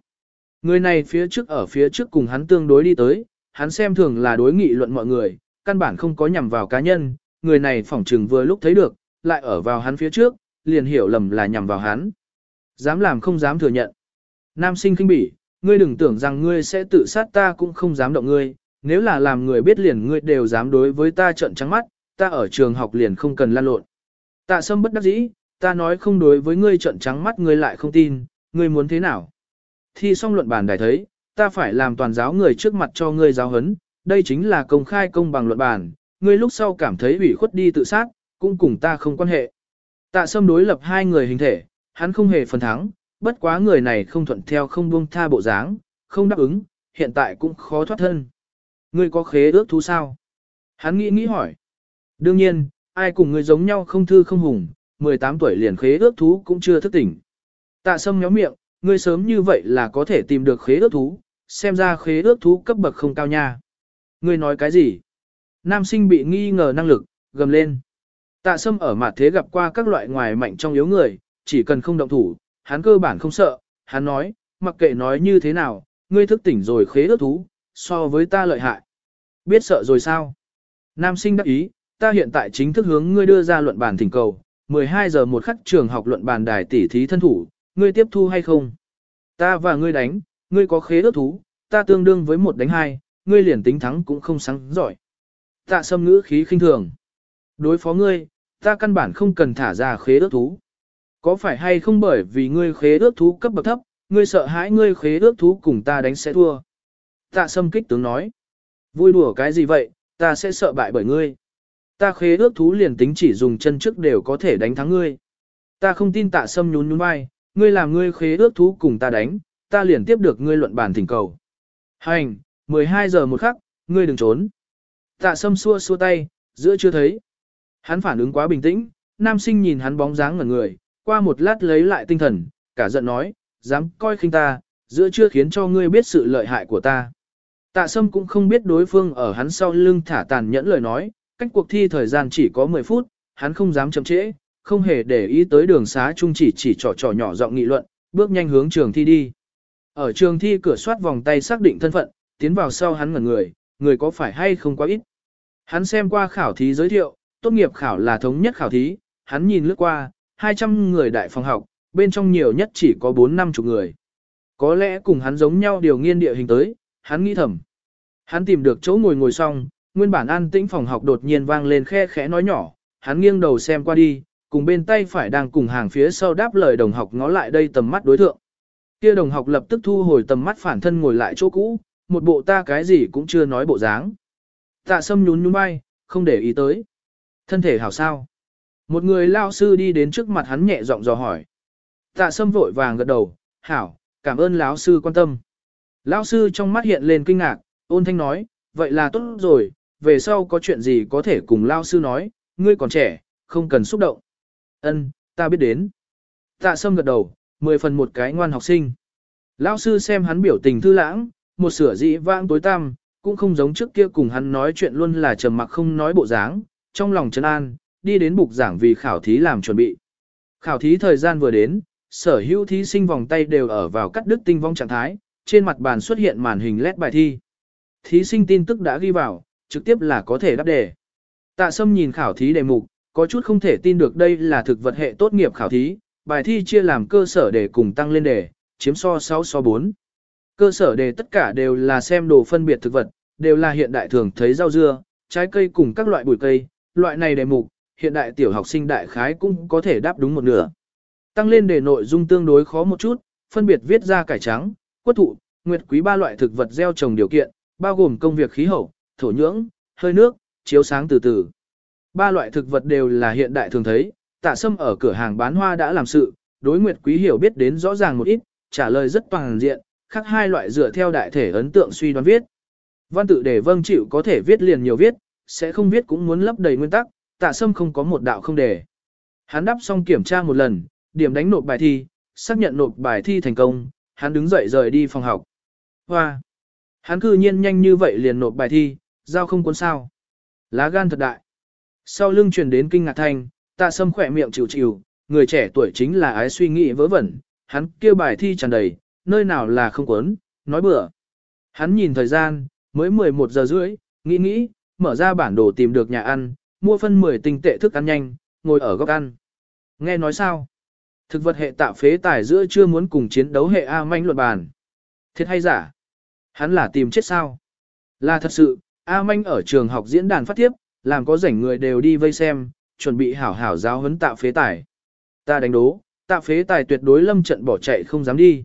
Người này phía trước ở phía trước cùng hắn tương đối đi tới, hắn xem thường là đối nghị luận mọi người, căn bản không có nhằm vào cá nhân, người này phỏng trừng vừa lúc thấy được, lại ở vào hắn phía trước, liền hiểu lầm là nhằm vào hắn. Dám làm không dám thừa nhận. Nam sinh kinh bỉ, ngươi đừng tưởng rằng ngươi sẽ tự sát ta cũng không dám động ngươi, nếu là làm người biết liền ngươi đều dám đối với ta trợn trắng mắt, ta ở trường học liền không cần lan lộn. Tạ sâm bất đắc dĩ, ta nói không đối với ngươi trợn trắng mắt ngươi lại không tin, ngươi muốn thế nào? Thi xong luận bàn đài thấy, ta phải làm toàn giáo người trước mặt cho ngươi giáo hấn, đây chính là công khai công bằng luận bàn, ngươi lúc sau cảm thấy ủy khuất đi tự sát, cũng cùng ta không quan hệ. Tạ sâm đối lập hai người hình thể, hắn không hề phần thắng, bất quá người này không thuận theo không buông tha bộ dáng, không đáp ứng, hiện tại cũng khó thoát thân. Ngươi có khế ước thú sao? Hắn nghĩ nghĩ hỏi. Đương nhiên, ai cùng ngươi giống nhau không thư không hùng, 18 tuổi liền khế ước thú cũng chưa thức tỉnh. Tạ sâm méo miệng, ngươi sớm như vậy là có thể tìm được khế ước thú, xem ra khế ước thú cấp bậc không cao nha. Ngươi nói cái gì? Nam sinh bị nghi ngờ năng lực, gầm lên. Tạ sâm ở mặt thế gặp qua các loại ngoài mạnh trong yếu người, chỉ cần không động thủ, hắn cơ bản không sợ, hắn nói, mặc kệ nói như thế nào, ngươi thức tỉnh rồi khế ước thú, so với ta lợi hại. Biết sợ rồi sao? Nam sinh đắc ý, ta hiện tại chính thức hướng ngươi đưa ra luận bàn thỉnh cầu, 12 giờ một khắc trường học luận bàn đài tỷ thí thân thủ, ngươi tiếp thu hay không? Ta và ngươi đánh, ngươi có khế ước thú, ta tương đương với một đánh hai, ngươi liền tính thắng cũng không sáng giỏi. Tạ sâm ngữ khí khinh thường. Đối phó ngươi, ta căn bản không cần thả ra khế ước thú. Có phải hay không bởi vì ngươi khế ước thú cấp bậc thấp, ngươi sợ hãi ngươi khế ước thú cùng ta đánh sẽ thua. Tạ sâm kích tướng nói. Vui đùa cái gì vậy, ta sẽ sợ bại bởi ngươi. Ta khế ước thú liền tính chỉ dùng chân trước đều có thể đánh thắng ngươi. Ta không tin tạ sâm nhún nhún vai, ngươi làm ngươi khế ước thú cùng ta đánh, ta liền tiếp được ngươi luận bàn thỉnh cầu. Hành, 12 giờ một khắc, ngươi đừng trốn. Tạ sâm xua xua tay, giữa chưa thấy. Hắn phản ứng quá bình tĩnh, nam sinh nhìn hắn bóng dáng ngẩn người, qua một lát lấy lại tinh thần, cả giận nói, dám coi khinh ta, giữa chưa khiến cho ngươi biết sự lợi hại của ta. Tạ sâm cũng không biết đối phương ở hắn sau lưng thả tàn nhẫn lời nói, cách cuộc thi thời gian chỉ có 10 phút, hắn không dám chậm trễ, không hề để ý tới đường xá chung chỉ chỉ trò trò nhỏ giọng nghị luận, bước nhanh hướng trường thi đi. Ở trường thi cửa soát vòng tay xác định thân phận, tiến vào sau hắn ngẩn người, người có phải hay không quá ít. Hắn xem qua khảo thí giới thiệu, tốt nghiệp khảo là thống nhất khảo thí, hắn nhìn lướt qua, 200 người đại phòng học, bên trong nhiều nhất chỉ có 4 năm chục người. Có lẽ cùng hắn giống nhau điều nghiên địa hình tới, hắn nghĩ thầm. Hắn tìm được chỗ ngồi ngồi xong, nguyên bản an tĩnh phòng học đột nhiên vang lên khe khẽ nói nhỏ, hắn nghiêng đầu xem qua đi, cùng bên tay phải đang cùng hàng phía sau đáp lời đồng học ngó lại đây tầm mắt đối thượng. Kia đồng học lập tức thu hồi tầm mắt phản thân ngồi lại chỗ cũ, một bộ ta cái gì cũng chưa nói bộ dáng. Tạ sâm nhún nhún vai, không để ý tới. Thân thể hảo sao? Một người lao sư đi đến trước mặt hắn nhẹ giọng dò hỏi. Tạ sâm vội vàng gật đầu, hảo, cảm ơn lão sư quan tâm. Lão sư trong mắt hiện lên kinh ngạc, ôn thanh nói, vậy là tốt rồi, về sau có chuyện gì có thể cùng lão sư nói, ngươi còn trẻ, không cần xúc động. Ân, ta biết đến. Tạ sâm gật đầu, mười phần một cái ngoan học sinh. Lão sư xem hắn biểu tình thư lãng, một sửa dĩ vãng tối tăm, cũng không giống trước kia cùng hắn nói chuyện luôn là trầm mặc không nói bộ dáng, trong lòng trấn an, đi đến bục giảng vì khảo thí làm chuẩn bị. Khảo thí thời gian vừa đến, sở hữu thí sinh vòng tay đều ở vào cắt đứt tinh vong trạng thái, trên mặt bàn xuất hiện màn hình led bài thi. Thí sinh tin tức đã ghi vào, trực tiếp là có thể đáp đề. Tạ Sâm nhìn khảo thí đề mục, có chút không thể tin được đây là thực vật hệ tốt nghiệp khảo thí, bài thi chia làm cơ sở để cùng tăng lên đề, chiếm so 6 so 4. Cơ sở đề tất cả đều là xem đồ phân biệt thực vật, đều là hiện đại thường thấy rau dưa, trái cây cùng các loại bụi cây, loại này đề mục, hiện đại tiểu học sinh đại khái cũng có thể đáp đúng một nửa. Tăng lên đề nội dung tương đối khó một chút, phân biệt viết ra cải trắng, quất thụ, nguyệt quý ba loại thực vật gieo trồng điều kiện, bao gồm công việc khí hậu, thổ nhưỡng, hơi nước, chiếu sáng từ từ. Ba loại thực vật đều là hiện đại thường thấy, tạ sâm ở cửa hàng bán hoa đã làm sự, đối nguyệt quý hiểu biết đến rõ ràng một ít, trả lời rất toàn diện, khác hai loại dựa theo đại thể ấn tượng suy đoán viết. Văn tự để vâng chịu có thể viết liền nhiều viết, sẽ không viết cũng muốn lấp đầy nguyên tắc, tạ sâm không có một đạo không đề. Hắn đáp xong kiểm tra một lần, điểm đánh nộp bài thi, xác nhận nộp bài thi thành công, hắn đứng dậy rời đi phòng học. Hoa! Hắn cư nhiên nhanh như vậy liền nộp bài thi, giao không cuốn sao. Lá gan thật đại. Sau lưng truyền đến kinh ngạc thanh, tạ sâm khỏe miệng chịu chịu, người trẻ tuổi chính là ái suy nghĩ vớ vẩn, hắn kêu bài thi tràn đầy, nơi nào là không cuốn, nói bừa. Hắn nhìn thời gian, mới 11 giờ rưỡi, nghĩ nghĩ, mở ra bản đồ tìm được nhà ăn, mua phân 10 tinh tệ thức ăn nhanh, ngồi ở góc ăn. Nghe nói sao? Thực vật hệ tạo phế tài giữa chưa muốn cùng chiến đấu hệ A manh luận bàn. Thiệt hay giả? Hắn là tìm chết sao? Là thật sự, A manh ở trường học diễn đàn phát tiếp, làm có rảnh người đều đi vây xem, chuẩn bị hảo hảo giáo huấn tạo phế tài. Ta đánh đố, tạo phế tài tuyệt đối lâm trận bỏ chạy không dám đi.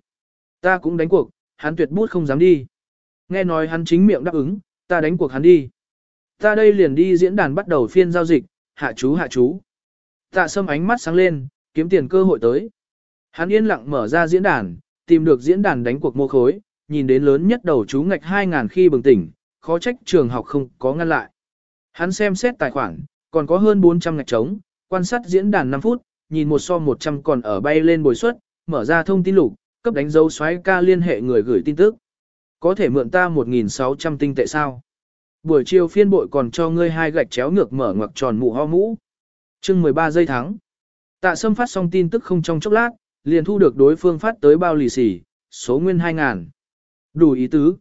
Ta cũng đánh cuộc, hắn tuyệt bút không dám đi. Nghe nói hắn chính miệng đáp ứng, ta đánh cuộc hắn đi. Ta đây liền đi diễn đàn bắt đầu phiên giao dịch, hạ chú hạ chú. Tạ sâm ánh mắt sáng lên, kiếm tiền cơ hội tới. Hắn yên lặng mở ra diễn đàn, tìm được diễn đàn đánh cuộc mô khối, nhìn đến lớn nhất đầu chú ngạch 2.000 khi bừng tỉnh, khó trách trường học không có ngăn lại. Hắn xem xét tài khoản, còn có hơn 400 ngạch trống, quan sát diễn đàn 5 phút, nhìn một so 100 còn ở bay lên bồi suất, mở ra thông tin lục, cấp đánh dấu xoáy ca liên hệ người gửi tin tức. Có thể mượn ta 1.600 tinh tệ sao? Buổi chiều phiên bội còn cho ngươi hai gạch chéo ngược mở ngoặc tròn mũ ho mũ. chương 13 giây thắng. Tạ Sâm phát xong tin tức không trong chốc lát, liền thu được đối phương phát tới bao lì xì, số nguyên 2.000. Đủ ý tứ.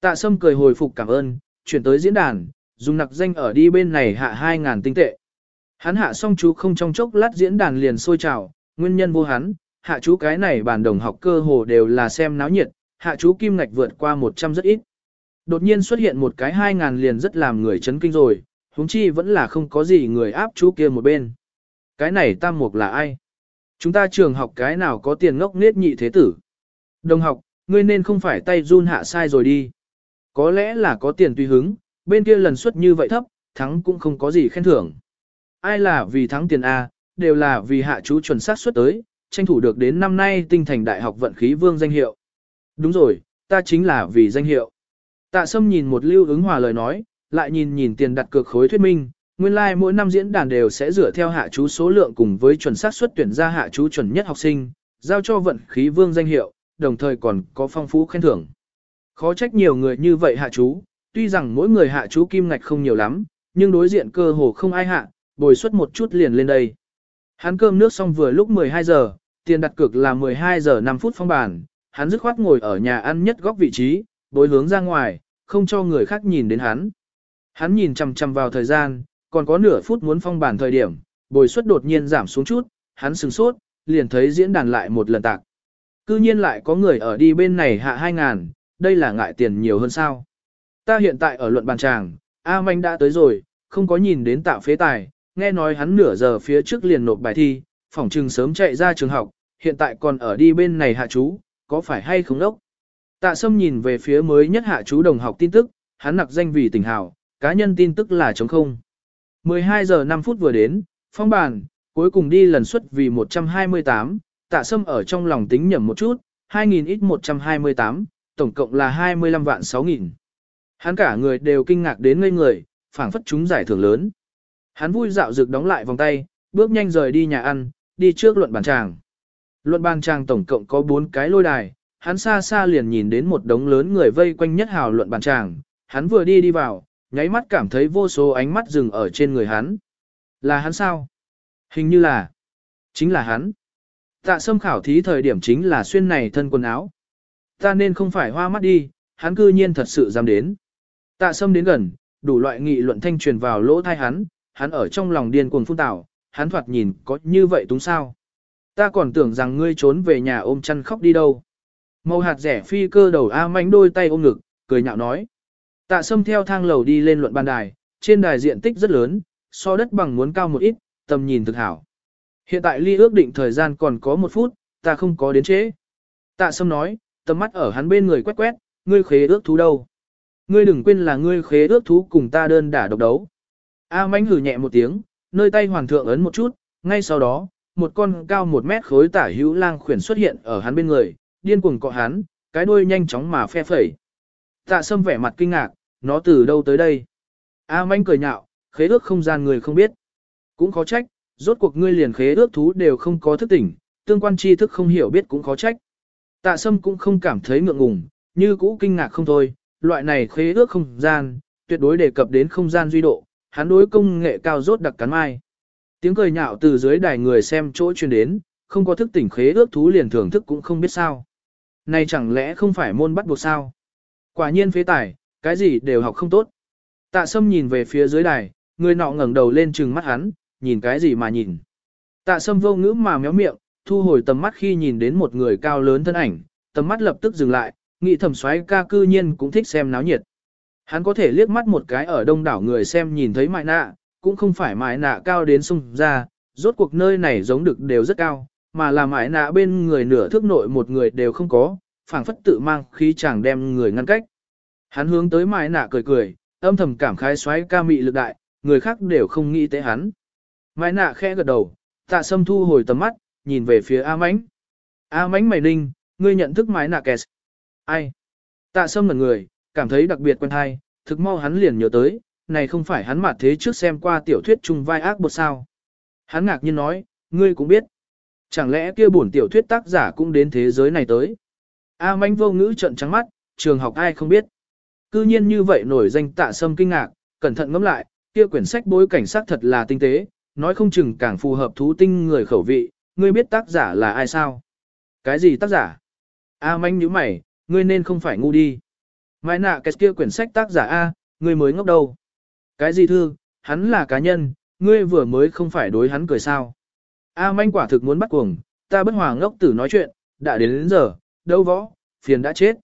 Tạ Sâm cười hồi phục cảm ơn, chuyển tới diễn đàn, dùng nặc danh ở đi bên này hạ 2.000 tinh tệ. Hắn hạ xong chú không trong chốc lát diễn đàn liền sôi trào, nguyên nhân vô hắn, hạ chú cái này bản đồng học cơ hồ đều là xem náo nhiệt, hạ chú kim ngạch vượt qua 100 rất ít. Đột nhiên xuất hiện một cái 2.000 liền rất làm người chấn kinh rồi, huống chi vẫn là không có gì người áp chú kia một bên. Cái này tam mục là ai? Chúng ta trường học cái nào có tiền ngốc nết nhị thế tử? Đồng học, ngươi nên không phải tay run hạ sai rồi đi. Có lẽ là có tiền tùy hứng, bên kia lần suất như vậy thấp, thắng cũng không có gì khen thưởng. Ai là vì thắng tiền A, đều là vì hạ chú chuẩn xác suất tới, tranh thủ được đến năm nay tinh thành đại học vận khí vương danh hiệu. Đúng rồi, ta chính là vì danh hiệu. Tạ Sâm nhìn một lưu ứng hòa lời nói, lại nhìn nhìn tiền đặt cược khối thuyết minh, nguyên lai like mỗi năm diễn đàn đều sẽ dựa theo hạ chú số lượng cùng với chuẩn xác suất tuyển ra hạ chú chuẩn nhất học sinh, giao cho vận khí vương danh hiệu, đồng thời còn có phong phú khen thưởng. Khó trách nhiều người như vậy hạ chú, tuy rằng mỗi người hạ chú kim ngạch không nhiều lắm, nhưng đối diện cơ hồ không ai hạ, bồi suất một chút liền lên đây. Hắn cơm nước xong vừa lúc 12 giờ, tiền đặt cược là 12 giờ 5 phút phong bàn, hắn dứt khoát ngồi ở nhà ăn nhất góc vị trí, bối hướng ra ngoài, không cho người khác nhìn đến hắn. Hắn nhìn chằm chằm vào thời gian, còn có nửa phút muốn phong bản thời điểm, bồi suất đột nhiên giảm xuống chút, hắn sừng sốt, liền thấy diễn đàn lại một lần tạc. Cư nhiên lại có người ở đi bên này hạ 2 ngàn, đây là ngại tiền nhiều hơn sao. Ta hiện tại ở luận bàn tràng, A Manh đã tới rồi, không có nhìn đến Tạ phế tài, nghe nói hắn nửa giờ phía trước liền nộp bài thi, phỏng trừng sớm chạy ra trường học, hiện tại còn ở đi bên này hạ chú, có phải hay không đốc? Tạ Sâm nhìn về phía mới nhất hạ chú đồng học tin tức, hắn nặc danh vì tỉnh hào, cá nhân tin tức là chống không. 12 giờ 5 phút vừa đến, phong bàn, cuối cùng đi lần suất vì 128, tạ sâm ở trong lòng tính nhẩm một chút, 2.000 ít 128, tổng cộng là 25 vạn 6.000. Hắn cả người đều kinh ngạc đến ngây người, phảng phất chúng giải thưởng lớn. Hắn vui dạo dược đóng lại vòng tay, bước nhanh rời đi nhà ăn, đi trước luận bàn tràng. Luận bàn tràng tổng cộng có 4 cái lôi đài, hắn xa xa liền nhìn đến một đống lớn người vây quanh nhất hào luận bàn tràng, hắn vừa đi đi vào, nháy mắt cảm thấy vô số ánh mắt dừng ở trên người hắn. Là hắn sao? Hình như là, chính là hắn. Tạ sâm khảo thí thời điểm chính là xuyên này thân quần áo. Ta nên không phải hoa mắt đi, hắn cư nhiên thật sự dám đến. Tạ sâm đến gần, đủ loại nghị luận thanh truyền vào lỗ tai hắn, hắn ở trong lòng điên cuồng phun tảo, hắn thoạt nhìn có như vậy túng sao. Ta còn tưởng rằng ngươi trốn về nhà ôm chăn khóc đi đâu. Màu hạt rẻ phi cơ đầu A manh đôi tay ôm ngực, cười nhạo nói. Tạ sâm theo thang lầu đi lên luận ban đài, trên đài diện tích rất lớn, so đất bằng muốn cao một ít, tầm nhìn thực hảo. Hiện tại ly ước định thời gian còn có một phút, ta không có đến trễ. Tạ sâm nói, tầm mắt ở hắn bên người quét quét, ngươi khế ước thú đâu. Ngươi đừng quên là ngươi khế ước thú cùng ta đơn đả độc đấu. A mánh hử nhẹ một tiếng, nơi tay hoàng thượng ấn một chút, ngay sau đó, một con cao một mét khối tả hữu lang khuyển xuất hiện ở hắn bên người, điên cuồng cọ hắn, cái đuôi nhanh chóng mà phe phẩy. Tạ sâm vẻ mặt kinh ngạc, nó từ đâu tới đây? A manh cười nhạo, khế ước không gian người không biết. Cũng khó trách, rốt cuộc ngươi liền khế ước thú đều không có thức tỉnh, tương quan tri thức không hiểu biết cũng khó trách. Tạ sâm cũng không cảm thấy ngượng ngùng, như cũ kinh ngạc không thôi, loại này khế ước không gian, tuyệt đối đề cập đến không gian duy độ, hắn đối công nghệ cao rốt đặc cắn mai. Tiếng cười nhạo từ dưới đài người xem chỗ truyền đến, không có thức tỉnh khế ước thú liền thưởng thức cũng không biết sao. Này chẳng lẽ không phải môn bắt buộc sao? Quả nhiên phế tài, cái gì đều học không tốt. Tạ sâm nhìn về phía dưới đài, người nọ ngẩng đầu lên trừng mắt hắn, nhìn cái gì mà nhìn. Tạ sâm vô ngữ mà méo miệng, thu hồi tầm mắt khi nhìn đến một người cao lớn thân ảnh, tầm mắt lập tức dừng lại, nghĩ Thẩm xoáy ca cư nhiên cũng thích xem náo nhiệt. Hắn có thể liếc mắt một cái ở đông đảo người xem nhìn thấy mại nạ, cũng không phải mại nạ cao đến sung ra, rốt cuộc nơi này giống được đều rất cao, mà là mại nạ bên người nửa thước nội một người đều không có, phảng phất tự mang khí chàng đem người ngăn cách. Hắn hướng tới mại nạ cười cười, âm thầm cảm khái xoáy ca mị lực đại, người khác đều không nghĩ tới hắn. Mại nạ khẽ gật đầu, tạ sâm thu hồi tầm mắt, nhìn về phía A mánh. A mánh mày ninh, ngươi nhận thức mái nạ kẹt. Ai? Tạ sâm ngần người, cảm thấy đặc biệt quen hay, thực mau hắn liền nhớ tới, này không phải hắn mặt thế trước xem qua tiểu thuyết chung vai ác bột sao. Hắn ngạc nhiên nói, ngươi cũng biết. Chẳng lẽ kia bổn tiểu thuyết tác giả cũng đến thế giới này tới? A manh vô ngữ trận trắng mắt, trường học ai không biết. Cư nhiên như vậy nổi danh tạ sâm kinh ngạc, cẩn thận ngẫm lại, kia quyển sách bối cảnh sát thật là tinh tế, nói không chừng càng phù hợp thú tinh người khẩu vị, ngươi biết tác giả là ai sao? Cái gì tác giả? A manh nhíu mày, ngươi nên không phải ngu đi. Mai nạ cái kia quyển sách tác giả A, ngươi mới ngốc đầu. Cái gì thư, hắn là cá nhân, ngươi vừa mới không phải đối hắn cười sao. A manh quả thực muốn bắt cuồng, ta bất hòa ngốc tử nói chuyện, đã đến đến giờ, đâu võ, phiền đã chết.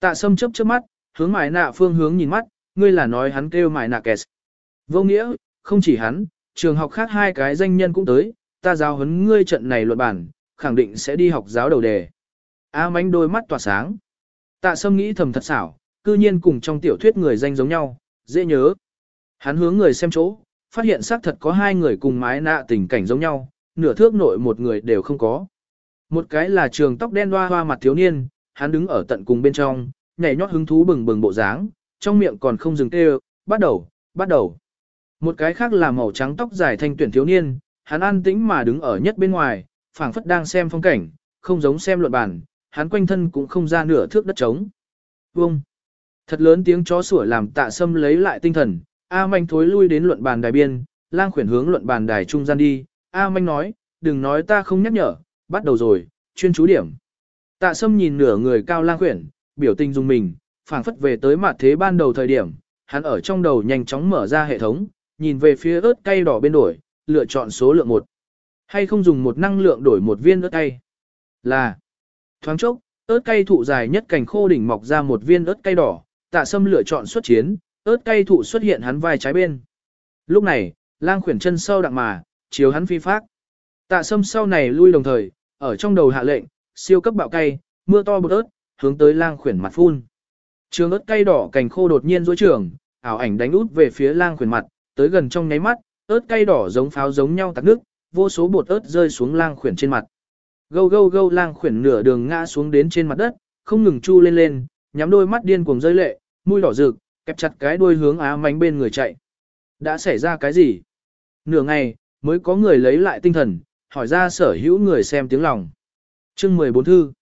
Tạ sâm chớp chớp mắt, hướng mải nạ phương hướng nhìn mắt, ngươi là nói hắn kêu mải nạ kẹt. Vô nghĩa, không chỉ hắn, trường học khác hai cái danh nhân cũng tới, ta giáo huấn ngươi trận này luận bản, khẳng định sẽ đi học giáo đầu đề. A mánh đôi mắt tỏa sáng. Tạ sâm nghĩ thầm thật xảo, cư nhiên cùng trong tiểu thuyết người danh giống nhau, dễ nhớ. Hắn hướng người xem chỗ, phát hiện xác thật có hai người cùng mái nạ tình cảnh giống nhau, nửa thước nội một người đều không có. Một cái là trường tóc đen hoa hoa mặt thiếu niên, hắn đứng ở tận cùng bên trong, nhảy nhót hứng thú bừng bừng bộ dáng, trong miệng còn không dừng kêu, bắt đầu, bắt đầu. Một cái khác là màu trắng tóc dài thanh tuyển thiếu niên, hắn an tĩnh mà đứng ở nhất bên ngoài, phảng phất đang xem phong cảnh, không giống xem luận bản, hắn quanh thân cũng không ra nửa thước đất trống. Vông! Thật lớn tiếng chó sủa làm tạ sâm lấy lại tinh thần, A manh thối lui đến luận bàn đài biên, lang khuyển hướng luận bàn đài trung gian đi, A manh nói, đừng nói ta không nhắc nhở, bắt đầu rồi, chuyên chú điểm. Tạ sâm nhìn nửa người cao lang khuyển, biểu tình dùng mình, phảng phất về tới mặt thế ban đầu thời điểm, hắn ở trong đầu nhanh chóng mở ra hệ thống, nhìn về phía ớt cay đỏ bên đổi, lựa chọn số lượng 1. Hay không dùng một năng lượng đổi một viên ớt cay? Là. Thoáng chốc, ớt cay thụ dài nhất cành khô đỉnh mọc ra một viên ớt cay đỏ, tạ sâm lựa chọn xuất chiến, ớt cay thụ xuất hiện hắn vai trái bên. Lúc này, lang khuyển chân sâu đặng mà, chiếu hắn phi phác. Tạ sâm sau này lui đồng thời, ở trong đầu hạ lệnh, siêu cấp bạo cay, mưa to bột ớt, hướng tới lang khuyển mặt phun. Trường ớt cay đỏ cành khô đột nhiên rối trường, ảo ảnh đánh út về phía lang khuyển mặt, tới gần trong nháy mắt, ớt cay đỏ giống pháo giống nhau tạc nước, vô số bột ớt rơi xuống lang khuyển trên mặt. Gâu gâu gâu lang khuyển nửa đường ngã xuống đến trên mặt đất, không ngừng chu lên lên, nhắm đôi mắt điên cuồng rơi lệ, mũi đỏ rực, kẹp chặt cái đuôi hướng á mánh bên người chạy. Đã xảy ra cái gì? Nửa ngày, mới có người lấy lại tinh thần, hỏi ra sở hữu người xem tiếng lòng. Chương 14 thư.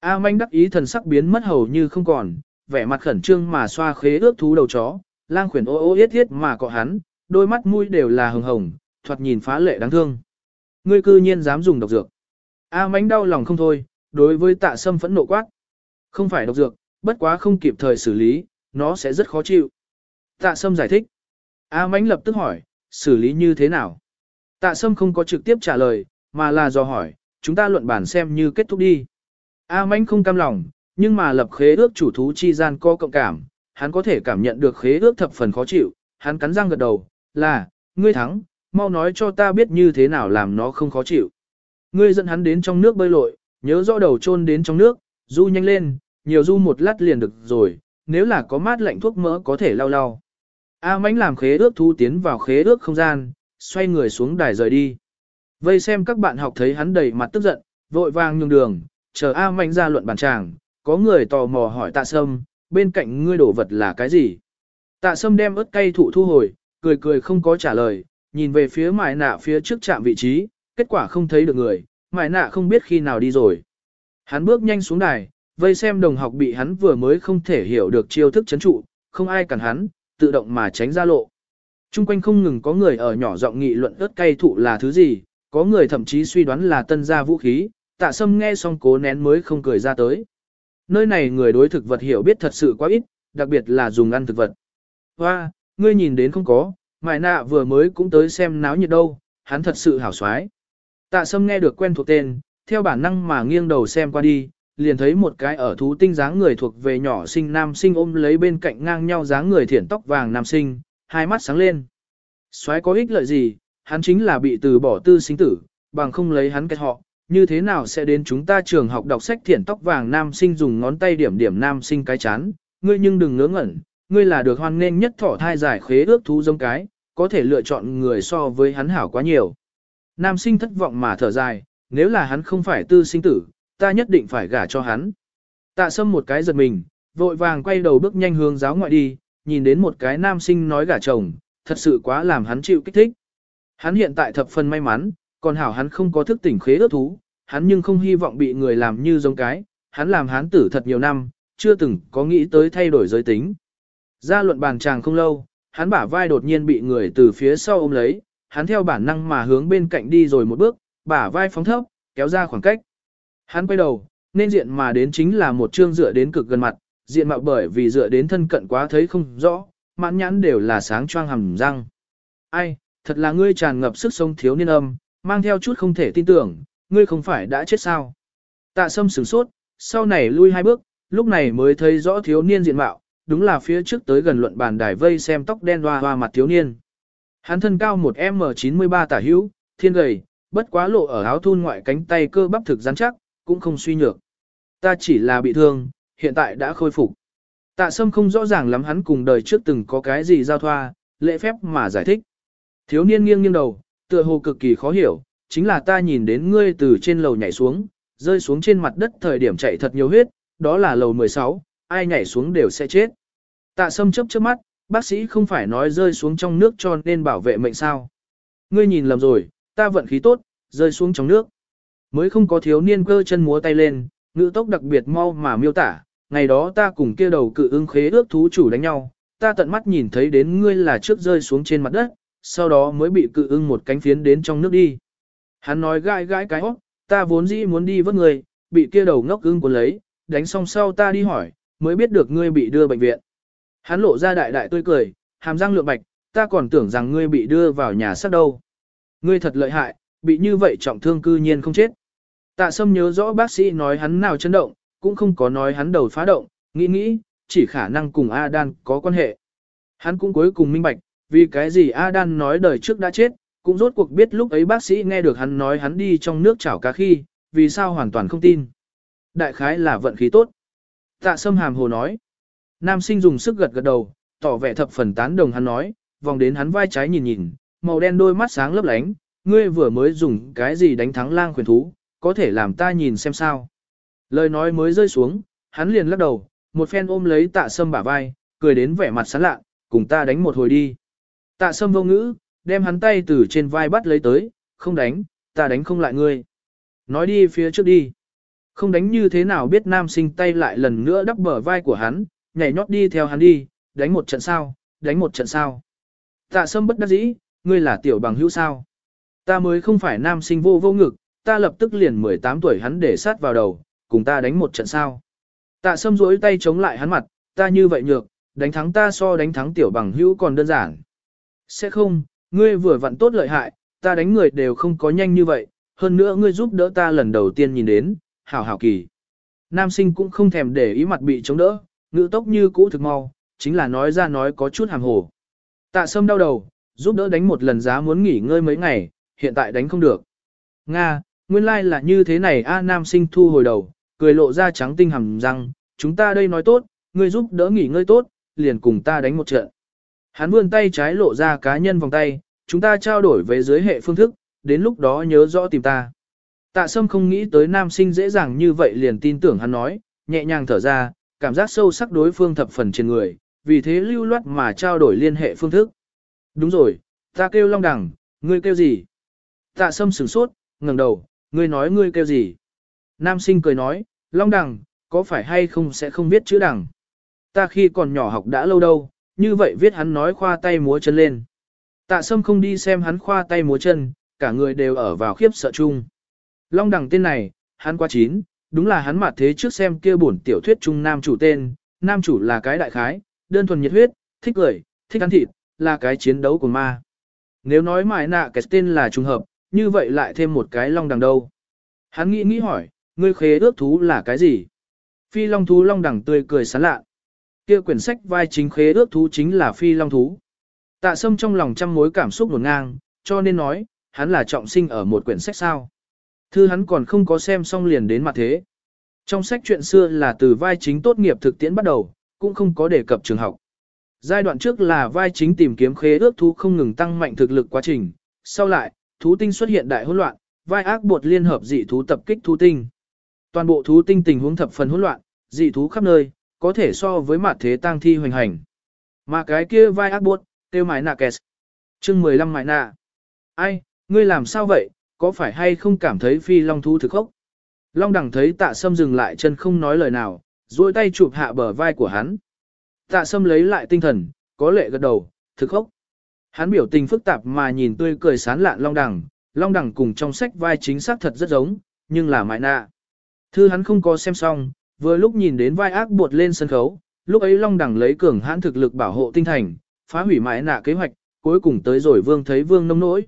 A manh đắc ý thần sắc biến mất hầu như không còn, vẻ mặt khẩn trương mà xoa khế ước thú đầu chó, lang khuyển ô ô yết thiết mà cọ hắn, đôi mắt mũi đều là hồng hồng, thoạt nhìn phá lệ đáng thương. Ngươi cư nhiên dám dùng độc dược. A mánh đau lòng không thôi, đối với tạ sâm phẫn nộ quát. Không phải độc dược, bất quá không kịp thời xử lý, nó sẽ rất khó chịu. Tạ sâm giải thích. A mánh lập tức hỏi, xử lý như thế nào? Tạ sâm không có trực tiếp trả lời, mà là do hỏi, chúng ta luận bản xem như kết thúc đi. A mánh không cam lòng, nhưng mà lập khế ước chủ thú chi gian có cộng cảm, hắn có thể cảm nhận được khế ước thập phần khó chịu, hắn cắn răng gật đầu, là, ngươi thắng, mau nói cho ta biết như thế nào làm nó không khó chịu. Ngươi dẫn hắn đến trong nước bơi lội, nhớ rõ đầu chôn đến trong nước, du nhanh lên, nhiều du một lát liền được rồi, nếu là có mát lạnh thuốc mỡ có thể lau lau. A mãnh làm khế ước thu tiến vào khế ước không gian, xoay người xuống đài rời đi. Vây xem các bạn học thấy hắn đầy mặt tức giận, vội vàng nhường đường, chờ A mãnh ra luận bàn tràng, có người tò mò hỏi tạ sâm, bên cạnh ngươi đổ vật là cái gì? Tạ sâm đem ớt cay thụ thu hồi, cười cười không có trả lời, nhìn về phía mại nạ phía trước trạm vị trí, kết quả không thấy được người, mại nạ không biết khi nào đi rồi. Hắn bước nhanh xuống đài, vây xem đồng học bị hắn vừa mới không thể hiểu được chiêu thức chấn trụ, không ai cản hắn, tự động mà tránh ra lộ. Trung quanh không ngừng có người ở nhỏ giọng nghị luận ớt cay thụ là thứ gì, có người thậm chí suy đoán là tân gia vũ khí, tạ sâm nghe xong cố nén mới không cười ra tới. Nơi này người đối thực vật hiểu biết thật sự quá ít, đặc biệt là dùng ăn thực vật. Hoa, ngươi nhìn đến không có, mại nạ vừa mới cũng tới xem náo nhiệt đâu, hắn thật sự hảo xoái. Tạ sâm nghe được quen thuộc tên, theo bản năng mà nghiêng đầu xem qua đi, liền thấy một cái ở thú tinh dáng người thuộc về nhỏ sinh nam sinh ôm lấy bên cạnh ngang nhau dáng người thiển tóc vàng nam sinh, hai mắt sáng lên. Xoái có ích lợi gì, hắn chính là bị từ bỏ tư sinh tử, bằng không lấy hắn kết họ, như thế nào sẽ đến chúng ta trường học đọc sách thiển tóc vàng nam sinh dùng ngón tay điểm điểm nam sinh cái chán, ngươi nhưng đừng ngớ ngẩn, ngươi là được hoan nghênh nhất thỏ thai giải khế ước thú giống cái, có thể lựa chọn người so với hắn hảo quá nhiều. Nam sinh thất vọng mà thở dài, nếu là hắn không phải tư sinh tử, ta nhất định phải gả cho hắn. Tạ sâm một cái giật mình, vội vàng quay đầu bước nhanh hướng giáo ngoại đi, nhìn đến một cái nam sinh nói gả chồng, thật sự quá làm hắn chịu kích thích. Hắn hiện tại thập phần may mắn, còn hảo hắn không có thức tỉnh khế ước thú, hắn nhưng không hy vọng bị người làm như giống cái, hắn làm hắn tử thật nhiều năm, chưa từng có nghĩ tới thay đổi giới tính. Ra luận bàn chàng không lâu, hắn bả vai đột nhiên bị người từ phía sau ôm lấy, hắn theo bản năng mà hướng bên cạnh đi rồi một bước, bả vai phóng thấp, kéo ra khoảng cách. Hắn quay đầu, nên diện mà đến chính là một trương dựa đến cực gần mặt, diện mạo bởi vì dựa đến thân cận quá thấy không rõ, mãn nhãn đều là sáng choang hầm răng. Ai, thật là ngươi tràn ngập sức sống thiếu niên âm, mang theo chút không thể tin tưởng, ngươi không phải đã chết sao. Tạ sâm sửng sốt, sau này lui hai bước, lúc này mới thấy rõ thiếu niên diện mạo, đúng là phía trước tới gần luận bàn đài vây xem tóc đen hoa hoa mặt thiếu niên. Hắn thân cao một M93 tả hữu, thiên gầy, bất quá lộ ở áo thun ngoại cánh tay cơ bắp thực rắn chắc, cũng không suy nhược. Ta chỉ là bị thương, hiện tại đã khôi phục. Tạ Sâm không rõ ràng lắm hắn cùng đời trước từng có cái gì giao thoa, lễ phép mà giải thích. Thiếu niên nghiêng nghiêng đầu, tựa hồ cực kỳ khó hiểu, chính là ta nhìn đến ngươi từ trên lầu nhảy xuống, rơi xuống trên mặt đất thời điểm chạy thật nhiều huyết, đó là lầu 16, ai nhảy xuống đều sẽ chết. Tạ Sâm chớp chớp mắt, bác sĩ không phải nói rơi xuống trong nước cho nên bảo vệ mệnh sao. Ngươi nhìn lầm rồi, ta vận khí tốt, rơi xuống trong nước. Mới không có thiếu niên cơ chân múa tay lên, ngữ tốc đặc biệt mau mà miêu tả, ngày đó ta cùng kia đầu cự ưng khế ước thú chủ đánh nhau, ta tận mắt nhìn thấy đến ngươi là trước rơi xuống trên mặt đất, sau đó mới bị cự ưng một cánh phiến đến trong nước đi. Hắn nói gãi gãi cái hót, ta vốn dĩ muốn đi vớt người, bị kia đầu ngốc ưng cuốn lấy, đánh xong sau ta đi hỏi, mới biết được ngươi bị đưa bệnh viện. Hắn lộ ra đại đại tươi cười, hàm răng lượng bạch, ta còn tưởng rằng ngươi bị đưa vào nhà xác đâu. Ngươi thật lợi hại, bị như vậy trọng thương cư nhiên không chết. Tạ Sâm nhớ rõ bác sĩ nói hắn nào chấn động, cũng không có nói hắn đầu phá động, nghĩ nghĩ, chỉ khả năng cùng Adan có quan hệ. Hắn cũng cuối cùng minh bạch, vì cái gì Adan nói đời trước đã chết, cũng rốt cuộc biết lúc ấy bác sĩ nghe được hắn nói hắn đi trong nước chảo cá khi, vì sao hoàn toàn không tin. Đại khái là vận khí tốt. Tạ Sâm hàm hồ nói. Nam sinh dùng sức gật gật đầu, tỏ vẻ thập phần tán đồng hắn nói, vòng đến hắn vai trái nhìn nhìn, màu đen đôi mắt sáng lấp lánh, ngươi vừa mới dùng cái gì đánh thắng lang khuyển thú, có thể làm ta nhìn xem sao. Lời nói mới rơi xuống, hắn liền lắc đầu, một phen ôm lấy tạ sâm bả vai, cười đến vẻ mặt sán lạ, cùng ta đánh một hồi đi. Tạ sâm vô ngữ, đem hắn tay từ trên vai bắt lấy tới, không đánh, ta đánh không lại ngươi. Nói đi phía trước đi. Không đánh như thế nào biết nam sinh tay lại lần nữa đắp bờ vai của hắn, nhảy nhót đi theo hắn đi, đánh một trận sao, đánh một trận sao. Tạ sâm bất đắc dĩ, ngươi là tiểu bằng hữu sao. Ta mới không phải nam sinh vô vô ngực, ta lập tức liền 18 tuổi hắn để sát vào đầu, cùng ta đánh một trận sao. Tạ sâm rỗi tay chống lại hắn mặt, ta như vậy nhược, đánh thắng ta so đánh thắng tiểu bằng hữu còn đơn giản. Sẽ không, ngươi vừa vặn tốt lợi hại, ta đánh người đều không có nhanh như vậy, hơn nữa ngươi giúp đỡ ta lần đầu tiên nhìn đến, hảo hảo kỳ. Nam sinh cũng không thèm để ý mặt bị chống đỡ, ngữ tốc như cũ thực mau, chính là nói ra nói có chút hàm hồ. Tạ sâm đau đầu, giúp đỡ đánh một lần giá muốn nghỉ ngơi mấy ngày, hiện tại đánh không được. Nga, nguyên lai like là như thế này a nam sinh thu hồi đầu, cười lộ ra trắng tinh hầm răng, chúng ta đây nói tốt, ngươi giúp đỡ nghỉ ngơi tốt, liền cùng ta đánh một trận. Hắn vươn tay trái lộ ra cá nhân vòng tay, chúng ta trao đổi với dưới hệ phương thức, đến lúc đó nhớ rõ tìm ta. Tạ sâm không nghĩ tới nam sinh dễ dàng như vậy liền tin tưởng hắn nói, nhẹ nhàng thở ra, cảm giác sâu sắc đối phương thập phần trên người, vì thế lưu loát mà trao đổi liên hệ phương thức. Đúng rồi, ta kêu Long Đằng, ngươi kêu gì? Tạ sâm sửng sốt, ngẩng đầu, ngươi nói ngươi kêu gì? Nam sinh cười nói, Long Đằng, có phải hay không sẽ không biết chữ đằng? Ta khi còn nhỏ học đã lâu đâu, như vậy viết hắn nói khoa tay múa chân lên. Tạ sâm không đi xem hắn khoa tay múa chân, cả người đều ở vào khiếp sợ chung. Long Đằng tên này, hắn qua chín, đúng là hắn mặt thế trước xem kia bổn tiểu thuyết Trung nam chủ tên, nam chủ là cái đại khái, đơn thuần nhiệt huyết, thích cười, thích ăn thịt, là cái chiến đấu của ma. Nếu nói mãi nạ cái tên là trùng hợp, như vậy lại thêm một cái long đằng đâu. Hắn nghĩ nghĩ hỏi, ngươi khế ước thú là cái gì? Phi long thú long đằng tươi cười sán lạ. Kia quyển sách vai chính khế ước thú chính là phi long thú. Tạ sâm trong lòng trăm mối cảm xúc nổn ngang, cho nên nói, hắn là trọng sinh ở một quyển sách sao. Thư hắn còn không có xem xong liền đến mặt thế. Trong sách chuyện xưa là từ vai chính tốt nghiệp thực tiễn bắt đầu, cũng không có đề cập trường học. Giai đoạn trước là vai chính tìm kiếm khế ước thú không ngừng tăng mạnh thực lực quá trình, sau lại, thú tinh xuất hiện đại hỗn loạn, vai ác buộc liên hợp dị thú tập kích thú tinh. Toàn bộ thú tinh tình huống thập phần hỗn loạn, dị thú khắp nơi, có thể so với mặt thế tăng thi hoành hành. Mà cái kia vai ác buộc, tiêu mái nạ kẹt. Chương 15 mái nạ. Ai, ngươi làm sao vậy, có phải hay không cảm thấy phi long thú thực khốc? Long đẳng thấy tạ sâm dừng lại chân không nói lời nào, duỗi tay chụp hạ bờ vai của hắn. Tạ sâm lấy lại tinh thần, có lệ gật đầu, thực khốc. Hắn biểu tình phức tạp mà nhìn tươi cười sán lạn long đẳng, long đẳng cùng trong sách vai chính xác thật rất giống, nhưng là mại nạ. Thư hắn không có xem xong, vừa lúc nhìn đến vai ác buột lên sân khấu, lúc ấy long đẳng lấy cường hãn thực lực bảo hộ tinh thành, phá hủy mại nạ kế hoạch, cuối cùng tới rồi vương thấy vương nông nỗi.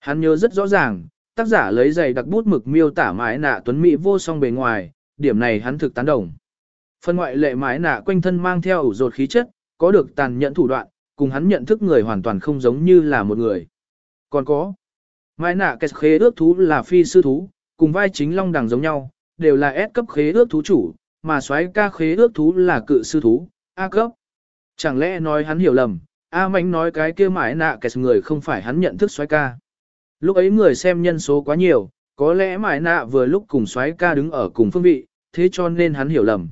Hắn nhớ rất rõ ràng, tác giả lấy giày đặc bút mực miêu tả mái nạ tuấn mỹ vô song bề ngoài, điểm này hắn thực tán đồng. Phần ngoại lệ mái nạ quanh thân mang theo ủ rột khí chất, có được tàn nhẫn thủ đoạn, cùng hắn nhận thức người hoàn toàn không giống như là một người. Còn có, mái nạ kẹt khế ước thú là phi sư thú, cùng vai chính long đằng giống nhau, đều là S cấp khế ước thú chủ, mà xoáy ca khế ước thú là cự sư thú, A cấp. Chẳng lẽ nói hắn hiểu lầm, A mánh nói cái kia mái nạ kẹt người không phải hắn nhận thức xoáy ca. Lúc ấy người xem nhân số quá nhiều, có lẽ mải nạ vừa lúc cùng xoáy ca đứng ở cùng phương vị, thế cho nên hắn hiểu lầm.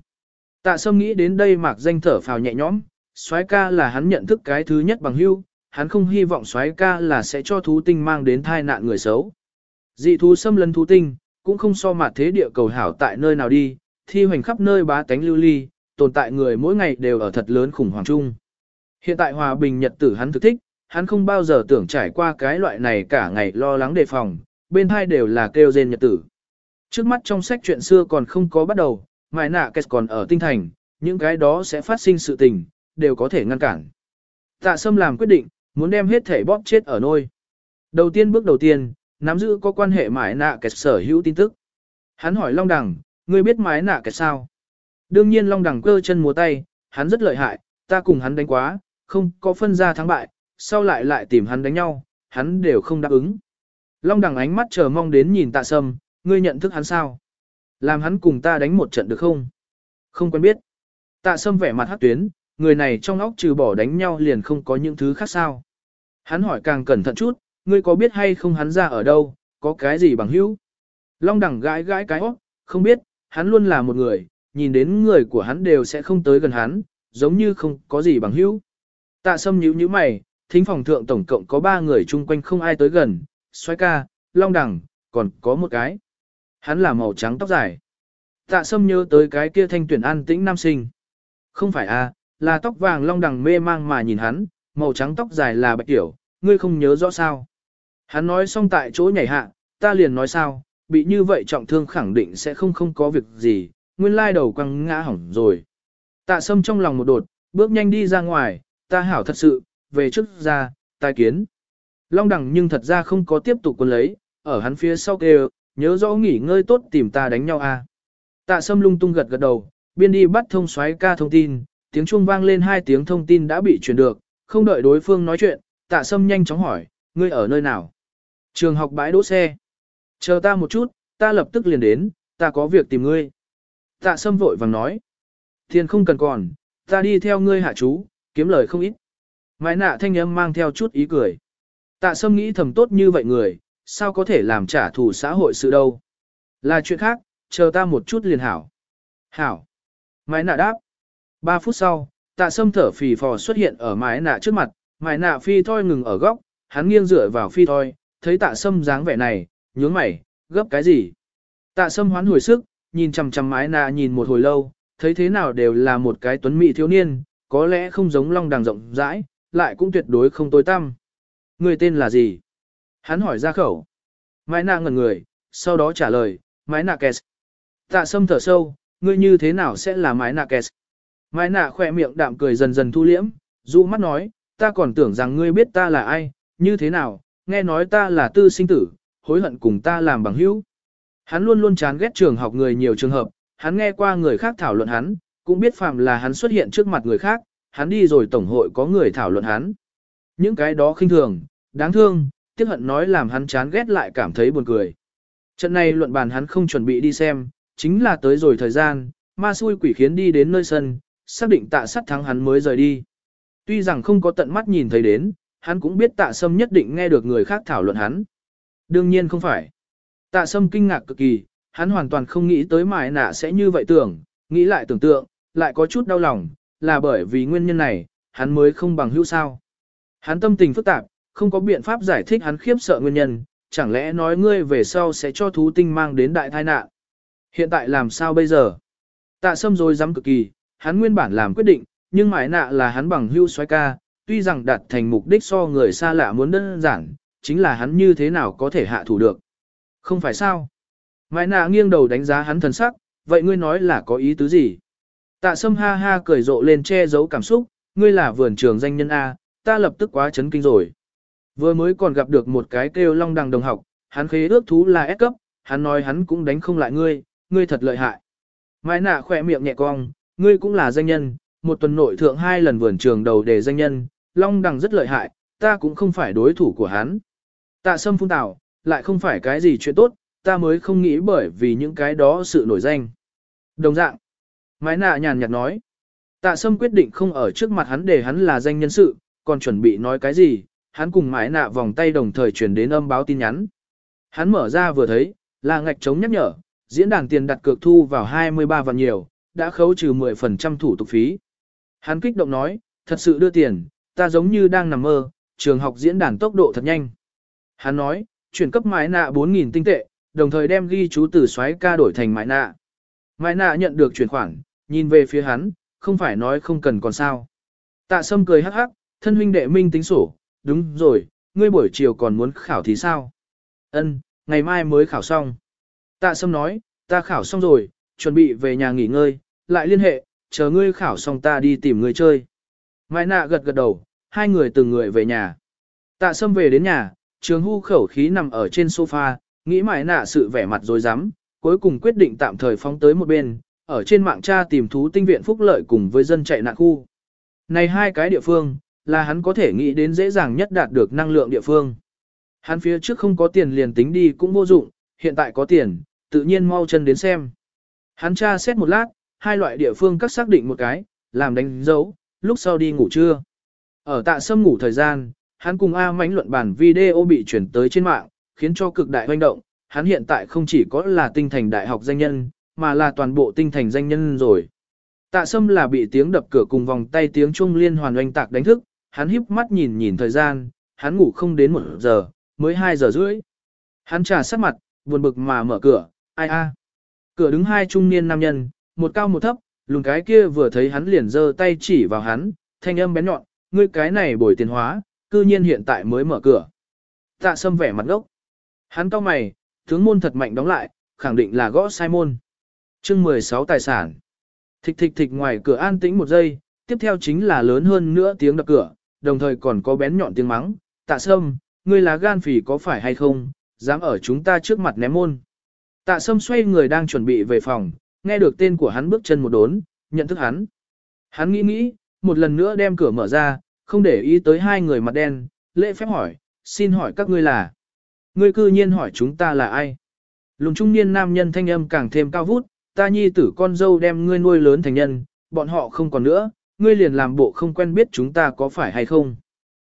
Tạ sâm nghĩ đến đây mạc danh thở phào nhẹ nhõm, xoáy ca là hắn nhận thức cái thứ nhất bằng hưu, hắn không hy vọng xoáy ca là sẽ cho thú tinh mang đến tai nạn người xấu. Dị thú xâm lấn thú tinh, cũng không so mặt thế địa cầu hảo tại nơi nào đi, thi hoành khắp nơi bá tánh lưu ly, tồn tại người mỗi ngày đều ở thật lớn khủng hoảng chung. Hiện tại hòa bình nhật tử hắn thực thích, hắn không bao giờ tưởng trải qua cái loại này cả ngày lo lắng đề phòng, bên hai đều là kêu rên nhật tử. Trước mắt trong sách chuyện xưa còn không có bắt đầu, mài nạ kết còn ở tinh thành, những cái đó sẽ phát sinh sự tình, đều có thể ngăn cản. Tạ Sâm làm quyết định, muốn đem hết thể bóp chết ở nôi. Đầu tiên bước đầu tiên, nắm giữ có quan hệ mãi nạ kẹt sở hữu tin tức. Hắn hỏi Long Đằng, ngươi biết mái nạ kẹt sao? Đương nhiên Long Đằng cơ chân múa tay, hắn rất lợi hại, ta cùng hắn đánh quá, không có phân ra thắng bại, sau lại lại tìm hắn đánh nhau, hắn đều không đáp ứng. Long Đằng ánh mắt chờ mong đến nhìn tạ sâm, ngươi nhận thức hắn sao? Làm hắn cùng ta đánh một trận được không? Không quen biết. Tạ sâm vẻ mặt hát tuyến, người này trong óc trừ bỏ đánh nhau liền không có những thứ khác sao. Hắn hỏi càng cẩn thận chút, ngươi có biết hay không hắn ra ở đâu, có cái gì bằng hữu? Long đẳng gãi gãi cái óc, không biết, hắn luôn là một người, nhìn đến người của hắn đều sẽ không tới gần hắn, giống như không có gì bằng hữu. Tạ sâm nhíu nhíu mày, thính phòng thượng tổng cộng có ba người chung quanh không ai tới gần, xoay ca, long đẳng, còn có một cái. Hắn là màu trắng tóc dài. Tạ sâm nhớ tới cái kia thanh tuyển an tĩnh nam sinh. Không phải à, là tóc vàng long đằng mê mang mà nhìn hắn, màu trắng tóc dài là bạch tiểu, ngươi không nhớ rõ sao. Hắn nói xong tại chỗ nhảy hạ, ta liền nói sao, bị như vậy trọng thương khẳng định sẽ không không có việc gì, nguyên lai đầu quăng ngã hỏng rồi. Tạ sâm trong lòng một đột, bước nhanh đi ra ngoài, ta hảo thật sự, về trước ra, tai kiến. Long đẳng nhưng thật ra không có tiếp tục quân lấy, ở hắn phía sau kêu, nhớ rõ nghỉ ngơi tốt tìm ta đánh nhau a. À. Tạ sâm lung tung gật gật đầu, biên đi bắt thông xoáy ca thông tin, tiếng chuông vang lên hai tiếng thông tin đã bị truyền được, không đợi đối phương nói chuyện, tạ sâm nhanh chóng hỏi, ngươi ở nơi nào? Trường học bãi đỗ xe. Chờ ta một chút, ta lập tức liền đến, ta có việc tìm ngươi. Tạ sâm vội vàng nói. Tiền không cần còn, ta đi theo ngươi hạ chú, kiếm lời không ít. Mãi nạ thanh âm mang theo chút ý cười. Tạ sâm nghĩ thầm tốt như vậy người, sao có thể làm trả thù xã hội sự đâu. Là chuyện khác, chờ ta một chút liền hảo. Hảo. Mãi nạ đáp. Ba phút sau, tạ sâm thở phì phò xuất hiện ở mái nạ trước mặt, mái nạ phi thoi ngừng ở góc, hắn nghiêng dựa vào phi thoi, thấy tạ sâm dáng vẻ này, nhướng mày, gấp cái gì? Tạ sâm hoán hồi sức, nhìn chằm chằm mái nạ nhìn một hồi lâu, thấy thế nào đều là một cái tuấn mỹ thiếu niên, có lẽ không giống long đằng rộng rãi, lại cũng tuyệt đối không tối tăm. Người tên là gì? Hắn hỏi ra khẩu. Mái nạ ngẩn người, sau đó trả lời, mái nạ kẹt. Tạ sâm thở sâu, ngươi như thế nào sẽ là mái nạ kẹt? Mái nạ khỏe miệng đạm cười dần dần thu liễm, dụ mắt nói, ta còn tưởng rằng ngươi biết ta là ai, như thế nào, nghe nói ta là tư sinh tử, hối hận cùng ta làm bằng hữu. Hắn luôn luôn chán ghét trường học người nhiều trường hợp, hắn nghe qua người khác thảo luận hắn, cũng biết phạm là hắn xuất hiện trước mặt người khác, hắn đi rồi tổng hội có người thảo luận hắn. Những cái đó khinh thường, đáng thương, tiếc hận nói làm hắn chán ghét lại cảm thấy buồn cười. Trận này luận bàn hắn không chuẩn bị đi xem, chính là tới rồi thời gian, ma xui quỷ khiến đi đến nơi sân, xác định tạ sát thắng hắn mới rời đi. Tuy rằng không có tận mắt nhìn thấy đến, hắn cũng biết tạ sâm nhất định nghe được người khác thảo luận hắn. Đương nhiên không phải. Tạ sâm kinh ngạc cực kỳ, hắn hoàn toàn không nghĩ tới mài nạ sẽ như vậy tưởng, nghĩ lại tưởng tượng, lại có chút đau lòng, là bởi vì nguyên nhân này, hắn mới không bằng hữu sao. Hắn tâm tình phức tạp, không có biện pháp giải thích hắn khiếp sợ nguyên nhân, chẳng lẽ nói ngươi về sau sẽ cho thú tinh mang đến đại tai nạn. Hiện tại làm sao bây giờ? Tạ sâm rồi dám cực kỳ, hắn nguyên bản làm quyết định, nhưng mãi nạ là hắn bằng hưu xoay ca, tuy rằng đạt thành mục đích so người xa lạ muốn đơn giản, chính là hắn như thế nào có thể hạ thủ được. Không phải sao? Mãi nạ nghiêng đầu đánh giá hắn thần sắc, vậy ngươi nói là có ý tứ gì? Tạ sâm ha ha cười rộ lên che giấu cảm xúc, ngươi là vườn trường danh nhân A, ta lập tức quá chấn kinh rồi. Vừa mới còn gặp được một cái kêu long đằng đồng học, hắn khế ước thú là S cấp, hắn nói hắn cũng đánh không lại ngươi, ngươi thật lợi hại. Mai nạ khỏe miệng nhẹ cong, ngươi cũng là danh nhân, một tuần nội thượng hai lần vườn trường đầu để danh nhân, long đằng rất lợi hại, ta cũng không phải đối thủ của hắn. Tạ sâm phun tảo, lại không phải cái gì chuyện tốt, ta mới không nghĩ bởi vì những cái đó sự nổi danh. Đồng dạng, mái nạ nhàn nhạt nói, tạ sâm quyết định không ở trước mặt hắn để hắn là danh nhân sự, còn chuẩn bị nói cái gì, hắn cùng mái nạ vòng tay đồng thời chuyển đến âm báo tin nhắn. Hắn mở ra vừa thấy, là ngạch chống nhắc nhở, diễn đàn tiền đặt cược thu vào 23 vạn nhiều, đã khấu trừ 10% thủ tục phí. Hắn kích động nói, thật sự đưa tiền, ta giống như đang nằm mơ, trường học diễn đàn tốc độ thật nhanh. Hắn nói, chuyển cấp mái nạ 4.000 tinh tệ, đồng thời đem ghi chú từ xoáy ca đổi thành mái nạ. Mai nạ nhận được chuyển khoản, nhìn về phía hắn, không phải nói không cần còn sao. Tạ sâm cười hắc hắc, thân huynh đệ minh tính sổ, đúng rồi, ngươi buổi chiều còn muốn khảo thì sao? Ân, ngày mai mới khảo xong. Tạ sâm nói, ta khảo xong rồi, chuẩn bị về nhà nghỉ ngơi, lại liên hệ, chờ ngươi khảo xong ta đi tìm ngươi chơi. Mai nạ gật gật đầu, hai người từng người về nhà. Tạ sâm về đến nhà, trường hưu khẩu khí nằm ở trên sofa, nghĩ mãi nạ sự vẻ mặt rồi dám cuối cùng quyết định tạm thời phóng tới một bên, ở trên mạng tra tìm thú tinh viện phúc lợi cùng với dân chạy nạn khu. Này hai cái địa phương, là hắn có thể nghĩ đến dễ dàng nhất đạt được năng lượng địa phương. Hắn phía trước không có tiền liền tính đi cũng vô dụng, hiện tại có tiền, tự nhiên mau chân đến xem. Hắn tra xét một lát, hai loại địa phương các xác định một cái, làm đánh dấu, lúc sau đi ngủ trưa. Ở tạ sâm ngủ thời gian, hắn cùng A mãnh luận bản video bị chuyển tới trên mạng, khiến cho cực đại hoành động, hắn hiện tại không chỉ có là tinh thành đại học danh nhân, mà là toàn bộ tinh thành danh nhân rồi. Tạ sâm là bị tiếng đập cửa cùng vòng tay tiếng trung liên hoàn oanh tạc đánh thức, hắn híp mắt nhìn nhìn thời gian, hắn ngủ không đến một giờ, mới hai giờ rưỡi. Hắn trà sát mặt, buồn bực mà mở cửa, ai a. Cửa đứng hai trung niên nam nhân, một cao một thấp, lùn cái kia vừa thấy hắn liền giơ tay chỉ vào hắn, thanh âm bén nhọn, ngươi cái này bồi tiền hóa, cư nhiên hiện tại mới mở cửa. Tạ sâm vẻ mặt ngốc. Hắn cau mày, tướng môn thật mạnh đóng lại, khẳng định là gõ sai môn. Chương 16 tài sản. Thịch thịch thịch ngoài cửa an tĩnh một giây, tiếp theo chính là lớn hơn nữa tiếng đập cửa, đồng thời còn có bén nhọn tiếng mắng. Tạ sâm, ngươi là gan phỉ có phải hay không, dám ở chúng ta trước mặt ném môn. Tạ sâm xoay người đang chuẩn bị về phòng, nghe được tên của hắn bước chân một đốn, nhận thức hắn. Hắn nghĩ nghĩ, một lần nữa đem cửa mở ra, không để ý tới hai người mặt đen, lễ phép hỏi, xin hỏi các ngươi là. Ngươi cư nhiên hỏi chúng ta là ai? Lùng trung niên nam nhân thanh âm càng thêm cao vút, ta nhi tử con dâu đem ngươi nuôi lớn thành nhân, bọn họ không còn nữa, ngươi liền làm bộ không quen biết chúng ta có phải hay không.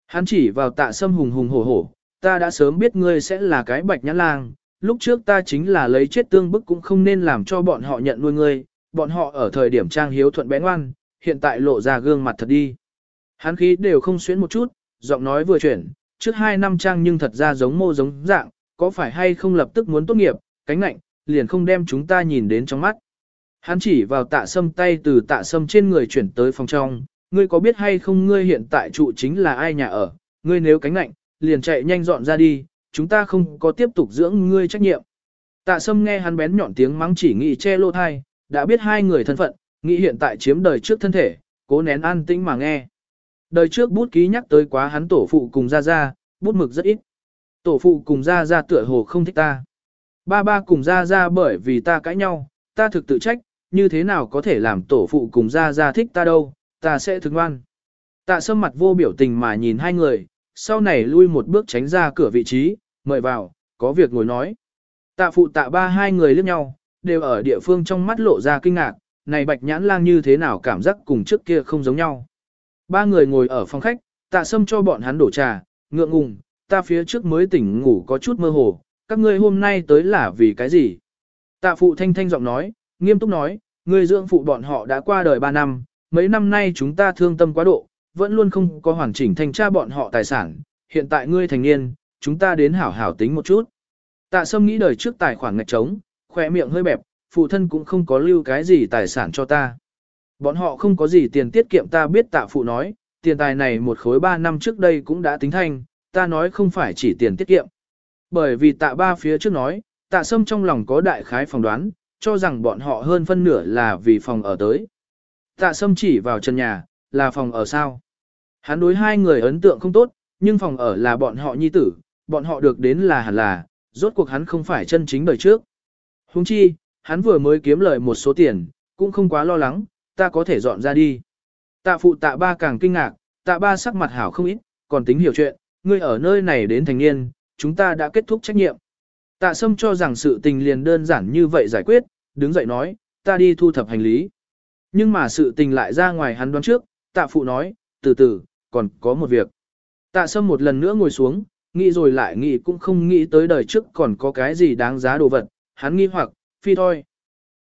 Hắn chỉ vào tạ sâm hùng hùng hổ hổ, ta đã sớm biết ngươi sẽ là cái bạch nhãn lang, lúc trước ta chính là lấy chết tương bức cũng không nên làm cho bọn họ nhận nuôi ngươi, bọn họ ở thời điểm trang hiếu thuận bé ngoan, hiện tại lộ ra gương mặt thật đi. Hắn khí đều không xuyến một chút, giọng nói vừa chuyển, trước hai năm trang nhưng thật ra giống mô giống dạng, có phải hay không lập tức muốn tốt nghiệp, cánh lạnh, liền không đem chúng ta nhìn đến trong mắt. Hắn chỉ vào tạ sâm tay từ tạ sâm trên người chuyển tới phòng trong, ngươi có biết hay không ngươi hiện tại trụ chính là ai nhà ở, ngươi nếu cánh lạnh, liền chạy nhanh dọn ra đi, chúng ta không có tiếp tục dưỡng ngươi trách nhiệm. Tạ sâm nghe hắn bén nhọn tiếng mắng chỉ nghĩ che lô thai, đã biết hai người thân phận, nghĩ hiện tại chiếm đời trước thân thể, cố nén an tĩnh mà nghe. Đời trước bút ký nhắc tới quá hắn tổ phụ cùng ra ra, bút mực rất ít. Tổ phụ cùng ra ra tựa hồ không thích ta. Ba ba cùng ra ra bởi vì ta cãi nhau, ta thực tự trách, như thế nào có thể làm tổ phụ cùng ra ra thích ta đâu, ta sẽ thương ngoan. Tạ sâm mặt vô biểu tình mà nhìn hai người, sau này lui một bước tránh ra cửa vị trí, mời vào, có việc ngồi nói. Tạ phụ tạ ba hai người liếc nhau, đều ở địa phương trong mắt lộ ra kinh ngạc, này bạch nhãn lang như thế nào cảm giác cùng trước kia không giống nhau. Ba người ngồi ở phòng khách, tạ sâm cho bọn hắn đổ trà, ngượng ngùng, ta phía trước mới tỉnh ngủ có chút mơ hồ, các ngươi hôm nay tới là vì cái gì? Tạ phụ thanh thanh giọng nói, nghiêm túc nói, người dưỡng phụ bọn họ đã qua đời 3 năm, mấy năm nay chúng ta thương tâm quá độ, vẫn luôn không có hoàn chỉnh thanh tra bọn họ tài sản, hiện tại ngươi thành niên, chúng ta đến hảo hảo tính một chút. Tạ sâm nghĩ đời trước tài khoản ngạch trống, khỏe miệng hơi bẹp, phụ thân cũng không có lưu cái gì tài sản cho ta. Bọn họ không có gì tiền tiết kiệm ta biết tạ phụ nói, tiền tài này một khối 3 năm trước đây cũng đã tính thanh, ta nói không phải chỉ tiền tiết kiệm. Bởi vì tạ ba phía trước nói, tạ sâm trong lòng có đại khái phỏng đoán, cho rằng bọn họ hơn phân nửa là vì phòng ở tới. Tạ sâm chỉ vào chân nhà, là phòng ở sao. Hắn đối hai người ấn tượng không tốt, nhưng phòng ở là bọn họ nhi tử, bọn họ được đến là hẳn là, rốt cuộc hắn không phải chân chính đời trước. Huống chi, hắn vừa mới kiếm lời một số tiền, cũng không quá lo lắng, ta có thể dọn ra đi. Tạ phụ tạ ba càng kinh ngạc, tạ ba sắc mặt hảo không ít, còn tính hiểu chuyện, ngươi ở nơi này đến thành niên, chúng ta đã kết thúc trách nhiệm. Tạ sâm cho rằng sự tình liền đơn giản như vậy giải quyết, đứng dậy nói, ta đi thu thập hành lý. Nhưng mà sự tình lại ra ngoài hắn đoán trước, tạ phụ nói, từ từ, còn có một việc. Tạ sâm một lần nữa ngồi xuống, nghĩ rồi lại nghĩ cũng không nghĩ tới đời trước còn có cái gì đáng giá đồ vật, hắn nghi hoặc, phi thôi.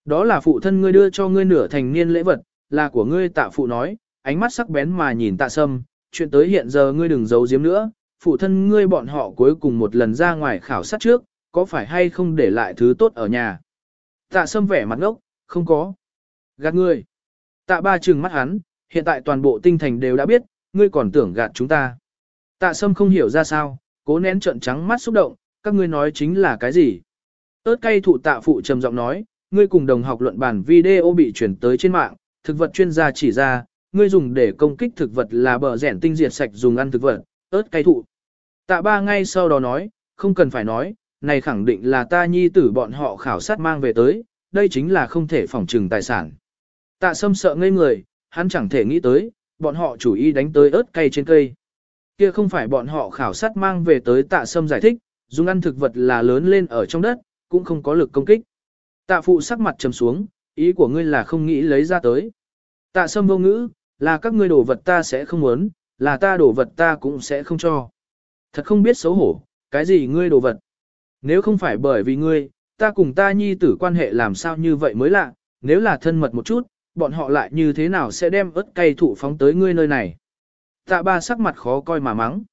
Đó là phụ thân ngươi đưa cho ngươi nửa thành niên lễ vật, là của ngươi tạ phụ nói, ánh mắt sắc bén mà nhìn tạ sâm, chuyện tới hiện giờ ngươi đừng giấu giếm nữa, phụ thân ngươi bọn họ cuối cùng một lần ra ngoài khảo sát trước, có phải hay không để lại thứ tốt ở nhà. Tạ sâm vẻ mặt ngốc, không có. Gạt ngươi. Tạ ba trừng mắt hắn, hiện tại toàn bộ tinh thành đều đã biết, ngươi còn tưởng gạt chúng ta. Tạ sâm không hiểu ra sao, cố nén trợn trắng mắt xúc động, các ngươi nói chính là cái gì. Ơt cay thụ tạ phụ trầm giọng nói, ngươi cùng đồng học luận bản video bị chuyển tới trên mạng, thực vật chuyên gia chỉ ra, ngươi dùng để công kích thực vật là bờ rẻn tinh diệt sạch dùng ăn thực vật, ớt cay thụ. Tạ ba ngay sau đó nói, không cần phải nói, này khẳng định là ta nhi tử bọn họ khảo sát mang về tới, đây chính là không thể phòng trừng tài sản. Tạ sâm sợ ngây người, hắn chẳng thể nghĩ tới, bọn họ chủ ý đánh tới ớt cay trên cây. Kia không phải bọn họ khảo sát mang về tới tạ sâm giải thích, dùng ăn thực vật là lớn lên ở trong đất, cũng không có lực công kích. Tạ phụ sắc mặt trầm xuống, ý của ngươi là không nghĩ lấy ra tới. Tạ sâm vô ngữ, là các ngươi đổ vật ta sẽ không muốn, là ta đổ vật ta cũng sẽ không cho. Thật không biết xấu hổ, cái gì ngươi đổ vật. Nếu không phải bởi vì ngươi, ta cùng ta nhi tử quan hệ làm sao như vậy mới lạ, nếu là thân mật một chút, bọn họ lại như thế nào sẽ đem ớt cay thụ phóng tới ngươi nơi này. Tạ ba sắc mặt khó coi mà mắng.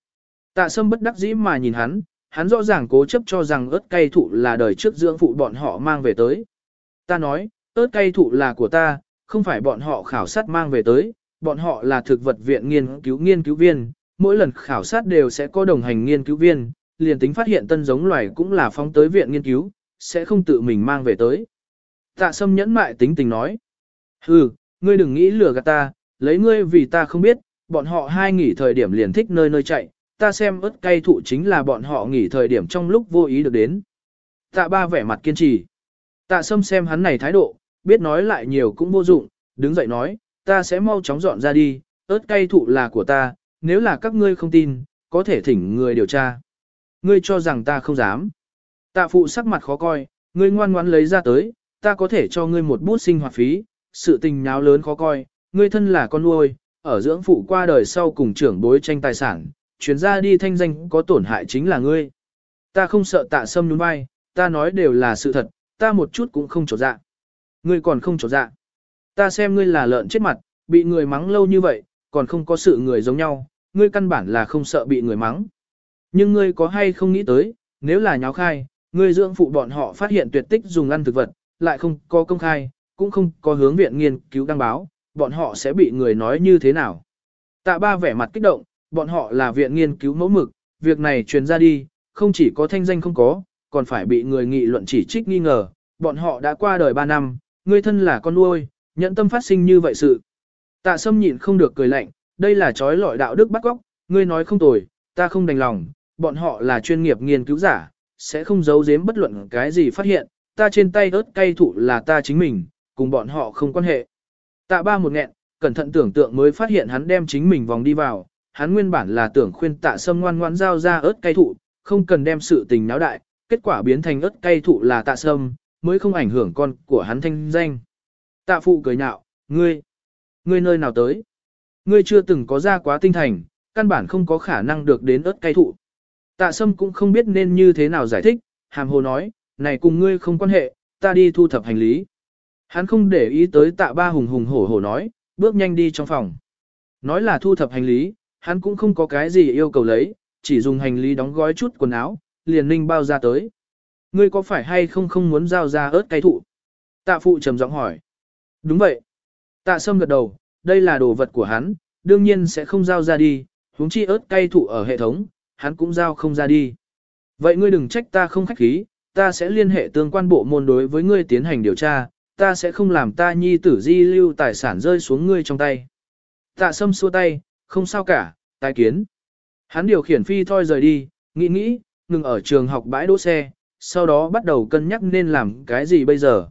Tạ sâm bất đắc dĩ mà nhìn hắn, hắn rõ ràng cố chấp cho rằng ớt cay thụ là đời trước dưỡng phụ bọn họ mang về tới. Ta nói, ớt cay thụ là của ta, không phải bọn họ khảo sát mang về tới, bọn họ là thực vật viện nghiên cứu nghiên cứu viên, mỗi lần khảo sát đều sẽ có đồng hành nghiên cứu viên, liền tính phát hiện tân giống loài cũng là phóng tới viện nghiên cứu, sẽ không tự mình mang về tới. Tạ sâm nhẫn mại tính tình nói. Hừ, ngươi đừng nghĩ lừa gạt ta, lấy ngươi vì ta không biết, bọn họ hai nghỉ thời điểm liền thích nơi nơi chạy, ta xem ớt cay thụ chính là bọn họ nghỉ thời điểm trong lúc vô ý được đến. Tạ ba vẻ mặt kiên trì. Tạ sâm xem hắn này thái độ, biết nói lại nhiều cũng vô dụng, đứng dậy nói, ta sẽ mau chóng dọn ra đi, ớt cay thụ là của ta, nếu là các ngươi không tin, có thể thỉnh người điều tra. Ngươi cho rằng ta không dám. Tạ phụ sắc mặt khó coi, ngươi ngoan ngoãn lấy ra tới, ta có thể cho ngươi một bút sinh hoạt phí, sự tình nháo lớn khó coi, ngươi thân là con nuôi, ở dưỡng phụ qua đời sau cùng trưởng bối tranh tài sản, chuyến ra đi thanh danh có tổn hại chính là ngươi. Ta không sợ tạ sâm nhún vai, ta nói đều là sự thật, ta một chút cũng không trột dạ. Ngươi còn không trột dạ. Ta xem ngươi là lợn chết mặt, bị người mắng lâu như vậy, còn không có sự người giống nhau, ngươi căn bản là không sợ bị người mắng. Nhưng ngươi có hay không nghĩ tới, nếu là nháo khai, ngươi dưỡng phụ bọn họ phát hiện tuyệt tích dùng ăn thực vật, lại không có công khai, cũng không có hướng viện nghiên cứu đăng báo, bọn họ sẽ bị người nói như thế nào. Tạ ba vẻ mặt kích động, bọn họ là viện nghiên cứu mẫu mực, việc này truyền ra đi, không chỉ có thanh danh không có, còn phải bị người nghị luận chỉ trích nghi ngờ, bọn họ đã qua đời 3 năm, ngươi thân là con nuôi, nhận tâm phát sinh như vậy sự. Tạ sâm nhịn không được cười lạnh, đây là trói lọi đạo đức bắt góc, ngươi nói không tồi, ta không đành lòng, bọn họ là chuyên nghiệp nghiên cứu giả, sẽ không giấu giếm bất luận cái gì phát hiện, ta trên tay ớt cay thụ là ta chính mình, cùng bọn họ không quan hệ. Tạ ba một nghẹn, cẩn thận tưởng tượng mới phát hiện hắn đem chính mình vòng đi vào, hắn nguyên bản là tưởng khuyên tạ sâm ngoan ngoãn giao ra ớt cay thụ, không cần đem sự tình náo đại, kết quả biến thành ớt cay thụ là tạ sâm, mới không ảnh hưởng con của hắn thanh danh. Tạ phụ cười nhạo, ngươi, ngươi nơi nào tới? Ngươi chưa từng có ra quá tinh thành, căn bản không có khả năng được đến ớt cay thụ. Tạ sâm cũng không biết nên như thế nào giải thích, hàm hồ nói, này cùng ngươi không quan hệ, ta đi thu thập hành lý. Hắn không để ý tới tạ ba hùng hùng hổ hổ nói, bước nhanh đi trong phòng. Nói là thu thập hành lý, hắn cũng không có cái gì yêu cầu lấy, chỉ dùng hành lý đóng gói chút quần áo, liền ninh bao ra tới. Ngươi có phải hay không không muốn giao ra ớt cây thụ? Tạ phụ trầm giọng hỏi. Đúng vậy. Tạ sâm gật đầu, đây là đồ vật của hắn, đương nhiên sẽ không giao ra đi, huống chi ớt cây thụ ở hệ thống, hắn cũng giao không ra đi. Vậy ngươi đừng trách ta không khách khí, ta sẽ liên hệ tương quan bộ môn đối với ngươi tiến hành điều tra, ta sẽ không làm ta nhi tử di lưu tài sản rơi xuống ngươi trong tay. Tạ sâm xua tay, không sao cả, tài kiến. Hắn điều khiển phi thoi rời đi, nghĩ nghĩ, ngừng ở trường học bãi đỗ xe, sau đó bắt đầu cân nhắc nên làm cái gì bây giờ.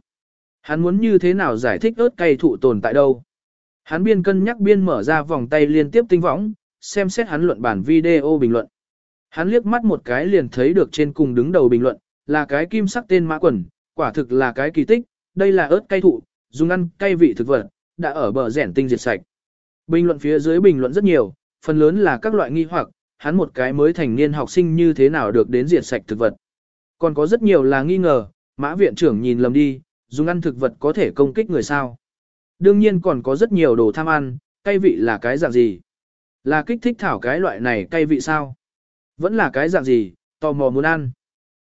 Hắn muốn như thế nào giải thích ớt cay thụ tồn tại đâu. Hắn biên cân nhắc biên mở ra vòng tay liên tiếp tinh võng, xem xét hắn luận bản video bình luận. Hắn liếc mắt một cái liền thấy được trên cùng đứng đầu bình luận, là cái kim sắc tên mã quần, quả thực là cái kỳ tích, đây là ớt cay thụ, dùng ăn cay vị thực vật, đã ở bờ rẻn tinh diệt sạch. Bình luận phía dưới bình luận rất nhiều, phần lớn là các loại nghi hoặc, hắn một cái mới thành niên học sinh như thế nào được đến diệt sạch thực vật. Còn có rất nhiều là nghi ngờ, mã viện trưởng nhìn lầm đi, dùng ăn thực vật có thể công kích người sao. Đương nhiên còn có rất nhiều đồ tham ăn, cay vị là cái dạng gì? Là kích thích thảo cái loại này cay vị sao? Vẫn là cái dạng gì, tò mò muốn ăn.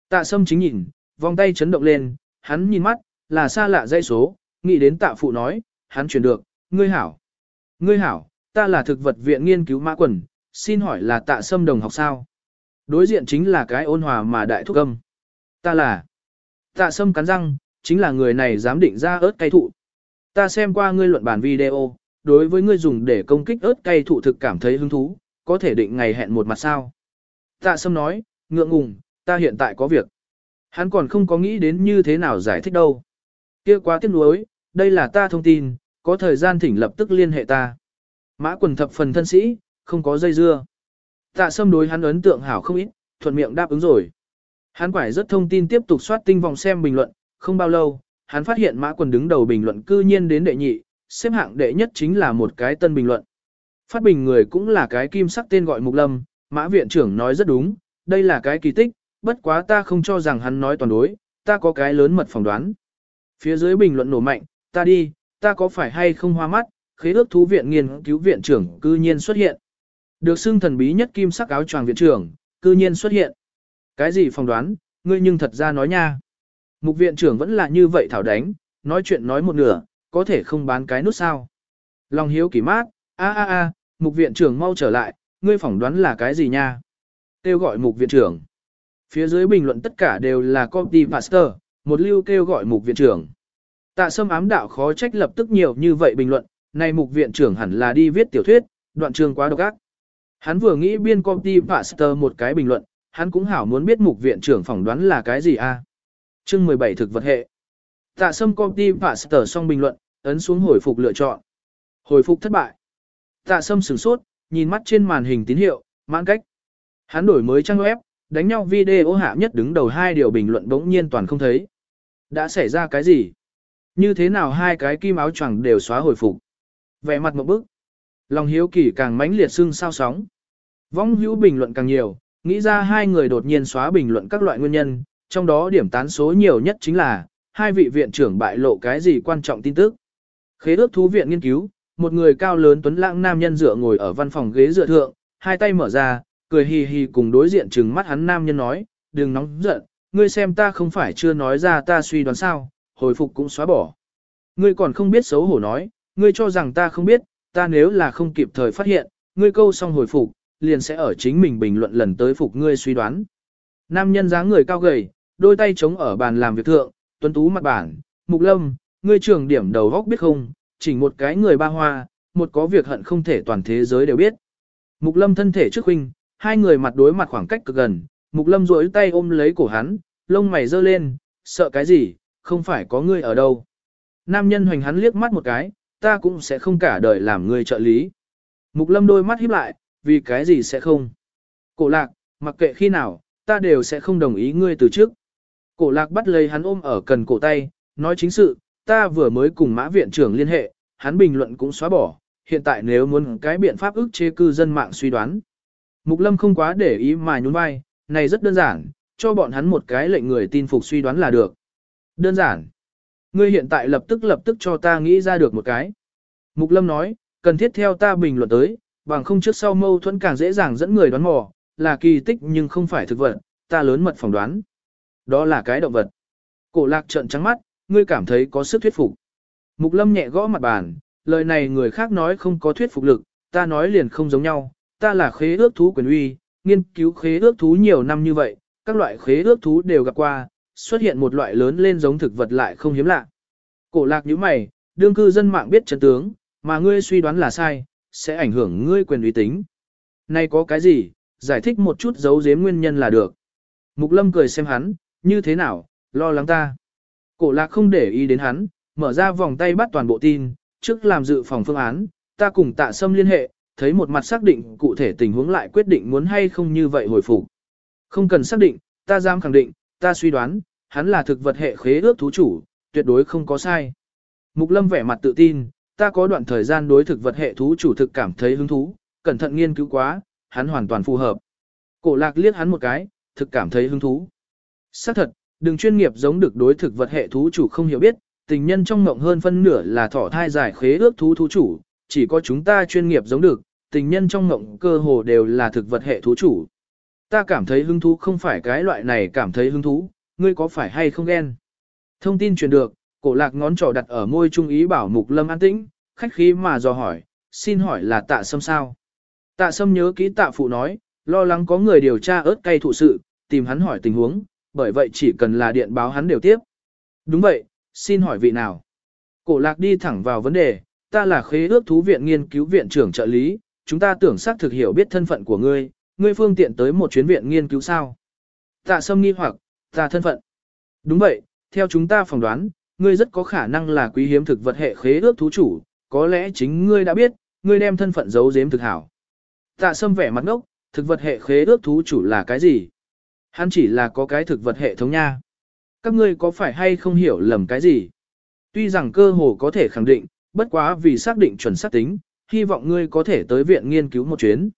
Tạ sâm chính nhìn, vòng tay chấn động lên, hắn nhìn mắt, là xa lạ dây số, nghĩ đến tạ phụ nói, hắn chuyển được, ngươi hảo. Ngươi hảo, ta là thực vật viện nghiên cứu mã quần, xin hỏi là tạ sâm đồng học sao? Đối diện chính là cái ôn hòa mà đại thúc âm. Ta là. Tạ sâm cắn răng, chính là người này dám định ra ớt cay thụ. Ta xem qua ngươi luận bản video, đối với ngươi dùng để công kích ớt cay thụ thực cảm thấy hứng thú, có thể định ngày hẹn một mặt sao. Tạ Sâm nói, ngượng ngùng, ta hiện tại có việc. Hắn còn không có nghĩ đến như thế nào giải thích đâu. Kia quá tiếc nuối, đây là ta thông tin, có thời gian thỉnh lập tức liên hệ ta. Mã quần thập phần thân sĩ, không có dây dưa. Tạ Sâm đối hắn ấn tượng hảo không ít, thuận miệng đáp ứng rồi. Hắn quải rất thông tin tiếp tục soát tinh vòng xem bình luận, không bao lâu, hắn phát hiện mã quần đứng đầu bình luận cư nhiên đến đệ nhị, xếp hạng đệ nhất chính là một cái tân bình luận. Phát bình người cũng là cái kim sắc tên gọi Mục Lâm, mã viện trưởng nói rất đúng, đây là cái kỳ tích, bất quá ta không cho rằng hắn nói toàn đối, ta có cái lớn mật phỏng đoán. Phía dưới bình luận nổ mạnh, ta đi, ta có phải hay không hoa mắt, khế ước thú viện nghiên cứu viện trưởng cư nhiên xuất hiện. Được xưng thần bí nhất kim sắc áo choàng viện trưởng, cư nhiên xuất hiện. Cái gì phỏng đoán, ngươi nhưng thật ra nói nha. Mục viện trưởng vẫn là như vậy thảo đánh, nói chuyện nói một nửa, có thể không bán cái nút sao. Lòng hiếu kỳ mát, a a a, mục viện trưởng mau trở lại, ngươi phỏng đoán là cái gì nha. Kêu gọi mục viện trưởng. Phía dưới bình luận tất cả đều là copy pastor, một lưu kêu gọi mục viện trưởng. Tạ sâm ám đạo khó trách lập tức nhiều như vậy bình luận, này mục viện trưởng hẳn là đi viết tiểu thuyết, đoạn trường quá độc ác. Hắn vừa nghĩ biên copy Pasteur một cái bình luận, hắn cũng hảo muốn biết mục viện trưởng phỏng đoán là cái gì a. Chương 17 thực vật hệ. Tạ sâm copy Pasteur xong bình luận, ấn xuống hồi phục lựa chọn. Hồi phục thất bại. Tạ sâm sửng sốt, nhìn mắt trên màn hình tín hiệu, mãn cách. Hắn đổi mới trang web, đánh nhau video hạ nhất đứng đầu hai điều bình luận bỗng nhiên toàn không thấy. Đã xảy ra cái gì? Như thế nào hai cái kim áo choàng đều xóa hồi phục? Vẻ mặt một bức. Lòng hiếu kỳ càng mãnh liệt sưng sao sóng. Vong hữu bình luận càng nhiều, nghĩ ra hai người đột nhiên xóa bình luận các loại nguyên nhân, trong đó điểm tán số nhiều nhất chính là, hai vị viện trưởng bại lộ cái gì quan trọng tin tức. Khế ước thú viện nghiên cứu, một người cao lớn tuấn lãng nam nhân dựa ngồi ở văn phòng ghế dựa thượng, hai tay mở ra, cười hì hì cùng đối diện trừng mắt hắn nam nhân nói, đừng nóng giận, ngươi xem ta không phải chưa nói ra ta suy đoán sao, hồi phục cũng xóa bỏ. Ngươi còn không biết xấu hổ nói, ngươi cho rằng ta không biết, ta nếu là không kịp thời phát hiện, ngươi câu xong hồi phục, liền sẽ ở chính mình bình luận lần tới phục ngươi suy đoán. Nam nhân dáng người cao gầy, đôi tay chống ở bàn làm việc thượng, tuấn tú mặt bản, mục lâm, ngươi trưởng điểm đầu góc biết không, chỉ một cái người ba hoa, một có việc hận không thể toàn thế giới đều biết. Mục lâm thân thể trước huynh, hai người mặt đối mặt khoảng cách cực gần, mục lâm duỗi tay ôm lấy cổ hắn, lông mày giơ lên, sợ cái gì, không phải có ngươi ở đâu. Nam nhân hoành hắn liếc mắt một cái, ta cũng sẽ không cả đời làm ngươi trợ lý. Mục lâm đôi mắt híp lại, vì cái gì sẽ không. Cổ lạc, mặc kệ khi nào, ta đều sẽ không đồng ý ngươi từ trước. Cổ lạc bắt lấy hắn ôm ở cần cổ tay, nói chính sự, ta vừa mới cùng mã viện trưởng liên hệ, hắn bình luận cũng xóa bỏ, hiện tại nếu muốn cái biện pháp ức chế cư dân mạng suy đoán. Mục lâm không quá để ý mà nhún vai, này rất đơn giản, cho bọn hắn một cái lệnh người tin phục suy đoán là được. Đơn giản. Ngươi hiện tại lập tức lập tức cho ta nghĩ ra được một cái. Mục lâm nói, cần thiết theo ta bình luận tới, bằng không trước sau mâu thuẫn càng dễ dàng dẫn người đoán mò, là kỳ tích nhưng không phải thực vật, ta lớn mật phỏng đoán. Đó là cái động vật. Cổ lạc trợn trắng mắt, ngươi cảm thấy có sức thuyết phục. Mục lâm nhẹ gõ mặt bàn, lời này người khác nói không có thuyết phục lực, ta nói liền không giống nhau, ta là khế ước thú quyền uy, nghiên cứu khế ước thú nhiều năm như vậy, các loại khế ước thú đều gặp qua, xuất hiện một loại lớn lên giống thực vật lại không hiếm lạ. Cổ lạc như mày, đương cư dân mạng biết chân tướng, mà ngươi suy đoán là sai, sẽ ảnh hưởng ngươi quyền uy tín. Nay có cái gì, giải thích một chút giấu giếm nguyên nhân là được. Mục lâm cười xem hắn, như thế nào, lo lắng ta. Cổ lạc không để ý đến hắn, mở ra vòng tay bắt toàn bộ tin, trước làm dự phòng phương án, ta cùng tạ sâm liên hệ, thấy một mặt xác định cụ thể tình huống lại quyết định muốn hay không như vậy hồi phục. Không cần xác định, ta dám khẳng định, ta suy đoán, hắn là thực vật hệ khế ước thú chủ, tuyệt đối không có sai. Mục lâm vẻ mặt tự tin, ta có đoạn thời gian đối thực vật hệ thú chủ thực cảm thấy hứng thú, cẩn thận nghiên cứu quá, hắn hoàn toàn phù hợp. Cổ lạc liếc hắn một cái, thực cảm thấy hứng thú. Xác thật, đừng chuyên nghiệp giống được đối thực vật hệ thú chủ không hiểu biết, tình nhân trong mộng hơn phân nửa là thỏ thai giải khế ước thú thú chủ, chỉ có chúng ta chuyên nghiệp giống được, tình nhân trong mộng cơ hồ đều là thực vật hệ thú chủ. Ta cảm thấy hứng thú không phải cái loại này cảm thấy hứng thú, ngươi có phải hay không ghen? Thông tin truyền được, cổ lạc ngón trỏ đặt ở môi trung ý bảo mục lâm an tĩnh, khách khí mà dò hỏi, xin hỏi là tạ sâm sao? Tạ sâm nhớ kỹ tạ phụ nói, lo lắng có người điều tra ớt cay thụ sự, tìm hắn hỏi tình huống, bởi vậy chỉ cần là điện báo hắn đều tiếp. Đúng vậy, xin hỏi vị nào? Cổ lạc đi thẳng vào vấn đề, ta là khế ước thú viện nghiên cứu viện trưởng trợ lý, chúng ta tưởng xác thực hiểu biết thân phận của ngươi, ngươi phương tiện tới một chuyến viện nghiên cứu sao. Tạ sâm nghi hoặc, ta thân phận. Đúng vậy, theo chúng ta phỏng đoán, ngươi rất có khả năng là quý hiếm thực vật hệ khế ước thú chủ, có lẽ chính ngươi đã biết, ngươi đem thân phận giấu giếm thực hảo. Tạ sâm vẻ mặt ngốc, thực vật hệ khế ước thú chủ là cái gì? Hắn chỉ là có cái thực vật hệ thống nha. Các ngươi có phải hay không hiểu lầm cái gì? Tuy rằng cơ hồ có thể khẳng định, bất quá vì xác định chuẩn xác tính, hy vọng ngươi có thể tới viện nghiên cứu một chuyến.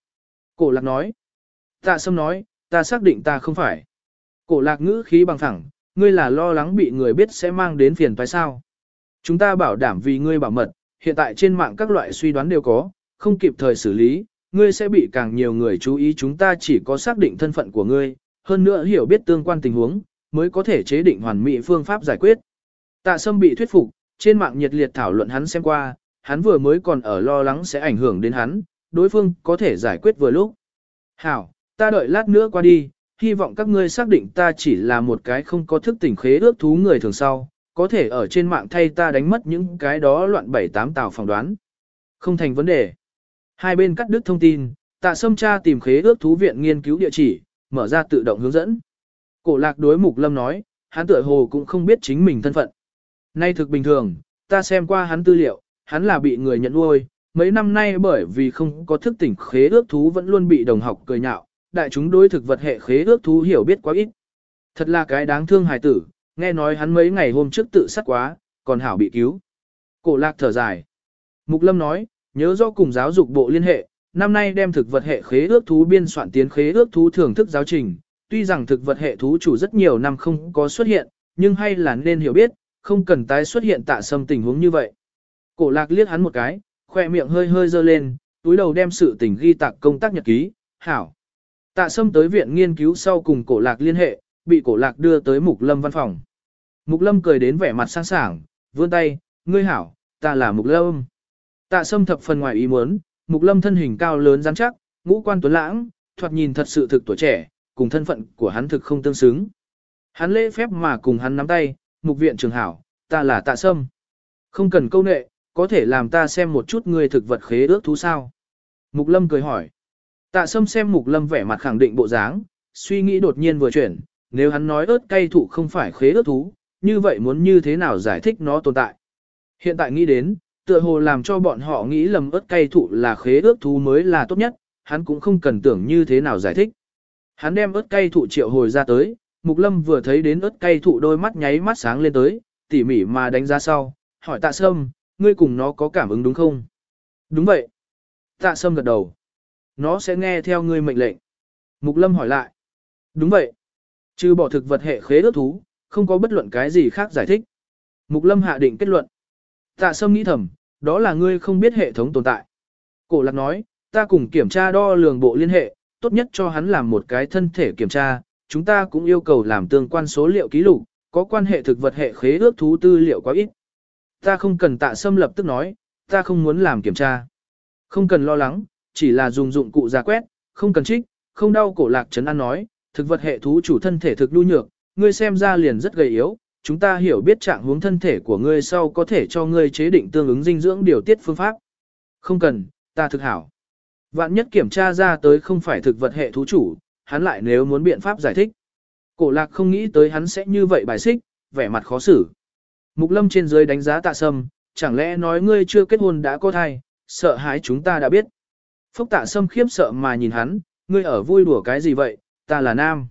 Cổ lạc nói. Tạ sâm nói, ta xác định ta không phải. Cổ lạc ngữ khí bằng thẳng, ngươi là lo lắng bị người biết sẽ mang đến phiền phải sao. Chúng ta bảo đảm vì ngươi bảo mật, hiện tại trên mạng các loại suy đoán đều có, không kịp thời xử lý, ngươi sẽ bị càng nhiều người chú ý chúng ta chỉ có xác định thân phận của ngươi, hơn nữa hiểu biết tương quan tình huống, mới có thể chế định hoàn mỹ phương pháp giải quyết. Tạ Sâm bị thuyết phục, trên mạng nhiệt liệt thảo luận hắn xem qua, hắn vừa mới còn ở lo lắng sẽ ảnh hưởng đến hắn, đối phương có thể giải quyết vừa lúc. Hảo, ta đợi lát nữa qua đi, hy vọng các ngươi xác định ta chỉ là một cái không có thức tỉnh khế ước thú người thường sau, có thể ở trên mạng thay ta đánh mất những cái đó loạn bảy tám tào phỏng đoán. Không thành vấn đề. Hai bên cắt đứt thông tin, tạ sâm tra tìm khế ước thú viện nghiên cứu địa chỉ, mở ra tự động hướng dẫn. Cổ lạc đối mục lâm nói, hắn tựa hồ cũng không biết chính mình thân phận. Nay thực bình thường, ta xem qua hắn tư liệu, hắn là bị người nhận nuôi, mấy năm nay bởi vì không có thức tỉnh khế ước thú vẫn luôn bị đồng học cười nhạo, đại chúng đối thực vật hệ khế ước thú hiểu biết quá ít. Thật là cái đáng thương hài tử, nghe nói hắn mấy ngày hôm trước tự sát quá, còn hảo bị cứu. Cổ lạc thở dài. Mục Lâm nói, nhớ do cùng giáo dục bộ liên hệ, năm nay đem thực vật hệ khế ước thú biên soạn tiến khế ước thú thưởng thức giáo trình. Tuy rằng thực vật hệ thú chủ rất nhiều năm không có xuất hiện, nhưng hay là nên hiểu biết, không cần tái xuất hiện tạ sâm tình huống như vậy. Cổ lạc liếc hắn một cái, khoe miệng hơi hơi dơ lên, túi đầu đem sự tình ghi tạc công tác nhật ký, hảo. Tạ sâm tới viện nghiên cứu sau cùng cổ lạc liên hệ, bị cổ lạc đưa tới mục lâm văn phòng. Mục lâm cười đến vẻ mặt sang sảng, vươn tay, ngươi hảo, ta là mục lâm. Tạ sâm thập phần ngoài ý muốn, mục lâm thân hình cao lớn rắn chắc, ngũ quan tuấn lãng, thoạt nhìn thật sự thực tuổi trẻ, cùng thân phận của hắn thực không tương xứng. Hắn lễ phép mà cùng hắn nắm tay, mục viện trường hảo, ta là tạ sâm. Không cần câu nệ, có thể làm ta xem một chút ngươi thực vật khế ước thú sao. Mục lâm cười hỏi. Tạ sâm xem mục lâm vẻ mặt khẳng định bộ dáng, suy nghĩ đột nhiên vừa chuyển, nếu hắn nói ớt cay thụ không phải khế ớt thú, như vậy muốn như thế nào giải thích nó tồn tại. Hiện tại nghĩ đến, tựa hồ làm cho bọn họ nghĩ lầm ớt cay thụ là khế ước thú mới là tốt nhất, hắn cũng không cần tưởng như thế nào giải thích. Hắn đem ớt cay thụ triệu hồi ra tới, Mục Lâm vừa thấy đến ớt cay thụ đôi mắt nháy mắt sáng lên tới, tỉ mỉ mà đánh giá sau, hỏi tạ sâm, ngươi cùng nó có cảm ứng đúng không? Đúng vậy. Tạ sâm gật đầu. Nó sẽ nghe theo ngươi mệnh lệnh. Mục Lâm hỏi lại. Đúng vậy. Trừ bỏ thực vật hệ khế ước thú, không có bất luận cái gì khác giải thích. Mục Lâm hạ định kết luận. Tạ Sâm nghĩ thầm, đó là ngươi không biết hệ thống tồn tại. Cổ lạc nói, ta cùng kiểm tra đo lường bộ liên hệ, tốt nhất cho hắn làm một cái thân thể kiểm tra, chúng ta cũng yêu cầu làm tương quan số liệu ký lục, có quan hệ thực vật hệ khế ước thú tư liệu quá ít. Ta không cần tạ Sâm lập tức nói, ta không muốn làm kiểm tra. Không cần lo lắng, chỉ là dùng dụng cụ ra quét, không cần trích, không đau cổ lạc trấn an nói, thực vật hệ thú chủ thân thể thực lưu nhược, ngươi xem ra liền rất gầy yếu, chúng ta hiểu biết trạng huống thân thể của ngươi sau có thể cho ngươi chế định tương ứng dinh dưỡng điều tiết phương pháp. Không cần, ta thực hảo. Vạn nhất kiểm tra ra tới không phải thực vật hệ thú chủ, hắn lại nếu muốn biện pháp giải thích. Cổ lạc không nghĩ tới hắn sẽ như vậy bài xích, vẻ mặt khó xử. Mục lâm trên dưới đánh giá tạ sâm, chẳng lẽ nói ngươi chưa kết hôn đã có thai, sợ hãi chúng ta đã biết. Phúc tạ sâm khiếp sợ mà nhìn hắn, ngươi ở vui đùa cái gì vậy, ta là nam.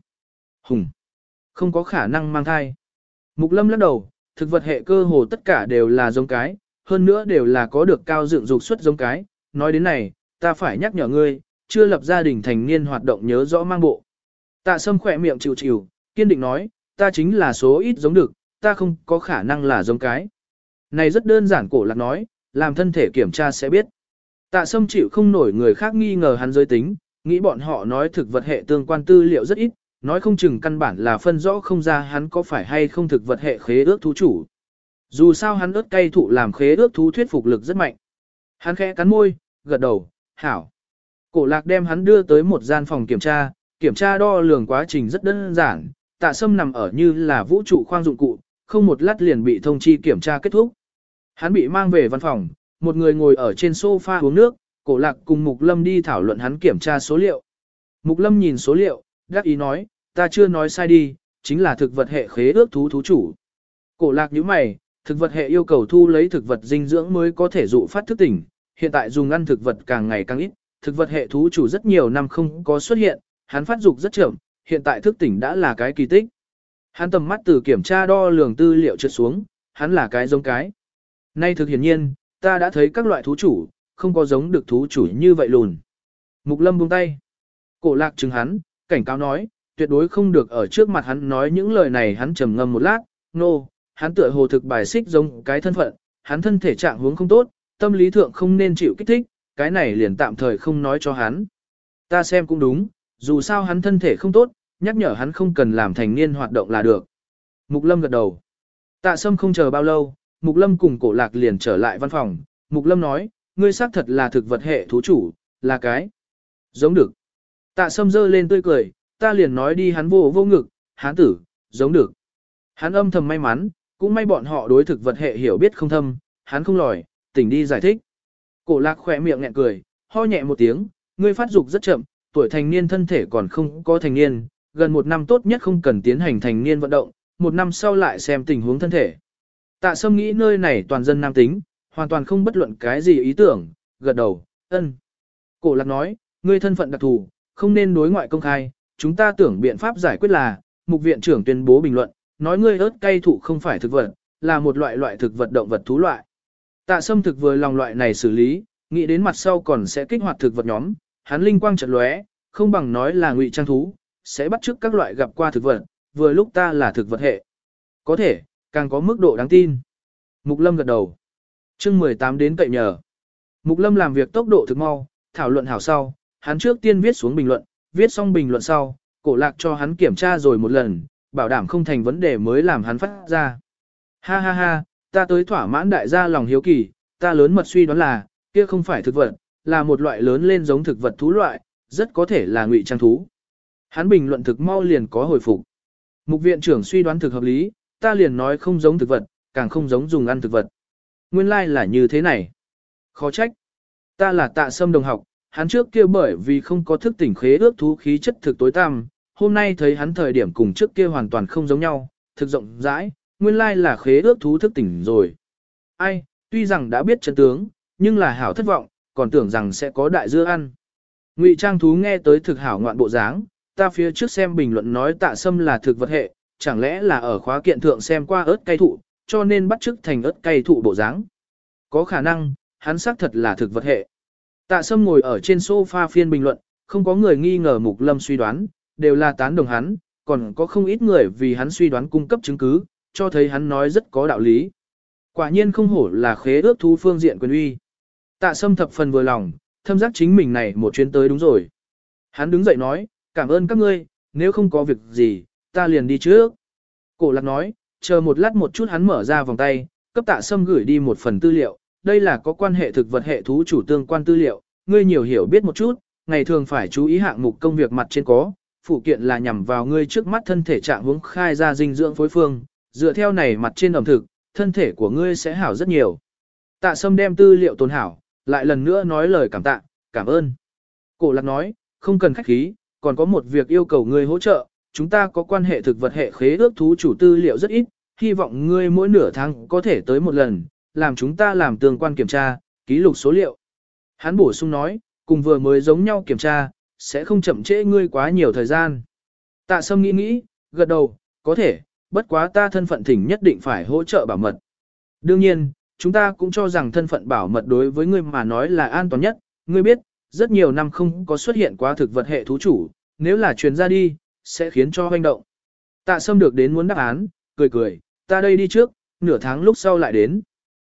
Hùng. Không có khả năng mang thai. Mục lâm lắc đầu, thực vật hệ cơ hồ tất cả đều là giống cái, hơn nữa đều là có được cao dựng dục xuất giống cái. Nói đến này, ta phải nhắc nhở ngươi, chưa lập gia đình thành niên hoạt động nhớ rõ mang bộ. Tạ sâm khỏe miệng chịu chịu, kiên định nói, ta chính là số ít giống được, ta không có khả năng là giống cái. Này rất đơn giản cổ lạc nói, làm thân thể kiểm tra sẽ biết. Tạ sâm chịu không nổi người khác nghi ngờ hắn giới tính, nghĩ bọn họ nói thực vật hệ tương quan tư liệu rất ít, nói không chừng căn bản là phân rõ không ra hắn có phải hay không thực vật hệ khế ước thú chủ. Dù sao hắn ớt cây thụ làm khế ước thú thuyết phục lực rất mạnh. Hắn khẽ cắn môi, gật đầu, hảo. Cổ lạc đem hắn đưa tới một gian phòng kiểm tra, kiểm tra đo lường quá trình rất đơn giản, tạ sâm nằm ở như là vũ trụ khoang dụng cụ, không một lát liền bị thông chi kiểm tra kết thúc. Hắn bị mang về văn phòng, một người ngồi ở trên sofa uống nước, cổ lạc cùng Mục Lâm đi thảo luận hắn kiểm tra số liệu. Mục Lâm nhìn số liệu, đắc ý nói, ta chưa nói sai đi, chính là thực vật hệ khế ước thú thú chủ. Cổ lạc như mày, thực vật hệ yêu cầu thu lấy thực vật dinh dưỡng mới có thể dụ phát thức tỉnh, hiện tại dùng ăn thực vật càng ngày càng ít, thực vật hệ thú chủ rất nhiều năm không có xuất hiện, hắn phát dục rất chậm, hiện tại thức tỉnh đã là cái kỳ tích. Hắn tầm mắt từ kiểm tra đo lường tư liệu trượt xuống, hắn là cái giống cái. Nay thực hiển nhiên, ta đã thấy các loại thú chủ, không có giống được thú chủ như vậy lùn. Mục lâm buông tay. Cổ lạc chứng hắn, cảnh cáo nói, tuyệt đối không được ở trước mặt hắn nói những lời này hắn trầm ngâm một lát, nô, no, hắn tựa hồ thực bài xích giống cái thân phận, hắn thân thể trạng hướng không tốt, tâm lý thượng không nên chịu kích thích, cái này liền tạm thời không nói cho hắn. Ta xem cũng đúng, dù sao hắn thân thể không tốt, nhắc nhở hắn không cần làm thành niên hoạt động là được. Mục Lâm gật đầu. Tạ Sâm không chờ bao lâu, Mục Lâm cùng cổ lạc liền trở lại văn phòng. Mục Lâm nói, ngươi xác thật là thực vật hệ thú chủ, là cái. Giống được. Tạ Sâm giơ lên tươi cười, ta liền nói đi hắn vô vô ngực, hán tử, giống được. Hắn âm thầm may mắn, cũng may bọn họ đối thực vật hệ hiểu biết không thâm, hắn không lòi, tỉnh đi giải thích. Cổ lạc khỏe miệng nhẹ cười, ho nhẹ một tiếng, ngươi phát dục rất chậm, tuổi thành niên thân thể còn không có thành niên, gần một năm tốt nhất không cần tiến hành thành niên vận động, một năm sau lại xem tình huống thân thể. Tạ Sâm nghĩ nơi này toàn dân nam tính, hoàn toàn không bất luận cái gì ý tưởng, gật đầu, ân. Cổ lạc nói, ngươi thân phận đặc thù, không nên đối ngoại công khai, chúng ta tưởng biện pháp giải quyết là, mục viện trưởng tuyên bố bình luận, nói ngươi ớt cây thụ không phải thực vật, là một loại loại thực vật động vật thú loại. Tạ Sâm thực vừa lòng loại này xử lý, nghĩ đến mặt sau còn sẽ kích hoạt thực vật nhóm, hắn linh quang chợt lóe, không bằng nói là ngụy trang thú, sẽ bắt chước các loại gặp qua thực vật, vừa lúc ta là thực vật hệ. Có thể, càng có mức độ đáng tin. Mục Lâm gật đầu. chương 18 đến cậy nhờ. Mục Lâm làm việc tốc độ thực mau, thảo luận hảo sau, hắn trước tiên viết xuống bình luận, viết xong bình luận sau, cổ lạc cho hắn kiểm tra rồi một lần, bảo đảm không thành vấn đề mới làm hắn phát ra. Ha ha ha, ta tới thỏa mãn đại gia lòng hiếu kỳ, ta lớn mật suy đoán là, kia không phải thực vật, là một loại lớn lên giống thực vật thú loại, rất có thể là ngụy trang thú. Hắn bình luận thực mau liền có hồi phục. Mục viện trưởng suy đoán thực hợp lý, ta liền nói không giống thực vật, càng không giống dùng ăn thực vật. Nguyên lai like là như thế này. Khó trách. Ta là tạ sâm đồng học, hắn trước kia bởi vì không có thức tỉnh khế ước thú khí chất thực tối tăm, hôm nay thấy hắn thời điểm cùng trước kia hoàn toàn không giống nhau, thực rộng rãi, nguyên lai like là khế ước thú thức tỉnh rồi. Ai, tuy rằng đã biết chân tướng, nhưng là hảo thất vọng, còn tưởng rằng sẽ có đại dưa ăn. Ngụy trang thú nghe tới thực hảo ngoạn bộ dáng, ta phía trước xem bình luận nói tạ sâm là thực vật hệ, chẳng lẽ là ở khóa kiện thượng xem qua ớt cây thụ, cho nên bắt chước thành ớt cây thụ bộ dáng. Có khả năng, hắn xác thật là thực vật hệ. Tạ sâm ngồi ở trên sofa phiên bình luận, không có người nghi ngờ mục lâm suy đoán, đều là tán đồng hắn, còn có không ít người vì hắn suy đoán cung cấp chứng cứ, cho thấy hắn nói rất có đạo lý. Quả nhiên không hổ là khế ước thu phương diện quyền uy. Tạ sâm thập phần vừa lòng, thâm giác chính mình này một chuyến tới đúng rồi. Hắn đứng dậy nói, cảm ơn các ngươi, nếu không có việc gì, ta liền đi trước. Cổ lạc nói, chờ một lát một chút hắn mở ra vòng tay, cấp tạ sâm gửi đi một phần tư liệu, đây là có quan hệ thực vật hệ thú chủ tương quan tư liệu, ngươi nhiều hiểu biết một chút, ngày thường phải chú ý hạng mục công việc mặt trên có, phụ kiện là nhằm vào ngươi trước mắt thân thể trạng hướng khai ra dinh dưỡng phối phương, dựa theo này mặt trên ẩm thực, thân thể của ngươi sẽ hảo rất nhiều. Tạ sâm đem tư liệu tồn hảo, lại lần nữa nói lời cảm tạ, cảm ơn. Cổ lạc nói, không cần khách khí, còn có một việc yêu cầu ngươi hỗ trợ, chúng ta có quan hệ thực vật hệ khế ước thú chủ tư liệu rất ít, hy vọng ngươi mỗi nửa tháng có thể tới một lần, làm chúng ta làm tương quan kiểm tra, ký lục số liệu. Hắn bổ sung nói, cùng vừa mới giống nhau kiểm tra, sẽ không chậm trễ ngươi quá nhiều thời gian. Tạ sâm nghĩ nghĩ, gật đầu, có thể, bất quá ta thân phận thỉnh nhất định phải hỗ trợ bảo mật. Đương nhiên, chúng ta cũng cho rằng thân phận bảo mật đối với ngươi mà nói là an toàn nhất, ngươi biết, rất nhiều năm không có xuất hiện quá thực vật hệ thú chủ, nếu là truyền ra đi, sẽ khiến cho hoành động. Tạ Sâm được đến muốn đáp án, cười cười, ta đây đi trước, nửa tháng lúc sau lại đến.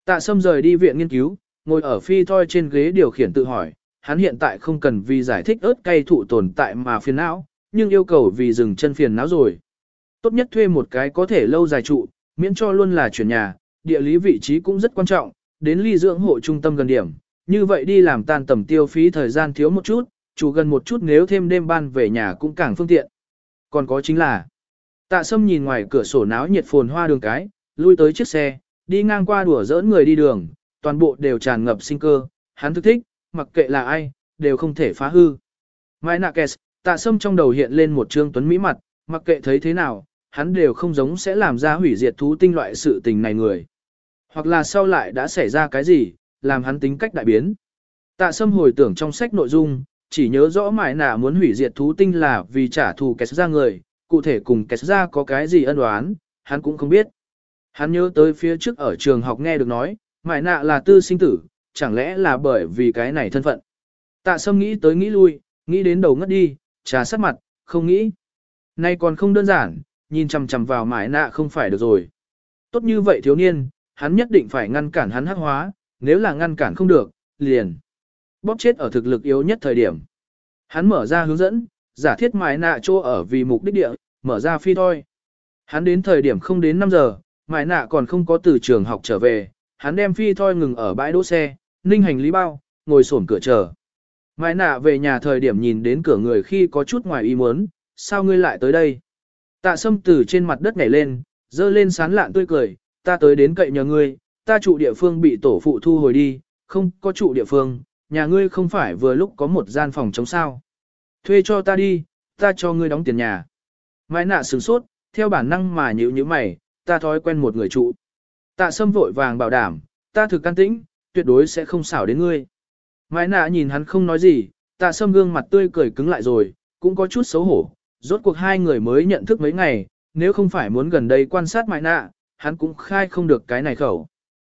Tạ Sâm rời đi viện nghiên cứu, ngồi ở phi thoi trên ghế điều khiển tự hỏi, hắn hiện tại không cần vì giải thích ớt cây thụ tồn tại mà phiền não, nhưng yêu cầu vì dừng chân phiền não rồi. Tốt nhất thuê một cái có thể lâu dài trụ, miễn cho luôn là chuyển nhà, địa lý vị trí cũng rất quan trọng, đến ly dưỡng hộ trung tâm gần điểm, như vậy đi làm tan tầm tiêu phí thời gian thiếu một chút, chủ gần một chút nếu thêm đêm ban về nhà cũng càng phương tiện. Còn có chính là, tạ sâm nhìn ngoài cửa sổ náo nhiệt phồn hoa đường cái, lui tới chiếc xe, đi ngang qua đùa giỡn người đi đường, toàn bộ đều tràn ngập sinh cơ, hắn thức thích, mặc kệ là ai, đều không thể phá hư. Mai nạ kẹt, tạ sâm trong đầu hiện lên một trương tuấn mỹ mặt, mặc kệ thấy thế nào, hắn đều không giống sẽ làm ra hủy diệt thú tinh loại sự tình này người. Hoặc là sau lại đã xảy ra cái gì, làm hắn tính cách đại biến. Tạ sâm hồi tưởng trong sách nội dung, chỉ nhớ rõ mãi nạ muốn hủy diệt thú tinh là vì trả thù kẹt ra người, cụ thể cùng kẹt ra có cái gì ân oán, hắn cũng không biết. Hắn nhớ tới phía trước ở trường học nghe được nói, mãi nạ là tư sinh tử, chẳng lẽ là bởi vì cái này thân phận. Tạ sâm nghĩ tới nghĩ lui, nghĩ đến đầu ngất đi, trà sát mặt, không nghĩ. Nay còn không đơn giản, nhìn chằm chằm vào mãi nạ không phải được rồi. Tốt như vậy thiếu niên, hắn nhất định phải ngăn cản hắn hắc hóa, nếu là ngăn cản không được, liền. Bóp chết ở thực lực yếu nhất thời điểm. Hắn mở ra hướng dẫn, giả thiết mãi nạ chỗ ở vì mục đích địa, mở ra phi thôi. Hắn đến thời điểm không đến 5 giờ, mãi nạ còn không có từ trường học trở về, hắn đem phi thôi ngừng ở bãi đỗ xe, ninh hành lý bao, ngồi sổn cửa chờ. Mãi nạ về nhà thời điểm nhìn đến cửa người khi có chút ngoài ý muốn, sao ngươi lại tới đây? Tạ sâm từ trên mặt đất nhảy lên, dơ lên sán lạn tươi cười, ta tới đến cậy nhờ ngươi, ta trụ địa phương bị tổ phụ thu hồi đi, không có trụ địa phương, nhà ngươi không phải vừa lúc có một gian phòng chống sao. Thuê cho ta đi, ta cho ngươi đóng tiền nhà. Mai nạ sửng sốt, theo bản năng mà nhữ như mày, ta thói quen một người trụ. Tạ sâm vội vàng bảo đảm, ta thực can tĩnh, tuyệt đối sẽ không xảo đến ngươi. Mai nạ nhìn hắn không nói gì, tạ sâm gương mặt tươi cười cứng lại rồi, cũng có chút xấu hổ. Rốt cuộc hai người mới nhận thức mấy ngày, nếu không phải muốn gần đây quan sát mai nạ, hắn cũng khai không được cái này khẩu.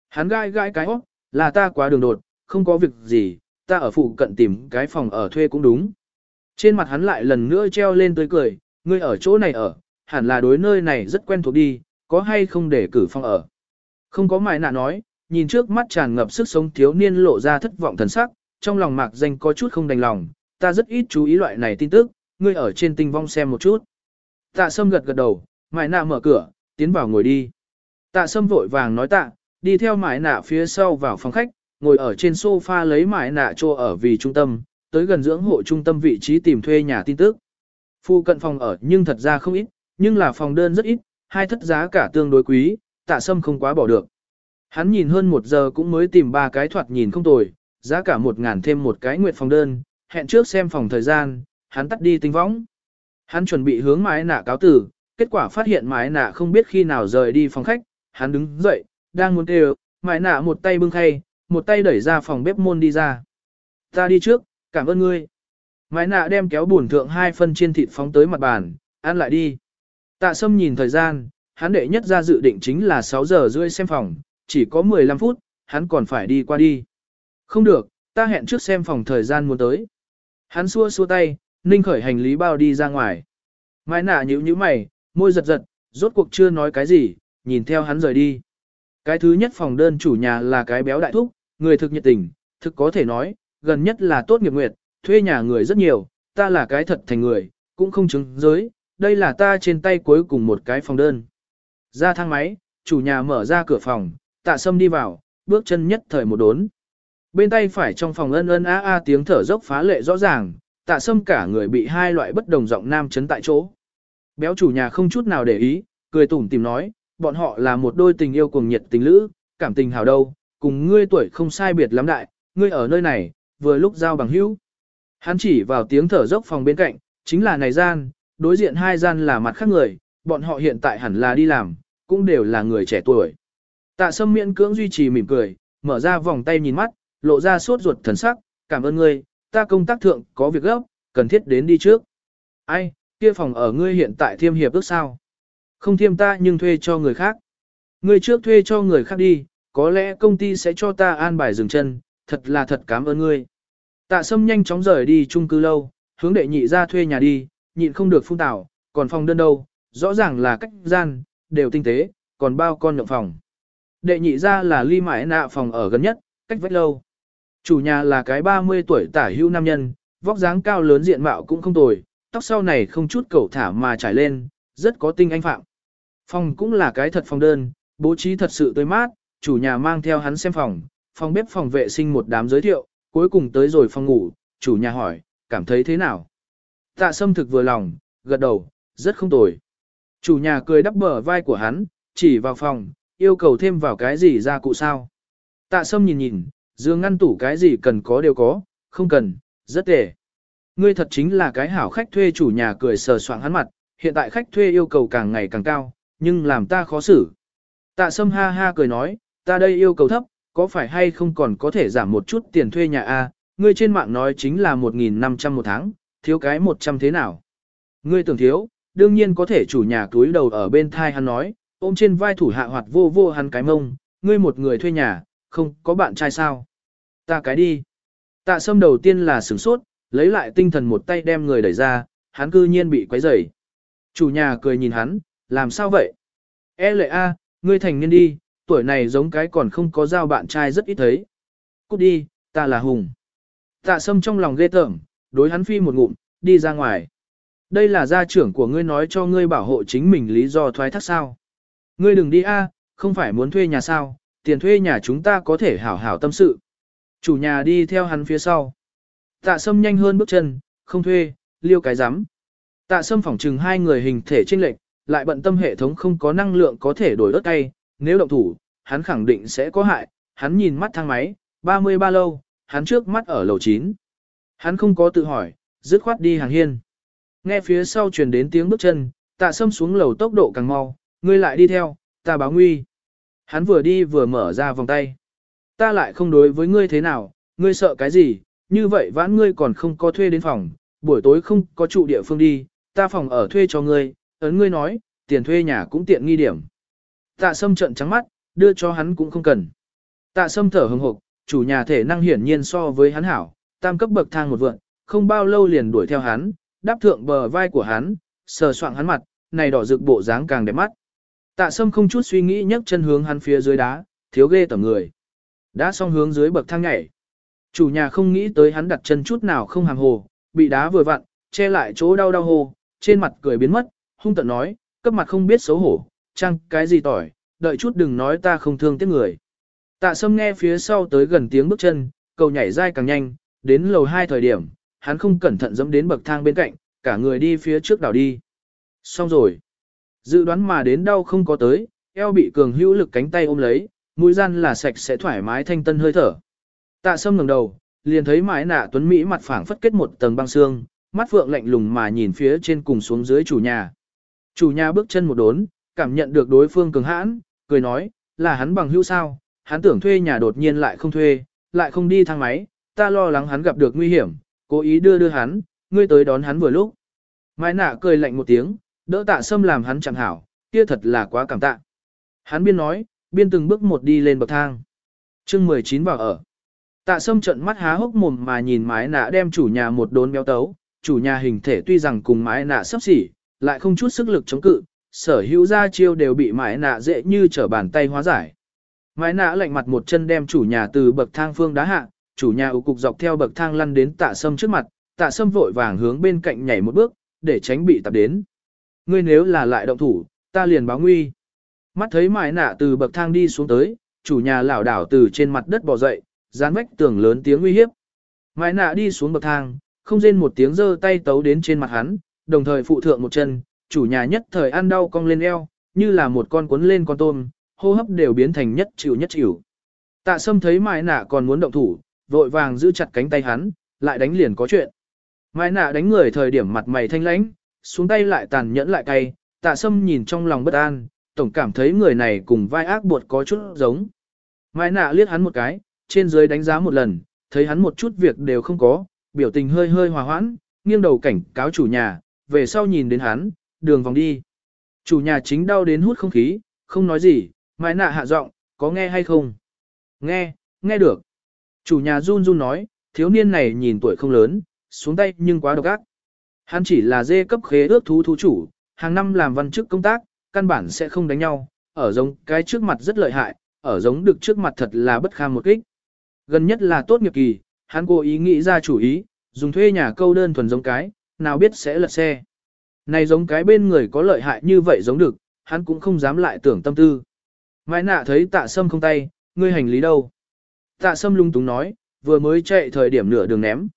Hắn gai gai cái óc, là ta quá đường đột, không có việc gì, ta ở phụ cận tìm cái phòng ở thuê cũng đúng. Trên mặt hắn lại lần nữa treo lên tươi cười, ngươi ở chỗ này ở, hẳn là đối nơi này rất quen thuộc đi, có hay không để cử phòng ở. Không có mại nạ nói, nhìn trước mắt tràn ngập sức sống thiếu niên lộ ra thất vọng thần sắc, trong lòng mạc danh có chút không đành lòng, ta rất ít chú ý loại này tin tức, ngươi ở trên tinh vong xem một chút. Tạ sâm gật gật đầu, mại nạ mở cửa, tiến vào ngồi đi. Tạ sâm vội vàng nói tạ, đi theo mại nạ phía sau vào phòng khách, ngồi ở trên sofa lấy mại nạ cho ở vì trung tâm, tới gần dưỡng hộ trung tâm vị trí tìm thuê nhà tin tức. Phu cận phòng ở nhưng thật ra không ít, nhưng là phòng đơn rất ít, hai thất giá cả tương đối quý, tạ sâm không quá bỏ được. Hắn nhìn hơn một giờ cũng mới tìm ba cái thoạt nhìn không tồi, giá cả một ngàn thêm một cái nguyệt phòng đơn, hẹn trước xem phòng thời gian, hắn tắt đi tinh võng. Hắn chuẩn bị hướng mái nạ cáo tử, kết quả phát hiện mái nạ không biết khi nào rời đi phòng khách, hắn đứng dậy, đang muốn kêu, mái nạ một tay bưng khay, một tay đẩy ra phòng bếp môn đi ra. Ta đi trước, cảm ơn ngươi. Mái nạ đem kéo buồn thượng hai phân chiên thịt phóng tới mặt bàn, ăn lại đi. Tạ sâm nhìn thời gian, hắn đệ nhất ra dự định chính là 6 giờ rưỡi xem phòng, chỉ có 15 phút, hắn còn phải đi qua đi. Không được, ta hẹn trước xem phòng thời gian muốn tới. Hắn xua xua tay, ninh khởi hành lý bao đi ra ngoài. Mai nạ nhíu nhíu mày, môi giật giật, rốt cuộc chưa nói cái gì, nhìn theo hắn rời đi. Cái thứ nhất phòng đơn chủ nhà là cái béo đại thúc, người thực nhiệt tình, thực có thể nói, gần nhất là tốt nghiệp nguyệt, thuê nhà người rất nhiều, ta là cái thật thành người, cũng không chứng giới, đây là ta trên tay cuối cùng một cái phòng đơn. Ra thang máy, chủ nhà mở ra cửa phòng, tạ sâm đi vào, bước chân nhất thời một đốn. Bên tay phải trong phòng ân ân a a tiếng thở dốc phá lệ rõ ràng, tạ sâm cả người bị hai loại bất đồng giọng nam chấn tại chỗ. Béo chủ nhà không chút nào để ý, cười tủm tìm nói, bọn họ là một đôi tình yêu cuồng nhiệt tình lữ, cảm tình hào đâu, cùng ngươi tuổi không sai biệt lắm đại, ngươi ở nơi này, vừa lúc giao bằng hữu. Hắn chỉ vào tiếng thở dốc phòng bên cạnh, chính là này gian, đối diện hai gian là mặt khác người, bọn họ hiện tại hẳn là đi làm, cũng đều là người trẻ tuổi. Tạ sâm miễn cưỡng duy trì mỉm cười, mở ra vòng tay nhìn mắt, lộ ra sốt ruột thần sắc, cảm ơn ngươi, ta công tác thượng có việc gấp, cần thiết đến đi trước. Ai, kia phòng ở ngươi hiện tại thiêm hiệp ước sao? Không thiêm ta nhưng thuê cho người khác. Ngươi trước thuê cho người khác đi, có lẽ công ty sẽ cho ta an bài dừng chân, thật là thật cảm ơn ngươi. Tạ sâm nhanh chóng rời đi chung cư lâu, hướng đệ nhị ra thuê nhà đi, nhịn không được phun tảo, còn phòng đơn đâu, rõ ràng là cách gian, đều tinh tế, còn bao con nhộng phòng. Đệ nhị ra là ly mãi nạ phòng ở gần nhất, cách vách lâu. Chủ nhà là cái 30 tuổi tả hữu nam nhân, vóc dáng cao lớn diện mạo cũng không tồi, tóc sau này không chút cầu thả mà trải lên, rất có tinh anh phạm. Phòng cũng là cái thật phòng đơn, bố trí thật sự tươi mát, chủ nhà mang theo hắn xem phòng, phòng bếp phòng vệ sinh một đám giới thiệu, cuối cùng tới rồi phòng ngủ, chủ nhà hỏi, cảm thấy thế nào? Tạ sâm thực vừa lòng, gật đầu, rất không tồi. Chủ nhà cười đắp bờ vai của hắn, chỉ vào phòng, Yêu cầu thêm vào cái gì ra cụ sao? Tạ sâm nhìn nhìn, dương ngăn tủ cái gì cần có đều có, không cần, rất tệ. Ngươi thật chính là cái hảo khách thuê chủ nhà cười sờ soạng hắn mặt, hiện tại khách thuê yêu cầu càng ngày càng cao, nhưng làm ta khó xử. Tạ sâm ha ha cười nói, ta đây yêu cầu thấp, có phải hay không còn có thể giảm một chút tiền thuê nhà a? ngươi trên mạng nói chính là 1.500 một tháng, thiếu cái 100 thế nào? Ngươi tưởng thiếu, đương nhiên có thể chủ nhà túi đầu ở bên thai hắn nói, ôm trên vai thủ hạ hoạt vô vô hắn cái mông, ngươi một người thuê nhà, không có bạn trai sao? Ta cái đi. Tạ sâm đầu tiên là sửng sốt, lấy lại tinh thần một tay đem người đẩy ra, hắn cư nhiên bị quấy rầy. Chủ nhà cười nhìn hắn, làm sao vậy? E lệ a, ngươi thành niên đi, tuổi này giống cái còn không có giao bạn trai rất ít thấy. Cút đi, ta là Hùng. Tạ sâm trong lòng ghê tởm, đối hắn phi một ngụm, đi ra ngoài. Đây là gia trưởng của ngươi nói cho ngươi bảo hộ chính mình lý do thoái thác sao. Ngươi đừng đi a, không phải muốn thuê nhà sao, tiền thuê nhà chúng ta có thể hảo hảo tâm sự. Chủ nhà đi theo hắn phía sau. Tạ sâm nhanh hơn bước chân, không thuê, liêu cái rắm Tạ sâm phỏng trừng hai người hình thể chênh lệch, lại bận tâm hệ thống không có năng lượng có thể đổi ớt tay, nếu động thủ, hắn khẳng định sẽ có hại, hắn nhìn mắt thang máy, 33 lâu, hắn trước mắt ở lầu 9. Hắn không có tự hỏi, dứt khoát đi hàng hiên. Nghe phía sau truyền đến tiếng bước chân, tạ sâm xuống lầu tốc độ càng mau, ngươi lại đi theo, ta báo nguy. Hắn vừa đi vừa mở ra vòng tay. Ta lại không đối với ngươi thế nào, ngươi sợ cái gì, như vậy vãn ngươi còn không có thuê đến phòng, buổi tối không có trụ địa phương đi, ta phòng ở thuê cho ngươi, ấn ngươi nói, tiền thuê nhà cũng tiện nghi điểm. Tạ sâm trận trắng mắt, đưa cho hắn cũng không cần. Tạ sâm thở hừng hộp, chủ nhà thể năng hiển nhiên so với hắn hảo, tam cấp bậc thang một vượn, không bao lâu liền đuổi theo hắn, đáp thượng bờ vai của hắn, sờ soạng hắn mặt, này đỏ rực bộ dáng càng đẹp mắt. Tạ sâm không chút suy nghĩ nhấc chân hướng hắn phía dưới đá, thiếu ghê tẩm người. Đã xong hướng dưới bậc thang nhảy. Chủ nhà không nghĩ tới hắn đặt chân chút nào không hàng hồ, bị đá vừa vặn, che lại chỗ đau đau hồ, trên mặt cười biến mất, hung tận nói, cấp mặt không biết xấu hổ, chăng cái gì tỏi, đợi chút đừng nói ta không thương tiếc người. Tạ sâm nghe phía sau tới gần tiếng bước chân, cầu nhảy dai càng nhanh, đến lầu hai thời điểm, hắn không cẩn thận dẫm đến bậc thang bên cạnh, cả người đi phía trước đảo đi. Xong rồi. Dự đoán mà đến đau không có tới, eo bị cường hữu lực cánh tay ôm lấy, mũi gian là sạch sẽ thoải mái thanh tân hơi thở. Tạ sâm ngẩng đầu, liền thấy mái nạ tuấn Mỹ mặt phẳng phất kết một tầng băng xương, mắt phượng lạnh lùng mà nhìn phía trên cùng xuống dưới chủ nhà. Chủ nhà bước chân một đốn, cảm nhận được đối phương cường hãn, cười nói, là hắn bằng hữu sao, hắn tưởng thuê nhà đột nhiên lại không thuê, lại không đi thang máy, ta lo lắng hắn gặp được nguy hiểm, cố ý đưa đưa hắn, ngươi tới đón hắn vừa lúc. Mai nạ cười lạnh một tiếng, đỡ tạ sâm làm hắn chẳng hảo, kia thật là quá cảm tạ. Hắn biên nói, biên từng bước một đi lên bậc thang. chương 19 vào ở. Tạ sâm trận mắt há hốc mồm mà nhìn mái nạ đem chủ nhà một đốn béo tấu, chủ nhà hình thể tuy rằng cùng mái nạ sắp xỉ, lại không chút sức lực chống cự, sở hữu ra chiêu đều bị mãi nạ dễ như trở bàn tay hóa giải. Mãi nạ lạnh mặt một chân đem chủ nhà từ bậc thang phương đá hạ, chủ nhà ủ cục dọc theo bậc thang lăn đến tạ sâm trước mặt, tạ sâm vội vàng hướng bên cạnh nhảy một bước, để tránh bị tập đến. Ngươi nếu là lại động thủ, ta liền báo nguy. Mắt thấy mãi nạ từ bậc thang đi xuống tới, chủ nhà lảo đảo từ trên mặt đất bò dậy, dán vách tường lớn tiếng uy hiếp. Mãi nạ đi xuống bậc thang, không rên một tiếng giơ tay tấu đến trên mặt hắn, đồng thời phụ thượng một chân, chủ nhà nhất thời ăn đau cong lên eo, như là một con cuốn lên con tôm, hô hấp đều biến thành nhất chịu nhất chịu. Tạ sâm thấy mái nạ còn muốn động thủ, vội vàng giữ chặt cánh tay hắn, lại đánh liền có chuyện. Mái nạ đánh người thời điểm mặt mày thanh lãnh, xuống tay lại tàn nhẫn lại cay, tạ sâm nhìn trong lòng bất an, tổng cảm thấy người này cùng vai ác buộc có chút giống. Mái nạ liếc hắn một cái, trên dưới đánh giá một lần, thấy hắn một chút việc đều không có, biểu tình hơi hơi hòa hoãn, nghiêng đầu cảnh cáo chủ nhà, về sau nhìn đến hắn, đường vòng đi. Chủ nhà chính đau đến hút không khí, không nói gì, mái nạ hạ giọng, có nghe hay không? Nghe, nghe được. Chủ nhà run run nói, thiếu niên này nhìn tuổi không lớn, xuống tay nhưng quá độc ác. Hắn chỉ là dê cấp khế ước thú thú chủ, hàng năm làm văn chức công tác, căn bản sẽ không đánh nhau, ở giống cái trước mặt rất lợi hại, ở giống được trước mặt thật là bất kham một kích. Gần nhất là tốt nghiệp kỳ, hắn cố ý nghĩ ra chủ ý, dùng thuê nhà câu đơn thuần giống cái, nào biết sẽ lật xe. Này giống cái bên người có lợi hại như vậy giống được, hắn cũng không dám lại tưởng tâm tư. Mai nạ thấy tạ sâm không tay, ngươi hành lý đâu? Tạ sâm lung túng nói, vừa mới chạy thời điểm nửa đường ném.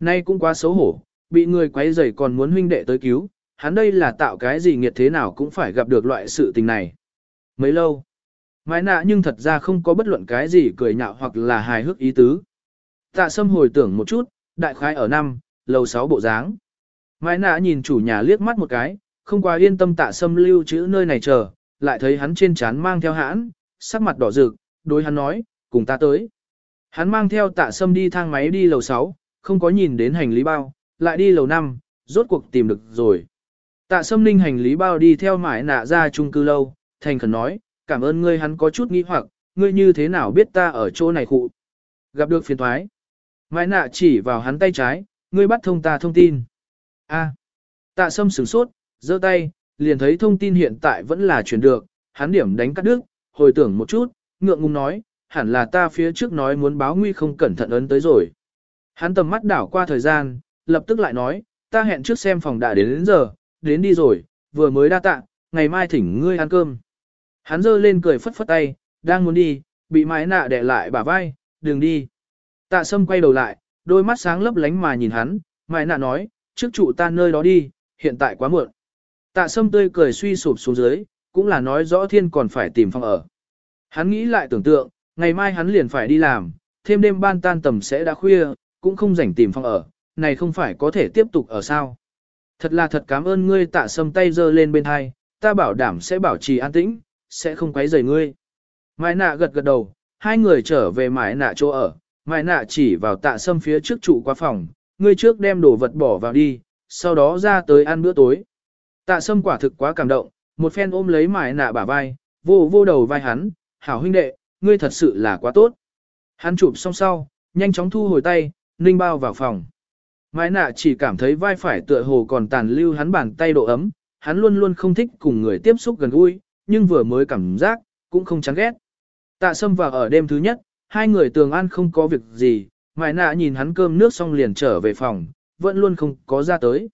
Nay cũng quá xấu hổ, bị người quấy rầy còn muốn huynh đệ tới cứu, hắn đây là tạo cái gì nghiệt thế nào cũng phải gặp được loại sự tình này. Mấy lâu? Mai nạ nhưng thật ra không có bất luận cái gì cười nhạo hoặc là hài hước ý tứ. Tạ sâm hồi tưởng một chút, đại khái ở năm, lầu 6 bộ dáng. Mãi nạ nhìn chủ nhà liếc mắt một cái, không quá yên tâm tạ sâm lưu trữ nơi này chờ, lại thấy hắn trên chán mang theo hãn, sắc mặt đỏ rực, đối hắn nói, cùng ta tới. Hắn mang theo tạ sâm đi thang máy đi lầu 6, không có nhìn đến hành lý bao, lại đi lầu 5, rốt cuộc tìm được rồi. Tạ sâm ninh hành lý bao đi theo mãi nạ ra chung cư lâu, thành khẩn nói, cảm ơn ngươi hắn có chút nghi hoặc, ngươi như thế nào biết ta ở chỗ này khụ. Gặp được phiền thoái. Mãi nạ chỉ vào hắn tay trái, ngươi bắt thông ta thông tin. A. Tạ sâm sửng sốt, giơ tay, liền thấy thông tin hiện tại vẫn là truyền được, hắn điểm đánh cắt đứt, hồi tưởng một chút, ngượng ngùng nói, hẳn là ta phía trước nói muốn báo nguy không cẩn thận ấn tới rồi. Hắn tầm mắt đảo qua thời gian, lập tức lại nói, ta hẹn trước xem phòng đã đến đến giờ, đến đi rồi, vừa mới đa tạ, ngày mai thỉnh ngươi ăn cơm. Hắn giơ lên cười phất phất tay, đang muốn đi, bị mái nạ đè lại bả vai, đừng đi. Tạ sâm quay đầu lại, đôi mắt sáng lấp lánh mà nhìn hắn, mái nạ nói, trước trụ ta nơi đó đi, hiện tại quá muộn. Tạ sâm tươi cười suy sụp xuống dưới, cũng là nói rõ thiên còn phải tìm phòng ở. Hắn nghĩ lại tưởng tượng, ngày mai hắn liền phải đi làm, thêm đêm ban tan tầm sẽ đã khuya, cũng không rảnh tìm phòng ở, này không phải có thể tiếp tục ở sao. Thật là thật cảm ơn ngươi tạ sâm tay giơ lên bên hai, ta bảo đảm sẽ bảo trì an tĩnh, sẽ không quấy rầy ngươi. Mai nạ gật gật đầu, hai người trở về Mai nạ chỗ ở, mai nạ chỉ vào tạ sâm phía trước trụ qua phòng, ngươi trước đem đồ vật bỏ vào đi, sau đó ra tới ăn bữa tối. Tạ sâm quả thực quá cảm động, một phen ôm lấy mải nạ bả vai, vô vô đầu vai hắn, hảo huynh đệ, ngươi thật sự là quá tốt. Hắn chụp xong sau, nhanh chóng thu hồi tay, ninh bao vào phòng. Mái nạ chỉ cảm thấy vai phải tựa hồ còn tàn lưu hắn bàn tay độ ấm, hắn luôn luôn không thích cùng người tiếp xúc gần gũi, nhưng vừa mới cảm giác, cũng không chán ghét. Tạ sâm vào ở đêm thứ nhất, hai người tường ăn không có việc gì, mái nạ nhìn hắn cơm nước xong liền trở về phòng, vẫn luôn không có ra tới.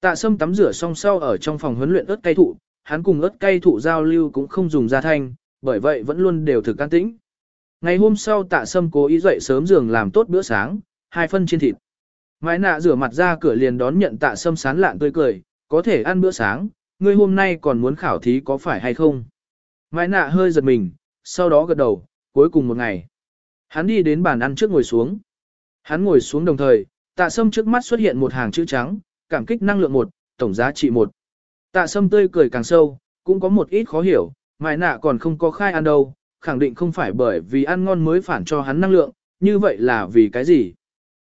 Tạ sâm tắm rửa xong sau ở trong phòng huấn luyện ớt cây thụ, hắn cùng ớt cây thụ giao lưu cũng không dùng ra thanh, bởi vậy vẫn luôn đều thực can tĩnh. Ngày hôm sau tạ sâm cố ý dậy sớm giường làm tốt bữa sáng, hai phân chiên thịt. Mãi nạ rửa mặt ra cửa liền đón nhận tạ sâm sán lạn tươi cười, có thể ăn bữa sáng, ngươi hôm nay còn muốn khảo thí có phải hay không? Mãi nạ hơi giật mình, sau đó gật đầu, cuối cùng một ngày. Hắn đi đến bàn ăn trước ngồi xuống. Hắn ngồi xuống đồng thời, tạ sâm trước mắt xuất hiện một hàng chữ trắng, cảm kích năng lượng một, tổng giá trị một. Tạ sâm tươi cười càng sâu, cũng có một ít khó hiểu, mại nạ còn không có khai ăn đâu, khẳng định không phải bởi vì ăn ngon mới phản cho hắn năng lượng, như vậy là vì cái gì?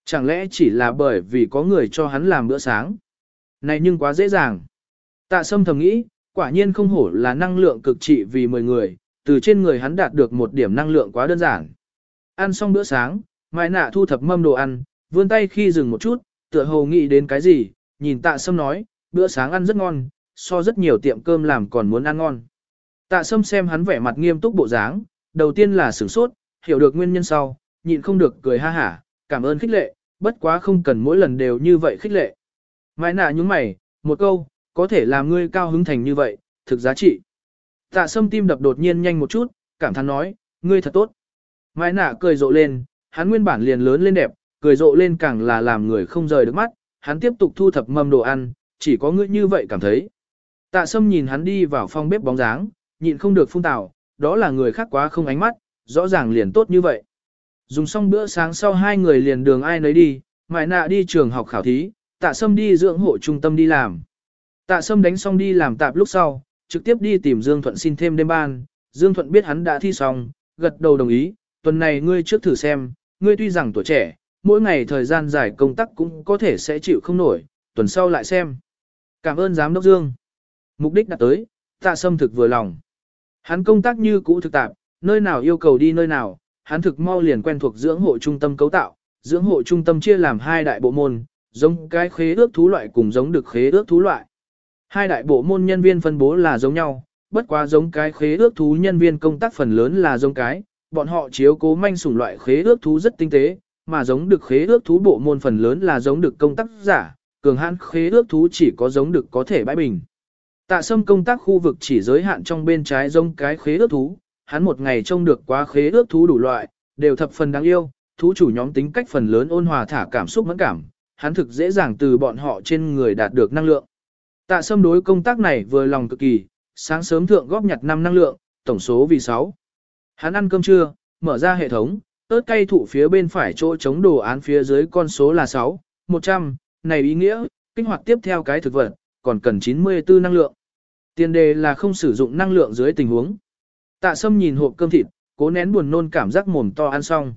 Chẳng lẽ chỉ là bởi vì có người cho hắn làm bữa sáng? Này nhưng quá dễ dàng. Tạ sâm thầm nghĩ, quả nhiên không hổ là năng lượng cực trị vì 10 người, từ trên người hắn đạt được một điểm năng lượng quá đơn giản. Ăn xong bữa sáng, Mai nạ thu thập mâm đồ ăn, vươn tay khi dừng một chút, tựa hồ nghĩ đến cái gì, nhìn tạ sâm nói, bữa sáng ăn rất ngon, so rất nhiều tiệm cơm làm còn muốn ăn ngon. Tạ sâm xem hắn vẻ mặt nghiêm túc bộ dáng, đầu tiên là sửng sốt, hiểu được nguyên nhân sau, nhịn không được cười ha hả, cảm ơn khích lệ, bất quá không cần mỗi lần đều như vậy khích lệ. Mai nạ nhúng mày, một câu, có thể làm ngươi cao hứng thành như vậy, thực giá trị. Tạ sâm tim đập đột nhiên nhanh một chút, cảm thán nói, ngươi thật tốt. Mai nạ cười rộ lên, hắn nguyên bản liền lớn lên đẹp, cười rộ lên càng là làm người không rời được mắt, hắn tiếp tục thu thập mâm đồ ăn, chỉ có ngươi như vậy cảm thấy. Tạ sâm nhìn hắn đi vào phòng bếp bóng dáng, nhịn không được phun tào, đó là người khác quá không ánh mắt, rõ ràng liền tốt như vậy. Dùng xong bữa sáng sau hai người liền đường ai nấy đi, mại nạ đi trường học khảo thí, tạ sâm đi dưỡng hộ trung tâm đi làm. Tạ sâm đánh xong đi làm tạp lúc sau, trực tiếp đi tìm Dương Thuận xin thêm đêm ban, Dương Thuận biết hắn đã thi xong, gật đầu đồng ý, tuần này ngươi trước thử xem, ngươi tuy rằng tuổi trẻ, mỗi ngày thời gian dài công tác cũng có thể sẽ chịu không nổi, tuần sau lại xem. Cảm ơn giám đốc Dương. Mục đích đã tới, tạ sâm thực vừa lòng. Hắn công tác như cũ thực tạp, nơi nào yêu cầu đi nơi nào, hắn thực mau liền quen thuộc dưỡng hộ trung tâm cấu tạo, dưỡng hộ trung tâm chia làm hai đại bộ môn, giống cái khế ước thú loại cùng giống được khế ước thú loại. Hai đại bộ môn nhân viên phân bố là giống nhau, bất quá giống cái khế ước thú nhân viên công tác phần lớn là giống cái, bọn họ chiếu cố manh sủng loại khế ước thú rất tinh tế, mà giống được khế ước thú bộ môn phần lớn là giống được công tác giả, cường hãn khế ước thú chỉ có giống được có thể bãi bình. Tạ sâm công tác khu vực chỉ giới hạn trong bên trái giống cái khế ước thú, hắn một ngày trông được quá khế ước thú đủ loại, đều thập phần đáng yêu, thú chủ nhóm tính cách phần lớn ôn hòa thả cảm xúc mẫn cảm, hắn thực dễ dàng từ bọn họ trên người đạt được năng lượng. Tạ sâm đối công tác này vừa lòng cực kỳ, sáng sớm thượng góp nhặt năm năng lượng, tổng số vì 6. Hắn ăn cơm trưa, mở ra hệ thống, ớt cay thụ phía bên phải chỗ chống đồ án phía dưới con số là 6, 100, này ý nghĩa, kích hoạt tiếp theo cái thực vật, còn cần 94 năng lượng. Tiền đề là không sử dụng năng lượng dưới tình huống. Tạ sâm nhìn hộp cơm thịt, cố nén buồn nôn cảm giác mồm to ăn xong.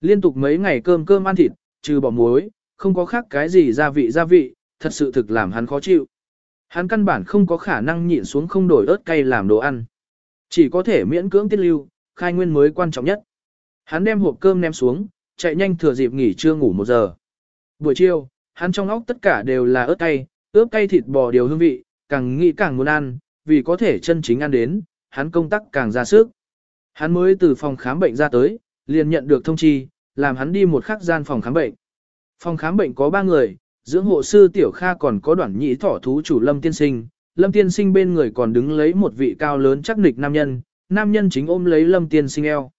Liên tục mấy ngày cơm cơm ăn thịt, trừ bỏ muối, không có khác cái gì gia vị gia vị, thật sự thực làm hắn khó chịu. Hắn căn bản không có khả năng nhịn xuống không đổi ớt cay làm đồ ăn. Chỉ có thể miễn cưỡng tiết lưu, khai nguyên mới quan trọng nhất. Hắn đem hộp cơm ném xuống, chạy nhanh thừa dịp nghỉ trưa ngủ một giờ. Buổi chiều, hắn trong óc tất cả đều là ớt cay, ướp cay thịt bò điều hương vị, càng nghĩ càng muốn ăn, vì có thể chân chính ăn đến, hắn công tác càng ra sức. Hắn mới từ phòng khám bệnh ra tới, liền nhận được thông chi, làm hắn đi một khắc gian phòng khám bệnh. Phòng khám bệnh có ba người, dưỡng hộ sư Tiểu Kha còn có đoạn nhị thỏ thú chủ Lâm Tiên Sinh. Lâm Tiên Sinh bên người còn đứng lấy một vị cao lớn chắc nịch nam nhân, nam nhân chính ôm lấy Lâm Tiên Sinh eo.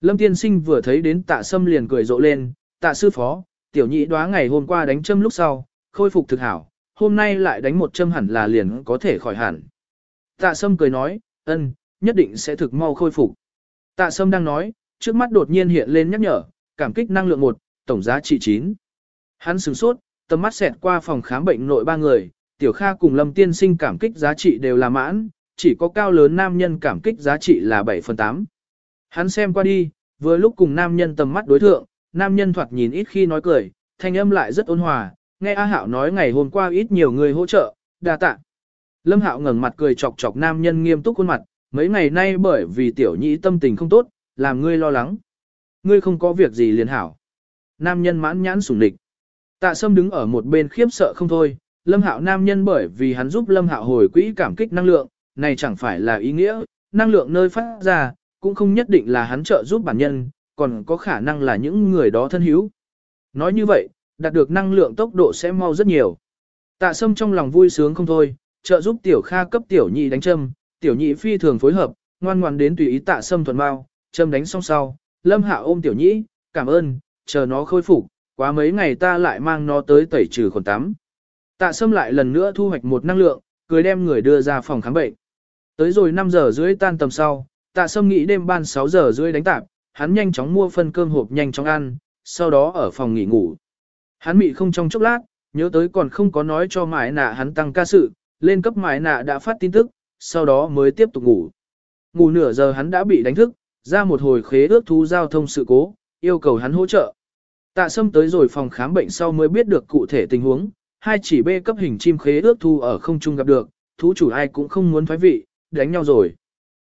Lâm Tiên Sinh vừa thấy đến tạ sâm liền cười rộ lên, tạ sư phó, tiểu nhị đoá ngày hôm qua đánh châm lúc sau, khôi phục thực hảo, hôm nay lại đánh một châm hẳn là liền có thể khỏi hẳn. Tạ sâm cười nói, ân, nhất định sẽ thực mau khôi phục. Tạ sâm đang nói, trước mắt đột nhiên hiện lên nhắc nhở, cảm kích năng lượng 1, tổng giá trị 9. Hắn sửng sốt, tầm mắt xẹt qua phòng khám bệnh nội ba người, tiểu kha cùng lâm tiên sinh cảm kích giá trị đều là mãn, chỉ có cao lớn nam nhân cảm kích giá trị là 7 phần 8. Hắn xem qua đi, vừa lúc cùng nam nhân tầm mắt đối thượng, nam nhân thoạt nhìn ít khi nói cười, thanh âm lại rất ôn hòa, nghe A Hạo nói ngày hôm qua ít nhiều người hỗ trợ, đa tạ. Lâm Hạo ngẩng mặt cười chọc chọc nam nhân nghiêm túc khuôn mặt, mấy ngày nay bởi vì tiểu nhị tâm tình không tốt, làm ngươi lo lắng. Ngươi không có việc gì liền hảo. Nam nhân mãn nhãn sủng địch. Tạ Sâm đứng ở một bên khiếp sợ không thôi, Lâm Hạo nam nhân bởi vì hắn giúp Lâm Hạo hồi quỹ cảm kích năng lượng, này chẳng phải là ý nghĩa, năng lượng nơi phát ra, cũng không nhất định là hắn trợ giúp bản nhân, còn có khả năng là những người đó thân hữu. Nói như vậy, đạt được năng lượng tốc độ sẽ mau rất nhiều. Tạ Sâm trong lòng vui sướng không thôi, trợ giúp Tiểu Kha cấp Tiểu Nhị đánh châm, Tiểu Nhị phi thường phối hợp, ngoan ngoan đến tùy ý Tạ Sâm thuần bao, châm đánh xong sau, Lâm Hạ ôm Tiểu Nhị, cảm ơn, chờ nó khôi phục, quá mấy ngày ta lại mang nó tới tẩy trừ khuẩn tắm. Tạ Sâm lại lần nữa thu hoạch một năng lượng, cười đem người đưa ra phòng khám bệnh. Tới rồi 5 giờ rưỡi tan tầm sau, Tạ Sâm nghĩ đêm ban 6 giờ rưỡi đánh tạp, hắn nhanh chóng mua phân cơm hộp nhanh chóng ăn, sau đó ở phòng nghỉ ngủ. Hắn mị không trong chốc lát, nhớ tới còn không có nói cho mãi nạ hắn tăng ca sự, lên cấp mãi nạ đã phát tin tức, sau đó mới tiếp tục ngủ. Ngủ nửa giờ hắn đã bị đánh thức, ra một hồi khế ước thú giao thông sự cố, yêu cầu hắn hỗ trợ. Tạ Sâm tới rồi phòng khám bệnh sau mới biết được cụ thể tình huống, hai chỉ bê cấp hình chim khế ước thu ở không trung gặp được, thú chủ ai cũng không muốn thoái vị, đánh nhau rồi.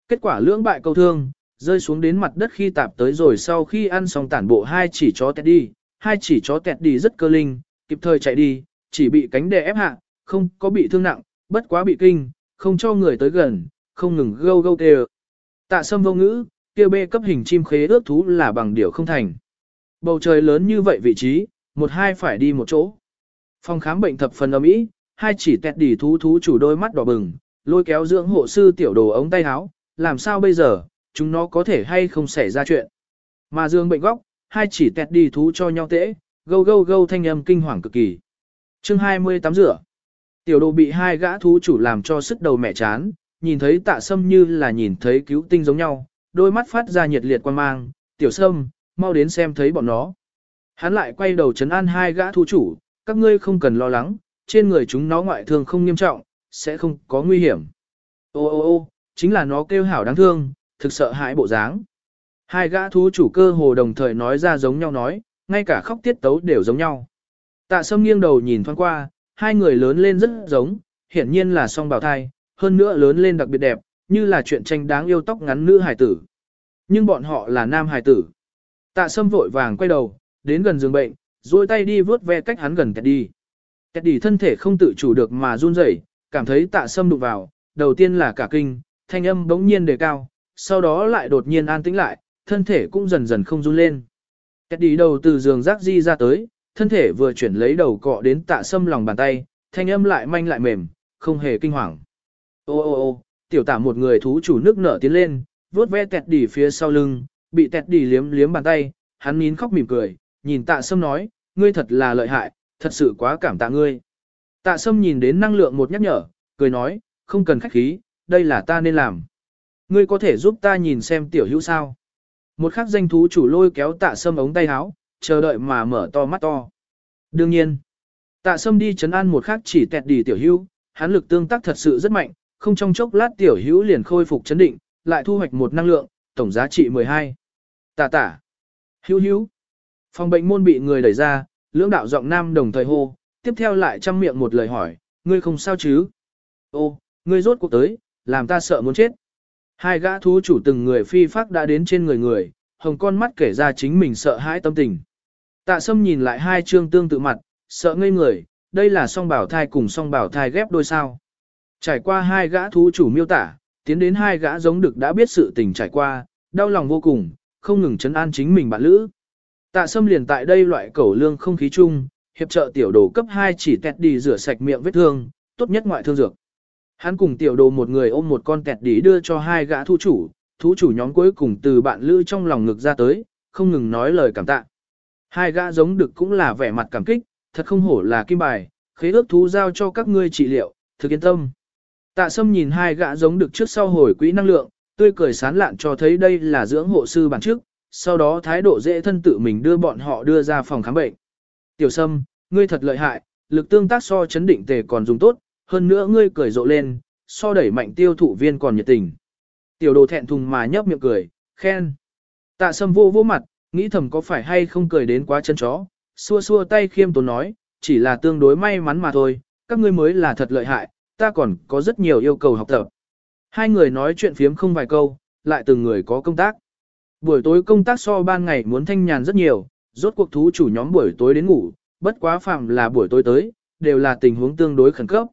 Kết quả lưỡng bại câu thương, rơi xuống đến mặt đất khi tạp tới rồi sau khi ăn xong tản bộ hai chỉ chó tẹt đi, hai chỉ chó tẹt đi rất cơ linh, kịp thời chạy đi, chỉ bị cánh đè ép hạ, không có bị thương nặng, bất quá bị kinh, không cho người tới gần, không ngừng gâu gâu kêu. Tạ sâm vô ngữ, kêu bê cấp hình chim khế ước thú là bằng điều không thành. Bầu trời lớn như vậy vị trí, một hai phải đi một chỗ. Phòng khám bệnh thập phần ấm ý, hai chỉ tẹt đỉ thú thú chủ đôi mắt đỏ bừng, lôi kéo dưỡng hộ sư tiểu đồ ống tay áo, làm sao bây giờ, chúng nó có thể hay không xảy ra chuyện. Mà dương bệnh góc, hai chỉ tẹt đi thú cho nhau tễ, gâu gâu gâu thanh âm kinh hoàng cực kỳ. chương 28 rửa. Tiểu đồ bị hai gã thú chủ làm cho sức đầu mẹ chán, nhìn thấy tạ sâm như là nhìn thấy cứu tinh giống nhau, đôi mắt phát ra nhiệt liệt quan mang, tiểu sâm, mau đến xem thấy bọn nó. Hắn lại quay đầu chấn an hai gã thú chủ, các ngươi không cần lo lắng, trên người chúng nó ngoại thương không nghiêm trọng, sẽ không có nguy hiểm. Ô ô ô, chính là nó kêu hảo đáng thương, thực sợ hãi bộ dáng. Hai gã thú chủ cơ hồ đồng thời nói ra giống nhau nói, ngay cả khóc tiết tấu đều giống nhau. Tạ sâm nghiêng đầu nhìn thoáng qua, hai người lớn lên rất giống, hiển nhiên là song bào thai, hơn nữa lớn lên đặc biệt đẹp, như là chuyện tranh đáng yêu tóc ngắn nữ hài tử. Nhưng bọn họ là nam hài tử. Tạ sâm vội vàng quay đầu, đến gần giường bệnh, duỗi tay đi vướt ve cách hắn gần kẹt đi. Kẹt đi thân thể không tự chủ được mà run rẩy, cảm thấy tạ sâm đụng vào, đầu tiên là cả kinh, thanh âm bỗng nhiên đề cao, sau đó lại đột nhiên an tĩnh lại, thân thể cũng dần dần không run lên. Kết đi đầu từ giường rác di ra tới, thân thể vừa chuyển lấy đầu cọ đến tạ sâm lòng bàn tay, thanh âm lại manh lại mềm, không hề kinh hoàng. Ô ô ô, tiểu tả một người thú chủ nước nở tiến lên, vuốt ve tẹt đi phía sau lưng, bị tẹt đi liếm liếm bàn tay, hắn nín khóc mỉm cười, nhìn tạ sâm nói, ngươi thật là lợi hại, thật sự quá cảm tạ ngươi. Tạ sâm nhìn đến năng lượng một nhắc nhở, cười nói, không cần khách khí, đây là ta nên làm. ngươi có thể giúp ta nhìn xem tiểu hữu sao. Một khắc danh thú chủ lôi kéo tạ sâm ống tay áo, chờ đợi mà mở to mắt to. Đương nhiên, tạ sâm đi chấn an một khắc chỉ tẹt đi tiểu hữu, hắn lực tương tác thật sự rất mạnh, không trong chốc lát tiểu hữu liền khôi phục chấn định, lại thu hoạch một năng lượng, tổng giá trị 12. Tạ Tạ, Hữu hữu. Phòng bệnh môn bị người đẩy ra, lưỡng đạo giọng nam đồng thời hô, tiếp theo lại chăm miệng một lời hỏi, ngươi không sao chứ? Ô, ngươi rốt cuộc tới, làm ta sợ muốn chết. Hai gã thú chủ từng người phi phác đã đến trên người người, hồng con mắt kể ra chính mình sợ hãi tâm tình. Tạ sâm nhìn lại hai trương tương tự mặt, sợ ngây người, đây là song bảo thai cùng song bảo thai ghép đôi sao. Trải qua hai gã thú chủ miêu tả, tiến đến hai gã giống được đã biết sự tình trải qua, đau lòng vô cùng, không ngừng chấn an chính mình bạn lữ. Tạ sâm liền tại đây loại cẩu lương không khí chung, hiệp trợ tiểu đồ cấp 2 chỉ tẹt đi rửa sạch miệng vết thương, tốt nhất ngoại thương dược. Hắn cùng tiểu đồ một người ôm một con tẹt đi đưa cho hai gã thú chủ, thú chủ nhóm cuối cùng từ bạn lữ trong lòng ngực ra tới, không ngừng nói lời cảm tạ. Hai gã giống được cũng là vẻ mặt cảm kích, thật không hổ là kim bài, khế ước thú giao cho các ngươi trị liệu, thực yên tâm. Tạ sâm nhìn hai gã giống được trước sau hồi quỹ năng lượng, tươi cười sán lạn cho thấy đây là dưỡng hộ sư bản trước, sau đó thái độ dễ thân tự mình đưa bọn họ đưa ra phòng khám bệnh. Tiểu sâm, ngươi thật lợi hại, lực tương tác so chấn định tề còn dùng tốt, hơn nữa ngươi cười rộ lên, so đẩy mạnh tiêu thụ viên còn nhiệt tình. Tiểu đồ thẹn thùng mà nhấp miệng cười, khen. Tạ sâm vô vô mặt, nghĩ thầm có phải hay không cười đến quá chân chó, xua xua tay khiêm tốn nói, chỉ là tương đối may mắn mà thôi, các ngươi mới là thật lợi hại, ta còn có rất nhiều yêu cầu học tập. Hai người nói chuyện phiếm không vài câu, lại từng người có công tác. Buổi tối công tác so ban ngày muốn thanh nhàn rất nhiều, rốt cuộc thú chủ nhóm buổi tối đến ngủ, bất quá phạm là buổi tối tới, đều là tình huống tương đối khẩn cấp.